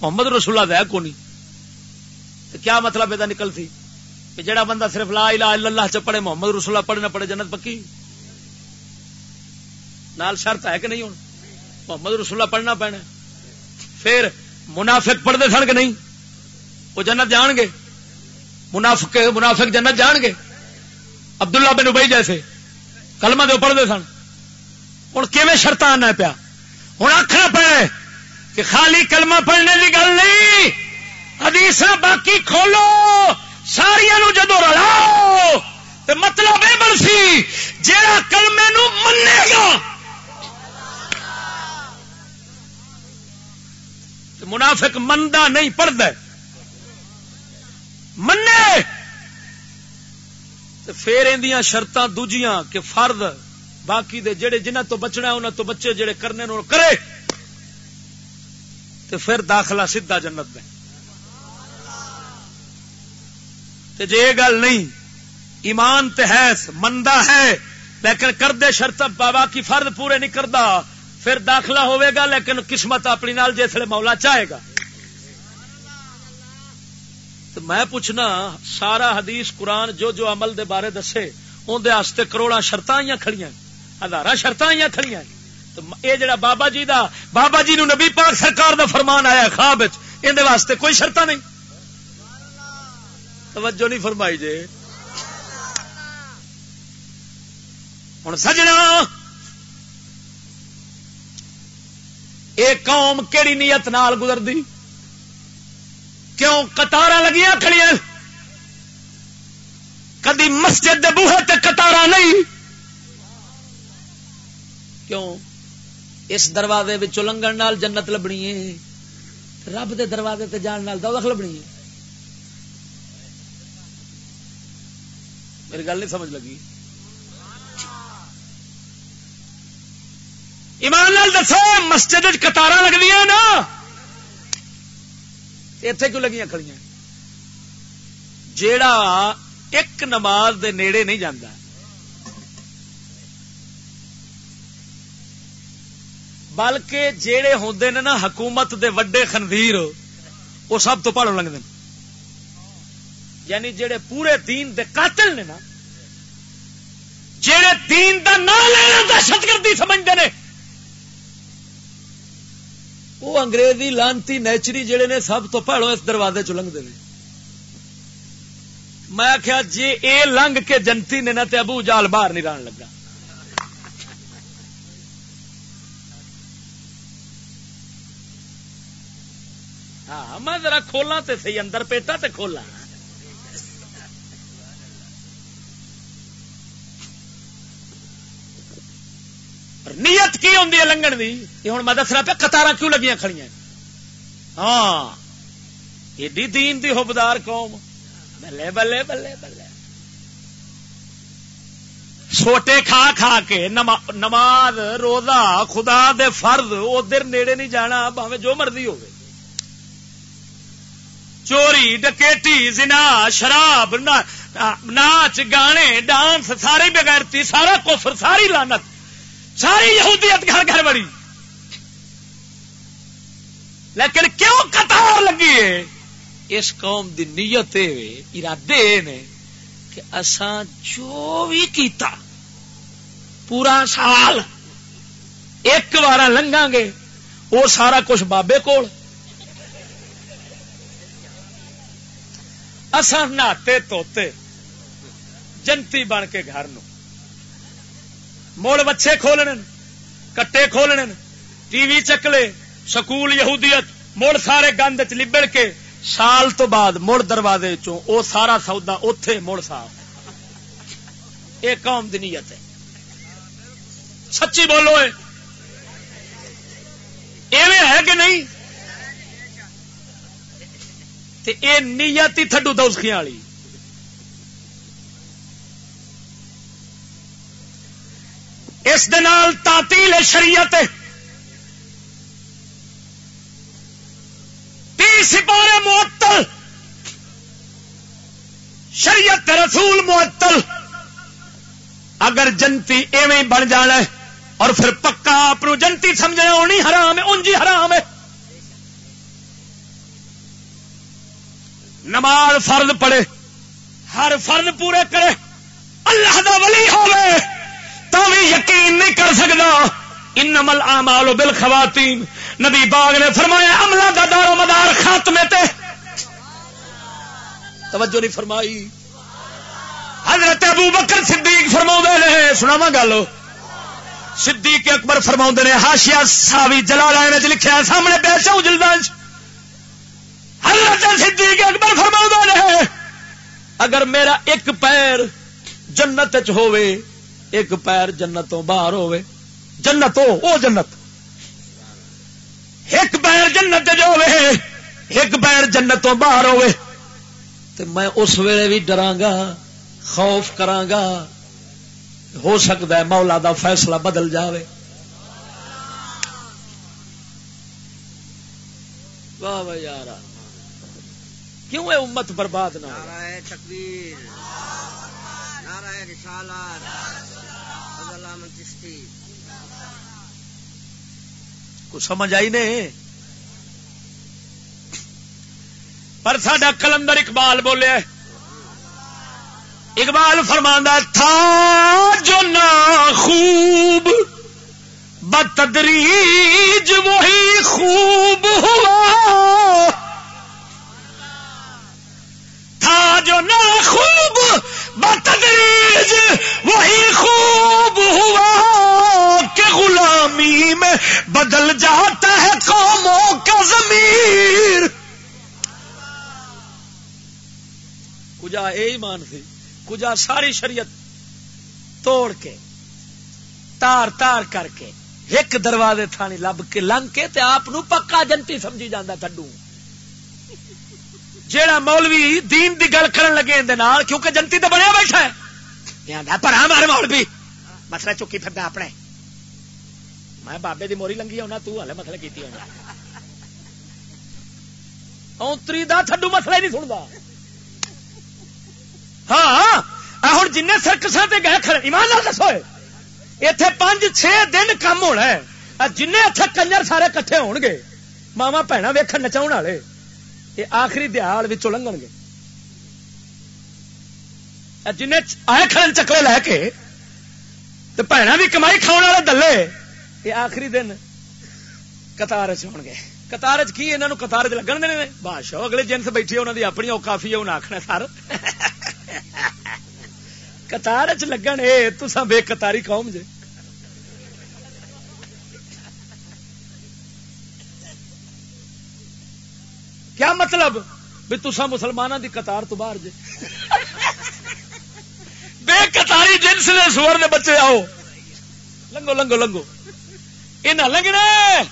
محمد رسول اللہ ہے کو نہیں؟ کیا مطلب یہ نکل تھی کہ جڑا بندہ صرف لا الہ الا اللہ چ پڑھے، محمد رسول اللہ پڑھے، نہ پڑھے جنت پکی؟ نال شرط ہے کہ نہیں ہوں محمد رسول اللہ پڑھنا پینا۔ پھر منافق پڑھتے سن کہ نہیں؟ وہ جنت جان گے؟ منافق منافق جنت جان گے۔ عبداللہ بن ابئی جیسے۔ کلمہ دے پڑھتے سن۔ ہوں کیون شرط آنا پیا؟ ہوں آخر پہ کہ خالی کلمہ پڑھنے کی گل نہیں۔ حدیث باقی کھولو۔ ساریا جدو رلاؤ۔ تو مطلب یہ بنسی جا کلمے نو منے گا۔ منافق مندا نہیں پڑھتا منے پھر اندیاں شرط دوجیاں کہ فرد باقی دے جڑے جنہ تو بچنا انہوں تو بچے جڑے کرنے نو کرے! تو پھر داخلہ سیدا جنت میں۔ جی یہ گل نہیں، ایمان تے ہے مندا ہے، لیکن کردے شرط بابا کی فرد پورے نہیں کرتا پھر داخلہ ہوئے گا، لیکن قسمت اپنی نال جسے مولا چاہے گا۔ میں پوچھنا، سارا حدیث قرآن جو جو عمل دے بارے دسے اندر کروڑا شرط آئی کھڑی ہزار شرط آئی کھڑی یہ جڑا بابا جی دا بابا جی نو نبی پاک سرکار دا فرمان آیا خواب اندر واسطے کوئی شرط نہیں۔ توجہ نہیں فرمائی جے۔ ہوں سجنا۔ یہ قوم کہڑی نیت نال گزر دی کیوں کتار لگیا کھڑی کدی مسجد دے بوہے تے کتارا نہیں؟ کیوں؟ اس دروازے لنگن نال جنت لبنی ہے، رب دے دروازے تے جان نال دوزخ لبنی ہے۔ میری گل نہیں سمجھ لگی۔ ایمان لال دسو، مسجد کتار لگتی نا؟ اتے کیوں لگی کھڑی جیڑا ایک نماز دے نیڑے نہیں جانا بلکہ جیڑے ہوندے نے نا حکومت دے وڈے خنویر وہ سب تو پہلو لگتے یعنی جیڑے پورے دین دے قاتل نے نا، جیڑے دین دا نام لینا دہشت گردی سمجھتے ہیں وہ انگریزی لانتی نیچری جڑے نے سب تو پہلو اس دروازے چ لنگتے ہیں میں آخیا جی اے لنگ کے جنتی نے نہ تے ابو جال باہر نہیں ران لگا ہاں میں ذرا کھولا تے سی اندر پیٹا تے کھولا نیت کی ہوں لنگن دی؟ یہ ہوں میں دسنا پہ قطار کیوں لگی کھڑی ہاں۔ ایڈی دین دی حبدار قوم۔ بلے بلے بلے بلے۔ چھوٹے کھا کھا کے نماز، روزہ خدا دے فرض ادھر نیڑے نہیں جانا باوے جو مرضی ہوگی چوری ڈکیٹی زنا، شراب ناچ، گانے، ڈانس ساری بغیرتی، سارا کفر، ساری لانت ساری یہودیت گھر گھر بڑی۔ لیکن کیوں قطار لگی ہے؟ اس قوم دی نیت ارادے نے کہ اساں جو بھی کیتا، پورا سال ایک بار لنگا گے وہ سارا کچھ بابے کول۔ اساں نہاتے توتے جنتی بن کے گھر نو۔ مڑ بچے کھولنے کٹے کھولنے ٹی وی چکلے سکول یہودیت، مڑ سارے گند چ لبڑ کے، سال تو بعد مڑ دروازے چوں او سارا سودا اتے مڑ صاف یہ قوم دی نیت ہے۔ سچی بولو ایویں ہے کہ نہیں؟ اے نیت ہی تھڈو دوسخیاں والی۔ اس تعطیل شریعت تی سپارے معطل، شریعت رسول معطل۔ اگر جنتی ایویں بن جانا ہے اور پھر پکا آپ جنتی سمجھنا ہونی حرام ہے انجی حرام ہے۔ نماز فرض پڑے ہر فرض پورے کرے، اللہ دا ولی ہوئے تو بھی یقین نہیں کر سکتا ان عمل آمال بل خواتین نبی باغ نے فرمایا، عملہ کا دار و مدار خاتمے تے. توجہ نہیں فرمائی. حضرت ابو بکر صدیق فرما نے سنا گل. صدیق اکبر فرما نے ہاشیا ساوی جلال لکھا سامنے بیچا جلد حضرت صدیق اکبر فرما نے، اگر میرا ایک پیر جنت ہوئے ایک پیر جنتوں باہر ہوئے جنت ہو او جنت۔ ایک پیر جنت جو ہوئے ایک پیر جنتوں باہر ہوئے تو میں اس ویلے بھی ڈرانگا، خوف کرانگا، ہو سکتا ہے مولا دا فیصلہ بدل جاوے۔ واہ واہ یار کیوں ہے امت برباد نہ تکبیر نعرہ رسالت کو سمجھ آئی نے پر ساڈا کلندر اقبال بولے، اقبال فرماندہ تھا جو نا خوب بتدریج وہی خوب ہوا۔ تھا جو نا خوب بتدریج وہی خوب ہوا کہ غلامی میں بدل جاتا ہے قوموں کا ضمیر۔ کجا ایمان سی کجا ساری شریعت توڑ کے، تار تار کر کے، ایک دروازے تھانی لب کے، لنگ کے، تے آپ پکا جنتی سمجھی جانا تھڈو جیڑا مولوی دین دی گل کرن لگے اندے نال، کیونکہ جنتی تو بنیا بیٹھا ہے۔ یہاں پر ہمارے مولوی مسئلہ چکی پھر اپنے۔ میں بابے دی موری لنگی ہونا تو ہلے مسئلہ کیتی ہونا اونتری دا تھڈو مسئلہ ہی نہیں سنتا ہاں ہوں جن سرکس گئے کھڑے، ایمان نال دسو۔ اتے پانچ چھ دن کم ہونا ہے۔ جن اتنے کنجر سارے کٹھے ہون گے ماوا بھنا ویخ نچاؤ والے۔ یہ آخری دیال لنگن گے۔ جن آئے کھڑے چکلے لے کے تو بھنا بھی کمائی کھاؤ والے دلے، یہ آخری دن کتار چ گے۔ کتار چ کی انہوں کتار چ لگن دے بادشاہ، اگلے جنس بیٹھی انہوں نے اپنی وہ کافی ہے انہیں آخنا سر۔ کتار چ لگن، اے تسا بے کتاری قوم جے۔ مطلب بھی تسا مسلمانوں دی قطار تو باہر جے۔ بے کتاری جنس نے سور نے بچے آؤ۔ لنگو لنگو لنگو۔ یہ نہ لنگنے۔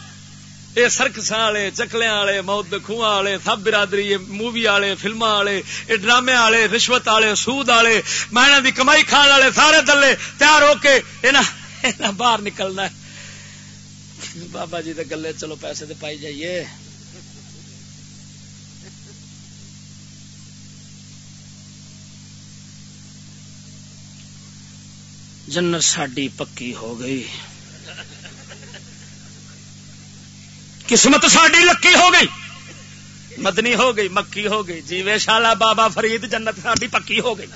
یہ سرکس والے چکلے والے، موت خواہ والے، سب برادری مووی والے فلما والے یہ ڈرامے والے، رشوت والے، سود والے، میں دی کمائی کھان والے سارے دلے تیار ہو کے باہر نکلنا۔ بابا جی گلے، چلو پیسے تو پائی جائیے۔ جنت ساڈی پکی ہو گئی۔ قسمت ساڈی لکی ہو گئی۔ مدنی ہو گئی، مکی ہو گئی۔ جیوے شالا بابا فرید جنت ساڈی پکی ہو گئی۔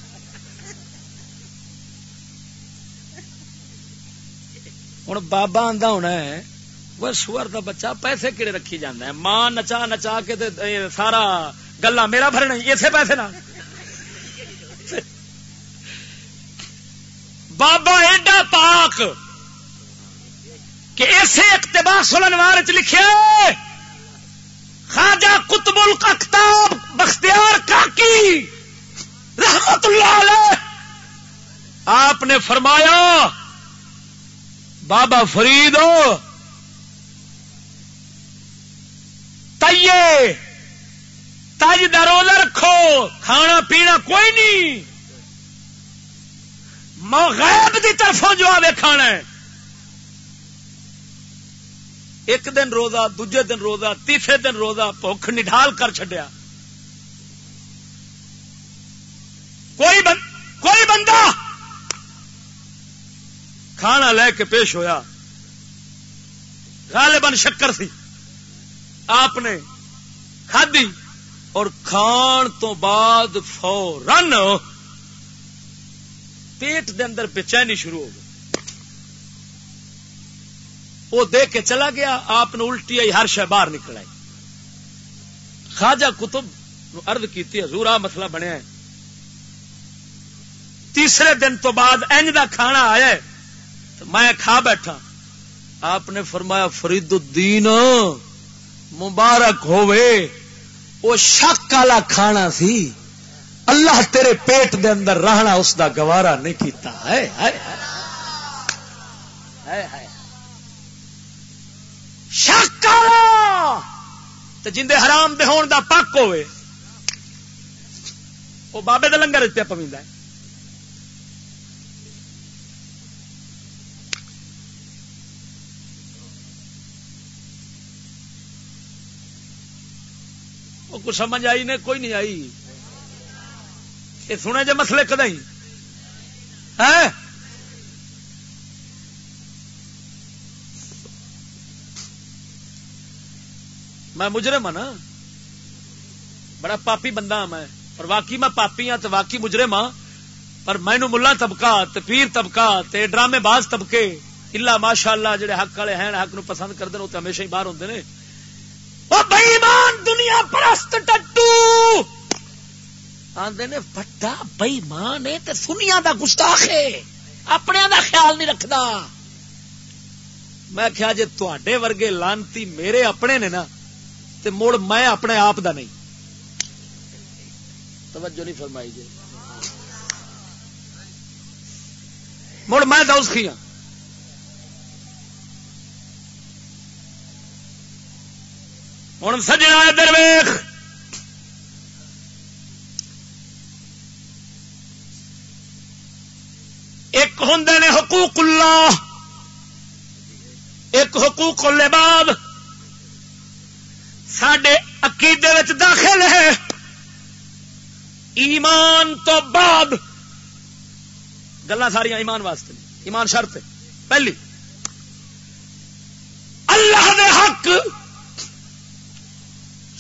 ہوں بابا آدھا ہونا ہے، وہ سور کا بچہ پیسے کہڑے رکھی جانا ہے؟ ماں نچا نچا کے سارا گلا میرا بھرنا اسے پیسے نہ بابا ایڈا پاک کہ اسے اقتباس سلنوار چ لکھے خواجہ قطب القتاب بختیار کاکی رحمت اللہ علیہ۔ آپ نے فرمایا، بابا فرید تیے تج روزہ رکھو، کھانا پینا کوئی نہیں۔ غیب دی طرفوں جو آئے کھانا ہے۔ ایک دن روزہ دجے دن روزہ، تیسرے دن روزہ، بھوک نڈال کر چڈیا کوئی بند کوئی بندہ کھانا لے کے پیش ہویا۔ غالباً شکر سی۔ آپ نے کھدی اور کھان تو بعد فورن پیٹ دے اندر بےچینی شروع ہو گئی۔ وہ دیکھ کے چلا گیا، آپ نے الٹی آئی، ہر شہ باہر نکل آئی۔ خواجہ کتب ارد کی حضور آ مسئلہ بنیا ہے۔ تیسرے دن تو بعد اینج دا کھانا آیا ہے۔ تو میں کھا بیٹھا۔ آپ نے فرمایا، فرید الدین، مبارک ہوئے۔ وہ شک والا کھانا سی۔ اللہ تیرے پیٹ دے اندر رہنا اس دا گوارا نہیں کیتا۔ ہے شک جندے حرام دے ہون دا پک ہوئے۔ وہ بابے دے لنگر پہ پویندا ہے۔ وہ کچھ سمجھ آئی نے؟ کوئی نہیں آئی۔ یہ سنے جے مسئلے کدی ہے؟ میں مجرم ہوں نا۔ بڑا پاپی بندہ ہاں میں۔ اور واقعی میں پاپی ہاں تو واقعی مجرم ہاں۔ پر مینو ملا طبقہ تے پیر طبقہ تے ڈرامے باز طبقے۔ الا ماشاء اللہ جہے حق والے ہیں، حق نو پسند کرتے ہیں وہ ہمیشہ ہی باہر ہوتے ہیں بئیمان دنیا پرست ٹٹو! آدھے نے بڑا بئیمان ہے تے سنیا دا گستاخ ہے۔ اپنے دا خیال نہیں رکھدا۔ میں کیا جی تے ورگے لانتی میرے اپنے نے نا، تے مڑ میں اپنے آپ دا نہیں۔ توجہ نہیں فرمائی جی۔ مڑ میں دوسخی ہوں ہوں سجنا ادھر ہوں نے حقوق اللہ۔ ایک حقوق العباد سڈے عقیدے داخل ہے۔ ایمان تو بعد گلا ساریا ایمان واسطے ایمان شرط پہلی، اللہ دے حق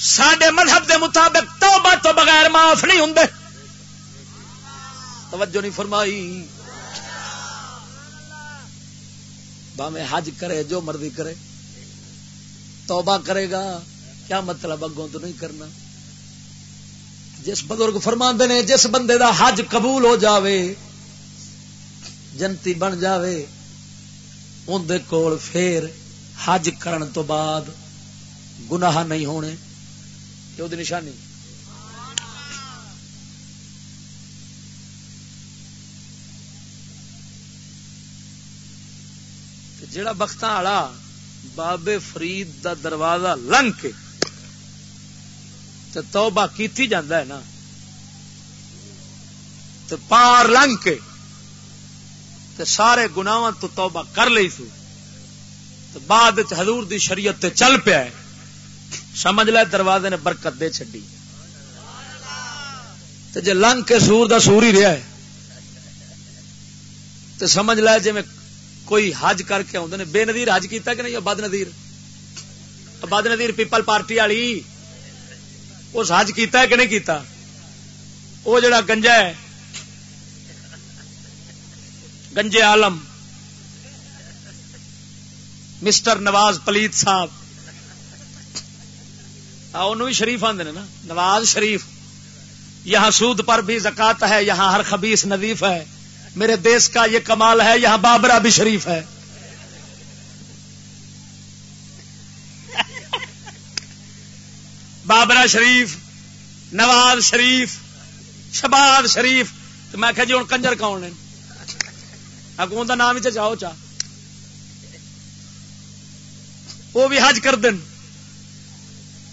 سڈے مذہب دے مطابق توبہ تو بغیر معاف نہیں ہوں توجہ نہیں فرمائی۔ باویں حج کرے، جو مرضی کرے۔ توبہ کرے گا۔ کیا مطلب اگوں تو نہیں کرنا؟ جس بزرگ فرما نے، جس بندے دا حج قبول ہو جاوے، جنتی بن جاوے اندر کول پھر حج کرن تو بعد گناہ نہیں ہونے، یہ نشانی۔ جڑا بخت والا بابے فرید دا دروازہ لنگ کے توبہ کیتی جاندہ ہے نا تو پار لنگ کے تے سارے گناواں تو توبہ کر لی سو تو بعد حضور دی شریعت تے چل پیا ہے سمجھ لے دروازے نے برکت دے چڈی تے جے لنگ کے سور دا سور ہی رہا ہے تو سمجھ لے جی میں کوئی حج کر کے آدھے بے ندیر حج کیتا کہ نہیں؟ بد ندیر بد ندیر پیپل پارٹی والی۔ اس حج کیتا ہے کہ نہیں کیتا؟ وہ جڑا گنجا ہے۔ گنجے عالم۔ مسٹر نواز پلیت صاحب۔ بھی شریف آدھے نا۔ نواز شریف۔ یہاں سود پر بھی زکات ہے، یہاں ہر خبیص ندیف ہے۔ میرے دیش کا یہ کمال ہے، یہاں بابرا بھی شریف ہے۔ بابرا شریف نواز شریف شباد شریف، تو میں کہ جی ہوں کنجر کون ہے حکومت کا نام ہی چاہو چاہ وہ بھی حج کر دن۔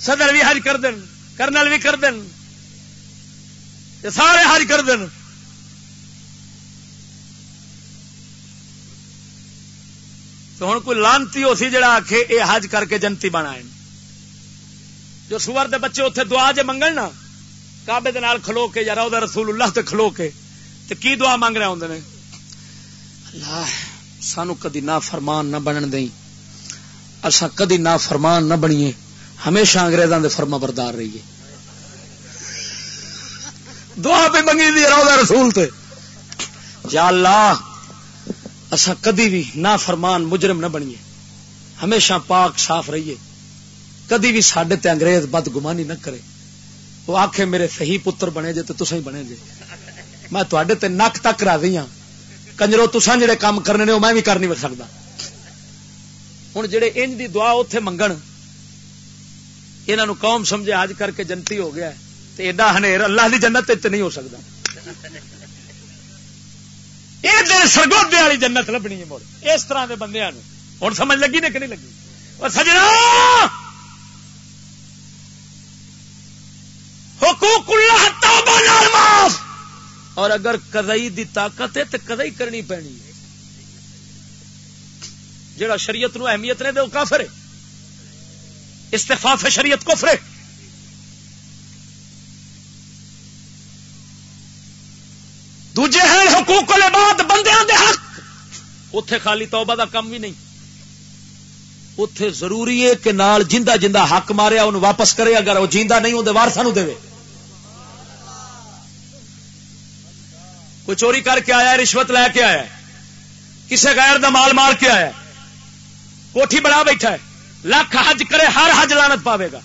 صدر بھی حج کر دن، کرنل بھی کر دن۔ سارے حج کر دن۔ تو ہوں کوئی لانتی ہو سی جڑا آخ یہ حج کر کے جنتی بنا جو سور دے بچے اتنے دعا جے منگن نا کابے دال کھلو کے یا رودا رسول اللہ تے کھلو کے، تے کی دعا منگ رہے ہوں اللہ، سانو کدی نہ فرمان نہ بنن دیں۔ اصا کدی نہ فرمان نہ بنیے۔ ہمیشہ انگریزاں دے فرما بردار رہیے۔ دعا پہ منگی دی رودا رسول تے۔ یا اللہ اصا کدی بھی نہ فرمان مجرم نہ بنیے۔ ہمیشہ پاک صاف رہیے۔ کدی بھی سڈے تے انگریز بد گمانی نہ کرے۔ وہ آخ میرے صحیح پتر بنے جے تو تسا ہی بنے جے۔ میں تے تے نک تک راضی ہاں۔ کنجرو تسا جڑے کام کرنے نے وہ میں بھی کر نہیں سکتا ہوں جڑے انج دی دعا اتے منگن یہ قوم سمجھے آج کر کے جنتی ہو گیا ایڈا ہنیر اللہ دی جنت نہیں ہو سکتا یہ سرگودے والی جنت لبنی ہے مڑ۔ اس طرح کے بندے ہوں سمجھ لگی نے کہ نہیں لگی؟ اور سجنا۔ حقوق اللہ توبہ معاف۔ اور اگر کدئی دی طاقت ہے تو کدئی کرنی پینی ہے۔ جڑا شریعت نو اہمیت نے دے، وہ کافر ہے۔ استفاف شریعت کفر ہے۔ دوجے ہیں حقوق العباد بندیاں دے حق۔ اوتھے خالی توبہ دا کم بھی نہیں۔ اوتھے ضروری ہے کہ نال جندہ جندہ حق ماریا اون واپس کرے، اگر وہ جیندا نہیں ہوں ہوندے وارثاں نو دےوے کوئی چوری کر کے آیا ہے، رشوت لے کے آیا ہے، کسے غیر دا مال مار کے آیا ہے، کوٹھی بڑا بیٹھا ہے، لاکھ حج کرے، ہر حج لانت پاوے گا۔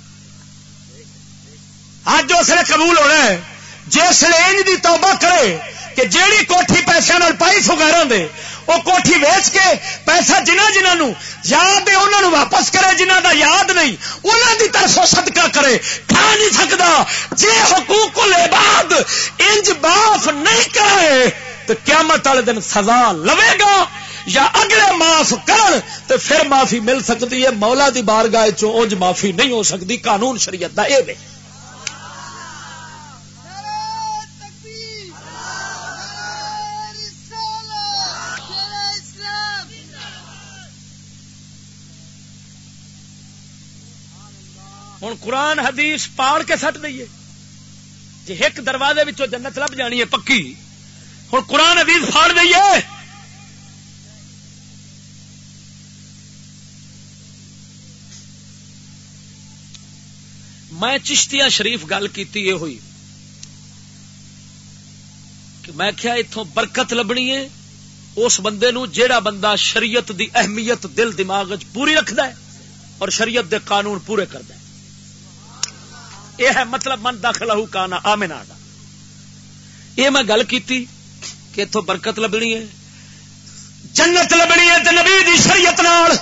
حج جو اس نے قبول ہونا ہے، جس لیے ان دی توبہ کرے کہ جیڑی کوٹھی پیسے پائی سگیروں دے وہ کوٹھی ویچ کے پیسہ جنہ جنہوں یاد ہے انہوں واپس کرے جنہ دا یاد نہیں انہوں دی طرف صدقہ کرے، کھا نہیں سکتا جی حقوق العباد انج باف نہیں کرے، تو قیامت والے دن سزا لوے گا یا اگلے معاف کر تو پھر معافی مل سکتی ہے۔ مولا دی بارگاہ چونج معافی نہیں ہو سکتی، قانون شریعت کا یہ ہوں قرآن حدیث پاڑ کے سٹ دئیے۔ جی ایک دروازے جنت لب جانی ہے، پکی۔ ہوں قرآن حدیث پھاڑ دئیے۔ میں چشتیا شریف گل کی یہ ہوئی کہ میں کیا اتوں برکت لبنی ہے، اس بندے نو جیڑا بندہ شریعت دی اہمیت دل دماغ پوری رکھد اور شریعت دے قانون پورے کرد یہ ہے مطلب من داخلہ ہو کانا آمنا کا یہ میں گل کی کہ اتوں برکت لبنی ہے، جنت لبنی ہے تو نبی دی شریعت نال۔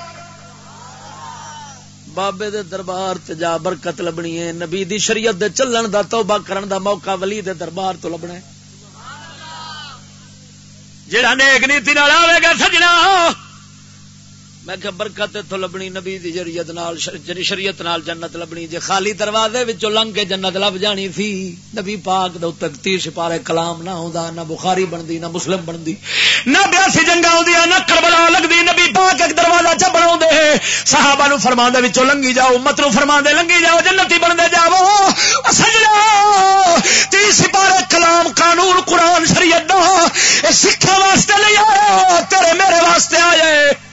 بابے دے دربار تے جا برکت لبنی ہے، نبی دی شریعت دے چلن دا توبہ کرن دا موقع ولی دے دربار تو لبنا ہے۔ جڑا نیک نیتی نال آئے گا سجنا میں کہ برکت تو لبنی نبی دی شریعت نال شریعت نال جنت لبنی، جے خالی دروازے وچوں لنگ کے جنت لب جانی تھی۔ نبی پاک دے تک تیر سپارے کلام نہ ہوندا، نہ بخاری بندی نہ مسلم بندی نہ بیاسی جنگا ہوندیاں نہ کربلا لگدی۔ نبی پاک ایک دروازہ چ بناوندے صحابہ نو فرماندے وچوں لنگی جاؤ، امت نو فرماندے لنگی جاؤ، جنتی بندے جاؤ۔ سجنا تیر سپارے کلام قانون قرآن شریعت دا۔ اے سکھا واسطے نہیں آیا، تیرے میرے واسطے آئے۔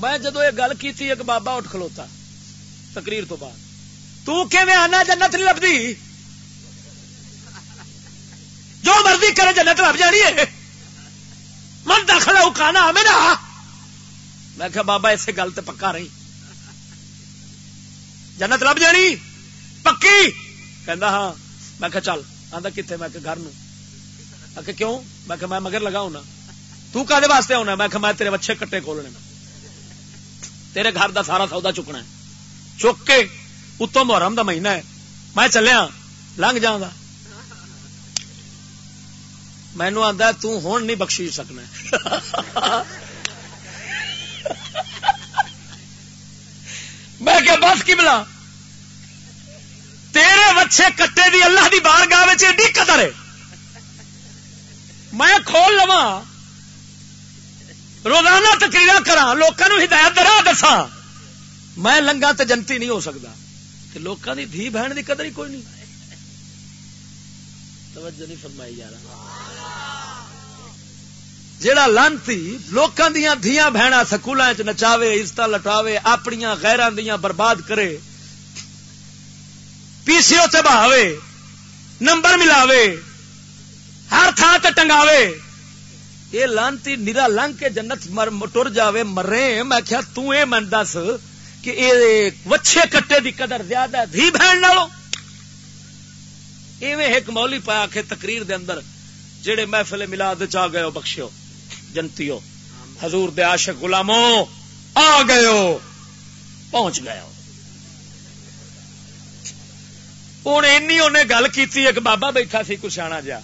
میں جدو یہ گل کی ایک بابا اٹھ کھلوتا تقریر تو بعد۔ تو آنا جنت نہیں لبھی؟ جو مرضی کرے جنت لب جانی ہے۔ من داخل کانا میرا۔ میں کہ بابا اسے گل تو پکا رہی۔ جنت لب جانی؟ پکی؟ کہ ہاں۔ میں کہ چل آتا کتنے میں کہ گھر نو کہ کیوں؟ میں کہ میں مگر لگا ہونا۔ تو کدے واسطے ہونا میں کہ میں تیرے بچے کٹے کھولنے میں تیرے گھر دا سارا سودا چکنا ہے۔ چک کے اتوں محرم دا مہینہ ہے۔ میں چلیا، لنگ جا مینو آتا تون نہیں بخشی سکنا میں کہ بس کی بلا؟ تیرے بچے کٹے دی اللہ دی بار گاہ ایڈی قدر ہے۔ میں کھول لوا روزانہ تقریر کرا لوگوں ہدایت درا دسا میں لنگا تو جنتی نہیں ہو سکتا کہ لوگوں کی دھی بہن کی قدر ہی کوئی نہیں۔ توجہ نہیں فرمائی جا رہا جڑا لانتی لوکاں دیاں دھیاں بہنا سکولوں چ نچاوے عزت لٹاوے اپنی غیران دیاں برباد کرے پی سی او سے بہاوے، نمبر ملاوے، ہر تھان تے ٹنگاوے۔ یہ لانتی نیرا لنگ کے جنت مر ٹر جاوے مرے۔ میں کیا تے من دس کہ اے وچھے کٹے دی قدر زیادہ دھی بہن نالو ایویں ایک مولی پایا کے تقریر دے اندر، جڑے محفل ملاد چاہ گئے ہو بخشو جنتیو حضور دے عاشق غلاموں آ گئے ہو، پہنچ گئے ہو۔ ہوں این گل کی ایک بابا بیٹھا سی، کچھ آنا جا۔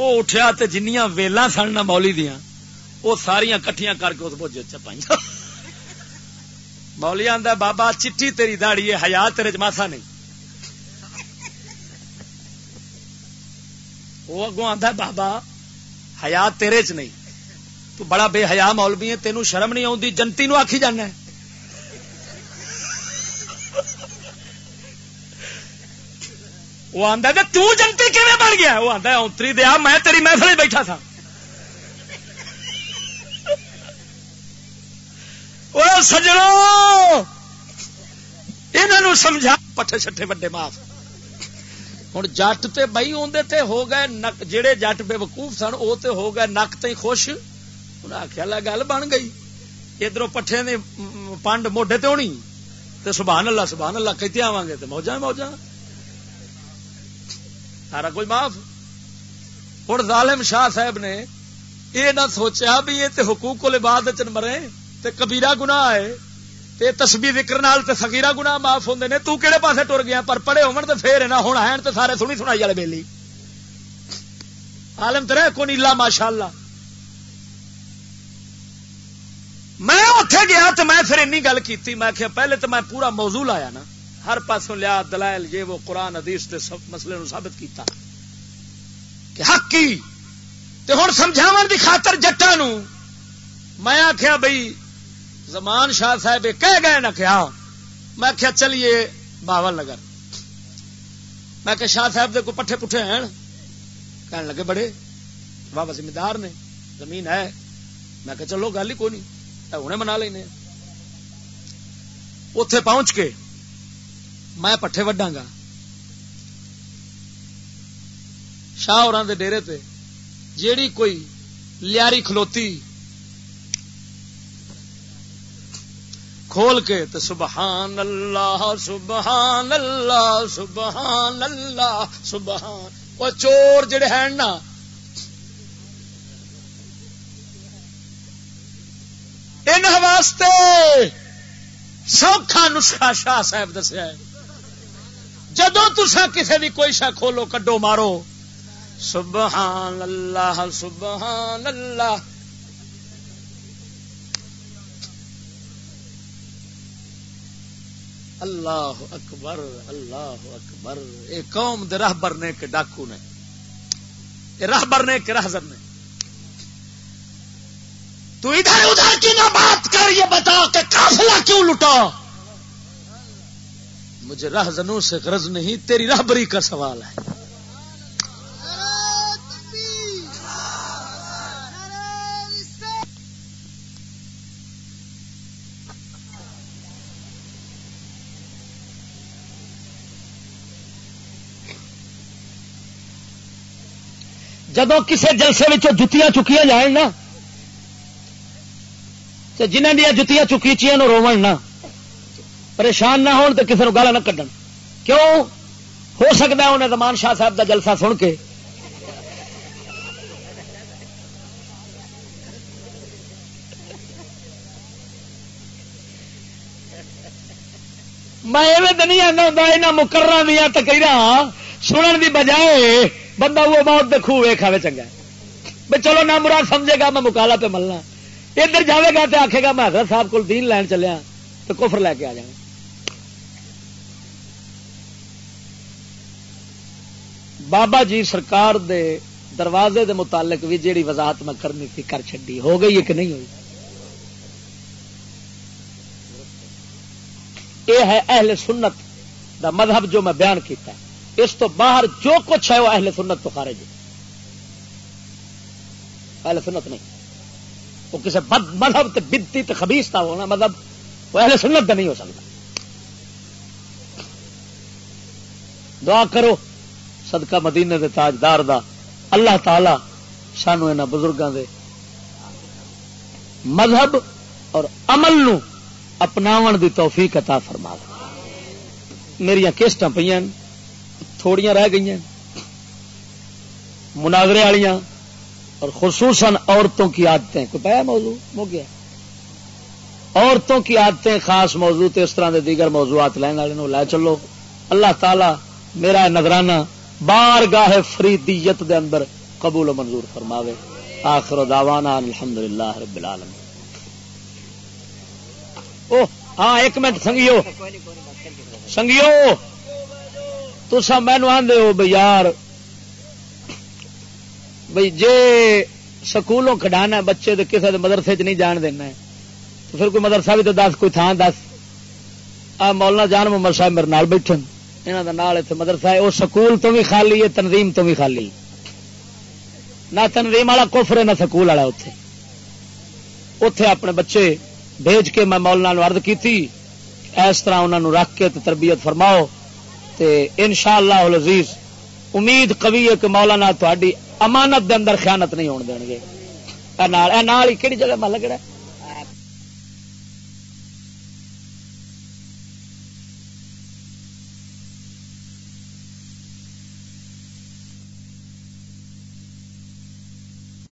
وہ اٹھیا تے جنیاں ویلا سن نہ مولی دیا وہ ساریا کٹیاں کر کے اس بوجھ چپائی مولی آدھا بابا چٹی تیری داڑی ہے ہیا تیرے چاسا نہیں۔ وہ اگوں آدھا بابا ہیا تیرے چ نہیں۔ تو بڑا بے حیا مولوی ہے، تینوں شرم نہیں آتی جنتی نو آخی جانا ہے۔ وہ آتا تنتی کھے بن گیا وہ آتا اتری دیا میں تیری محفل بیٹھا تھا. وہ سجڑوں یہ سمجھا، پٹھے چھٹے وڈے معاف۔ ہوں جٹ تے بئی اندر تے ہو گئے نک، جڑے جٹ بے وقوف سن وہ تے ہو گئے نک تے خوش۔ انہیں آخیا لا گل بن گئی۔ ادھر پٹھے نے پانڈ موڈے تے ہونی۔ تے سبحان اللہ سبحان اللہ کہتے آواں گے تے موجا موجا سارا کوئی معاف۔ ہوں ظالم شاہ صاحب نے یہ نہ سوچا بھی یہ تے حقوق کو لباد چن مرے تے کبیرہ گناہ ہے تے تسبیح ذکر نال تے صغیرہ گناہ معاف ہوندے نے، تو کہڑے پاسے ٹر گیا؟ پر پڑے ہون تے پھر نہ ہن ہیں تے سارے سنی سنائی والے بیلی۔ عالم تے رہ کو نیلا ماشاءاللہ۔ میں اتے گیا تو میں پھر اینی گل کیتی، میں کہ پہلے تو میں پورا موضوع لایا نا۔ ہر پاسوں لیا دلائل، یہ وہ قرآن، حدیث تے سب مسئلے نو ثابت کیتا۔ کہ حق کی؟ تے ہن سمجھاون دی خاطر جٹاں نو میں آخیا بھائی زمان شاہ صاحب کہہ گئے نہ کیا میں کیا چلیے، باول نگر۔ میں کہ شاہ صاحب دے کو پٹھے پٹھے ہیں۔ کہنے لگے بڑے، بابا ذمہ دار نے، زمین ہے۔ میں کہ چلو، گل ہی کوئی نہیں۔ انہیں منا لینے۔ اتے پہنچ کے میں پٹھے وڈا گا۔ شاہ اور ڈیرے تے جیڑی کوئی لیاری کھلوتی کھول کے تو سبحان اللہ سبحان اللہ سبحان اللہ، سبحان۔ وہ چور جڑے ہیں نا ان واسطے سوکھا نسخہ شاہ صاحب دسیا جدو تسا کسی بھی کوئی شا کھولو، کڈو مارو۔ سبحان اللہ سبحان اللہ اللہ اکبر اللہ اکبر۔ یہ قوم دے راہبر نے کہ ڈاکو نے۔ یہ راہبر نے کہ رہزر نے۔ تو ادھر ادھر کی نہ بات کر، یہ بتا کہ کافلا کیوں لٹا؟ مجھے رہزنوں سے غرض نہیں، تیری راہبری کا سوال ہے۔ جدو کسی جلسے میں جتیاں چکیاں جان نا تو جنہیں دیا جتیاں چکی چی رو نہ پریشان نہ ہون تو کسی کو گالا نہ کھن کیوں؟ ہو سکتا ہے انہیں رمان شاہ صاحب کا جلسہ سن کے۔ میں تو نہیں آنا ہوں یہاں مقرر دیا تو کہہ رہا سنن دی بجائے بندہ وہ موت دکھو ویخا چنگا بھائی چلو نہ مراد سمجھے گا میں مکالا پہ ملنا۔ ادھر جائے گا تو آخے گا میں حضرت صاحب کو دین لین چلیا تو کفر لے کے آ جائیں بابا جی سرکار دے دروازے دے متعلق بھی جیڑی وضاحت میں کرنی تھی، کر چڈی ہو گئی ہے کہ نہیں ہوئی؟ یہ ہے اہل سنت دا مذہب جو میں بیان کیتا ہے۔ اس تو باہر جو کچھ ہے وہ اہل سنت تو خارج ہے۔ اہل سنت نہیں۔ وہ کسی مذہب بدتی تو خبیس تھا ہونا مذہب، وہ اہل سنت کا نہیں ہو سکتا۔ دعا کرو۔ صدقہ مدینے دے تاجدار دا۔ اللہ تعالی سانو ان بزرگوں دے مذہب اور عمل نو اپناون دی توفیق عطا فرما میری کیسٹ پہ تھوڑیاں رہ گئی مناظرے والیاں اور خصوصاً عورتوں کی عادتیں۔ کوئی پایا موضوع؟ ہو گیا۔ عورتوں کی عادتیں خاص موضوع تو اس طرح کے دیگر موضوعات لین والے لے چلو۔ اللہ تعالی میرا نظرانہ بار گاہ فریدیت دے اندر قبول و منظور فرماوے۔ آخر دعوانا الحمد للہ رب العالمین۔ او ہاں ایک منٹ، سنگیو۔ سنگیو تو سب مینو آدھے ہو بھائی یار بھائی جے سکولوں کھڈانا بچے تو کسی مدرسے چ نہیں جان دینا تو پھر کوئی مدرسہ بھی تو دس، کوئی تھان دس۔ آ، مولانا جان محمد صاحب میرے نال بیٹھے یہاں کا نال اتنے مدرسہ ہے وہ سکول تو بھی خالی ہے، تنظیم تو بھی خالی نہ تنظیم والا کفر ہے، نہ سکول والا اتے اتے اپنے بچے بھیج کے میں مولانا ارد کی اس طرح انہوں رکھ کے تربیت فرماؤ۔ تے ان شاء اللہ عزیز امید قوی ہے کہ مولانا تاری امانت دے اندر خیانت نہیں ہون دیں گے ہی کہڑی جگہ مل لگنا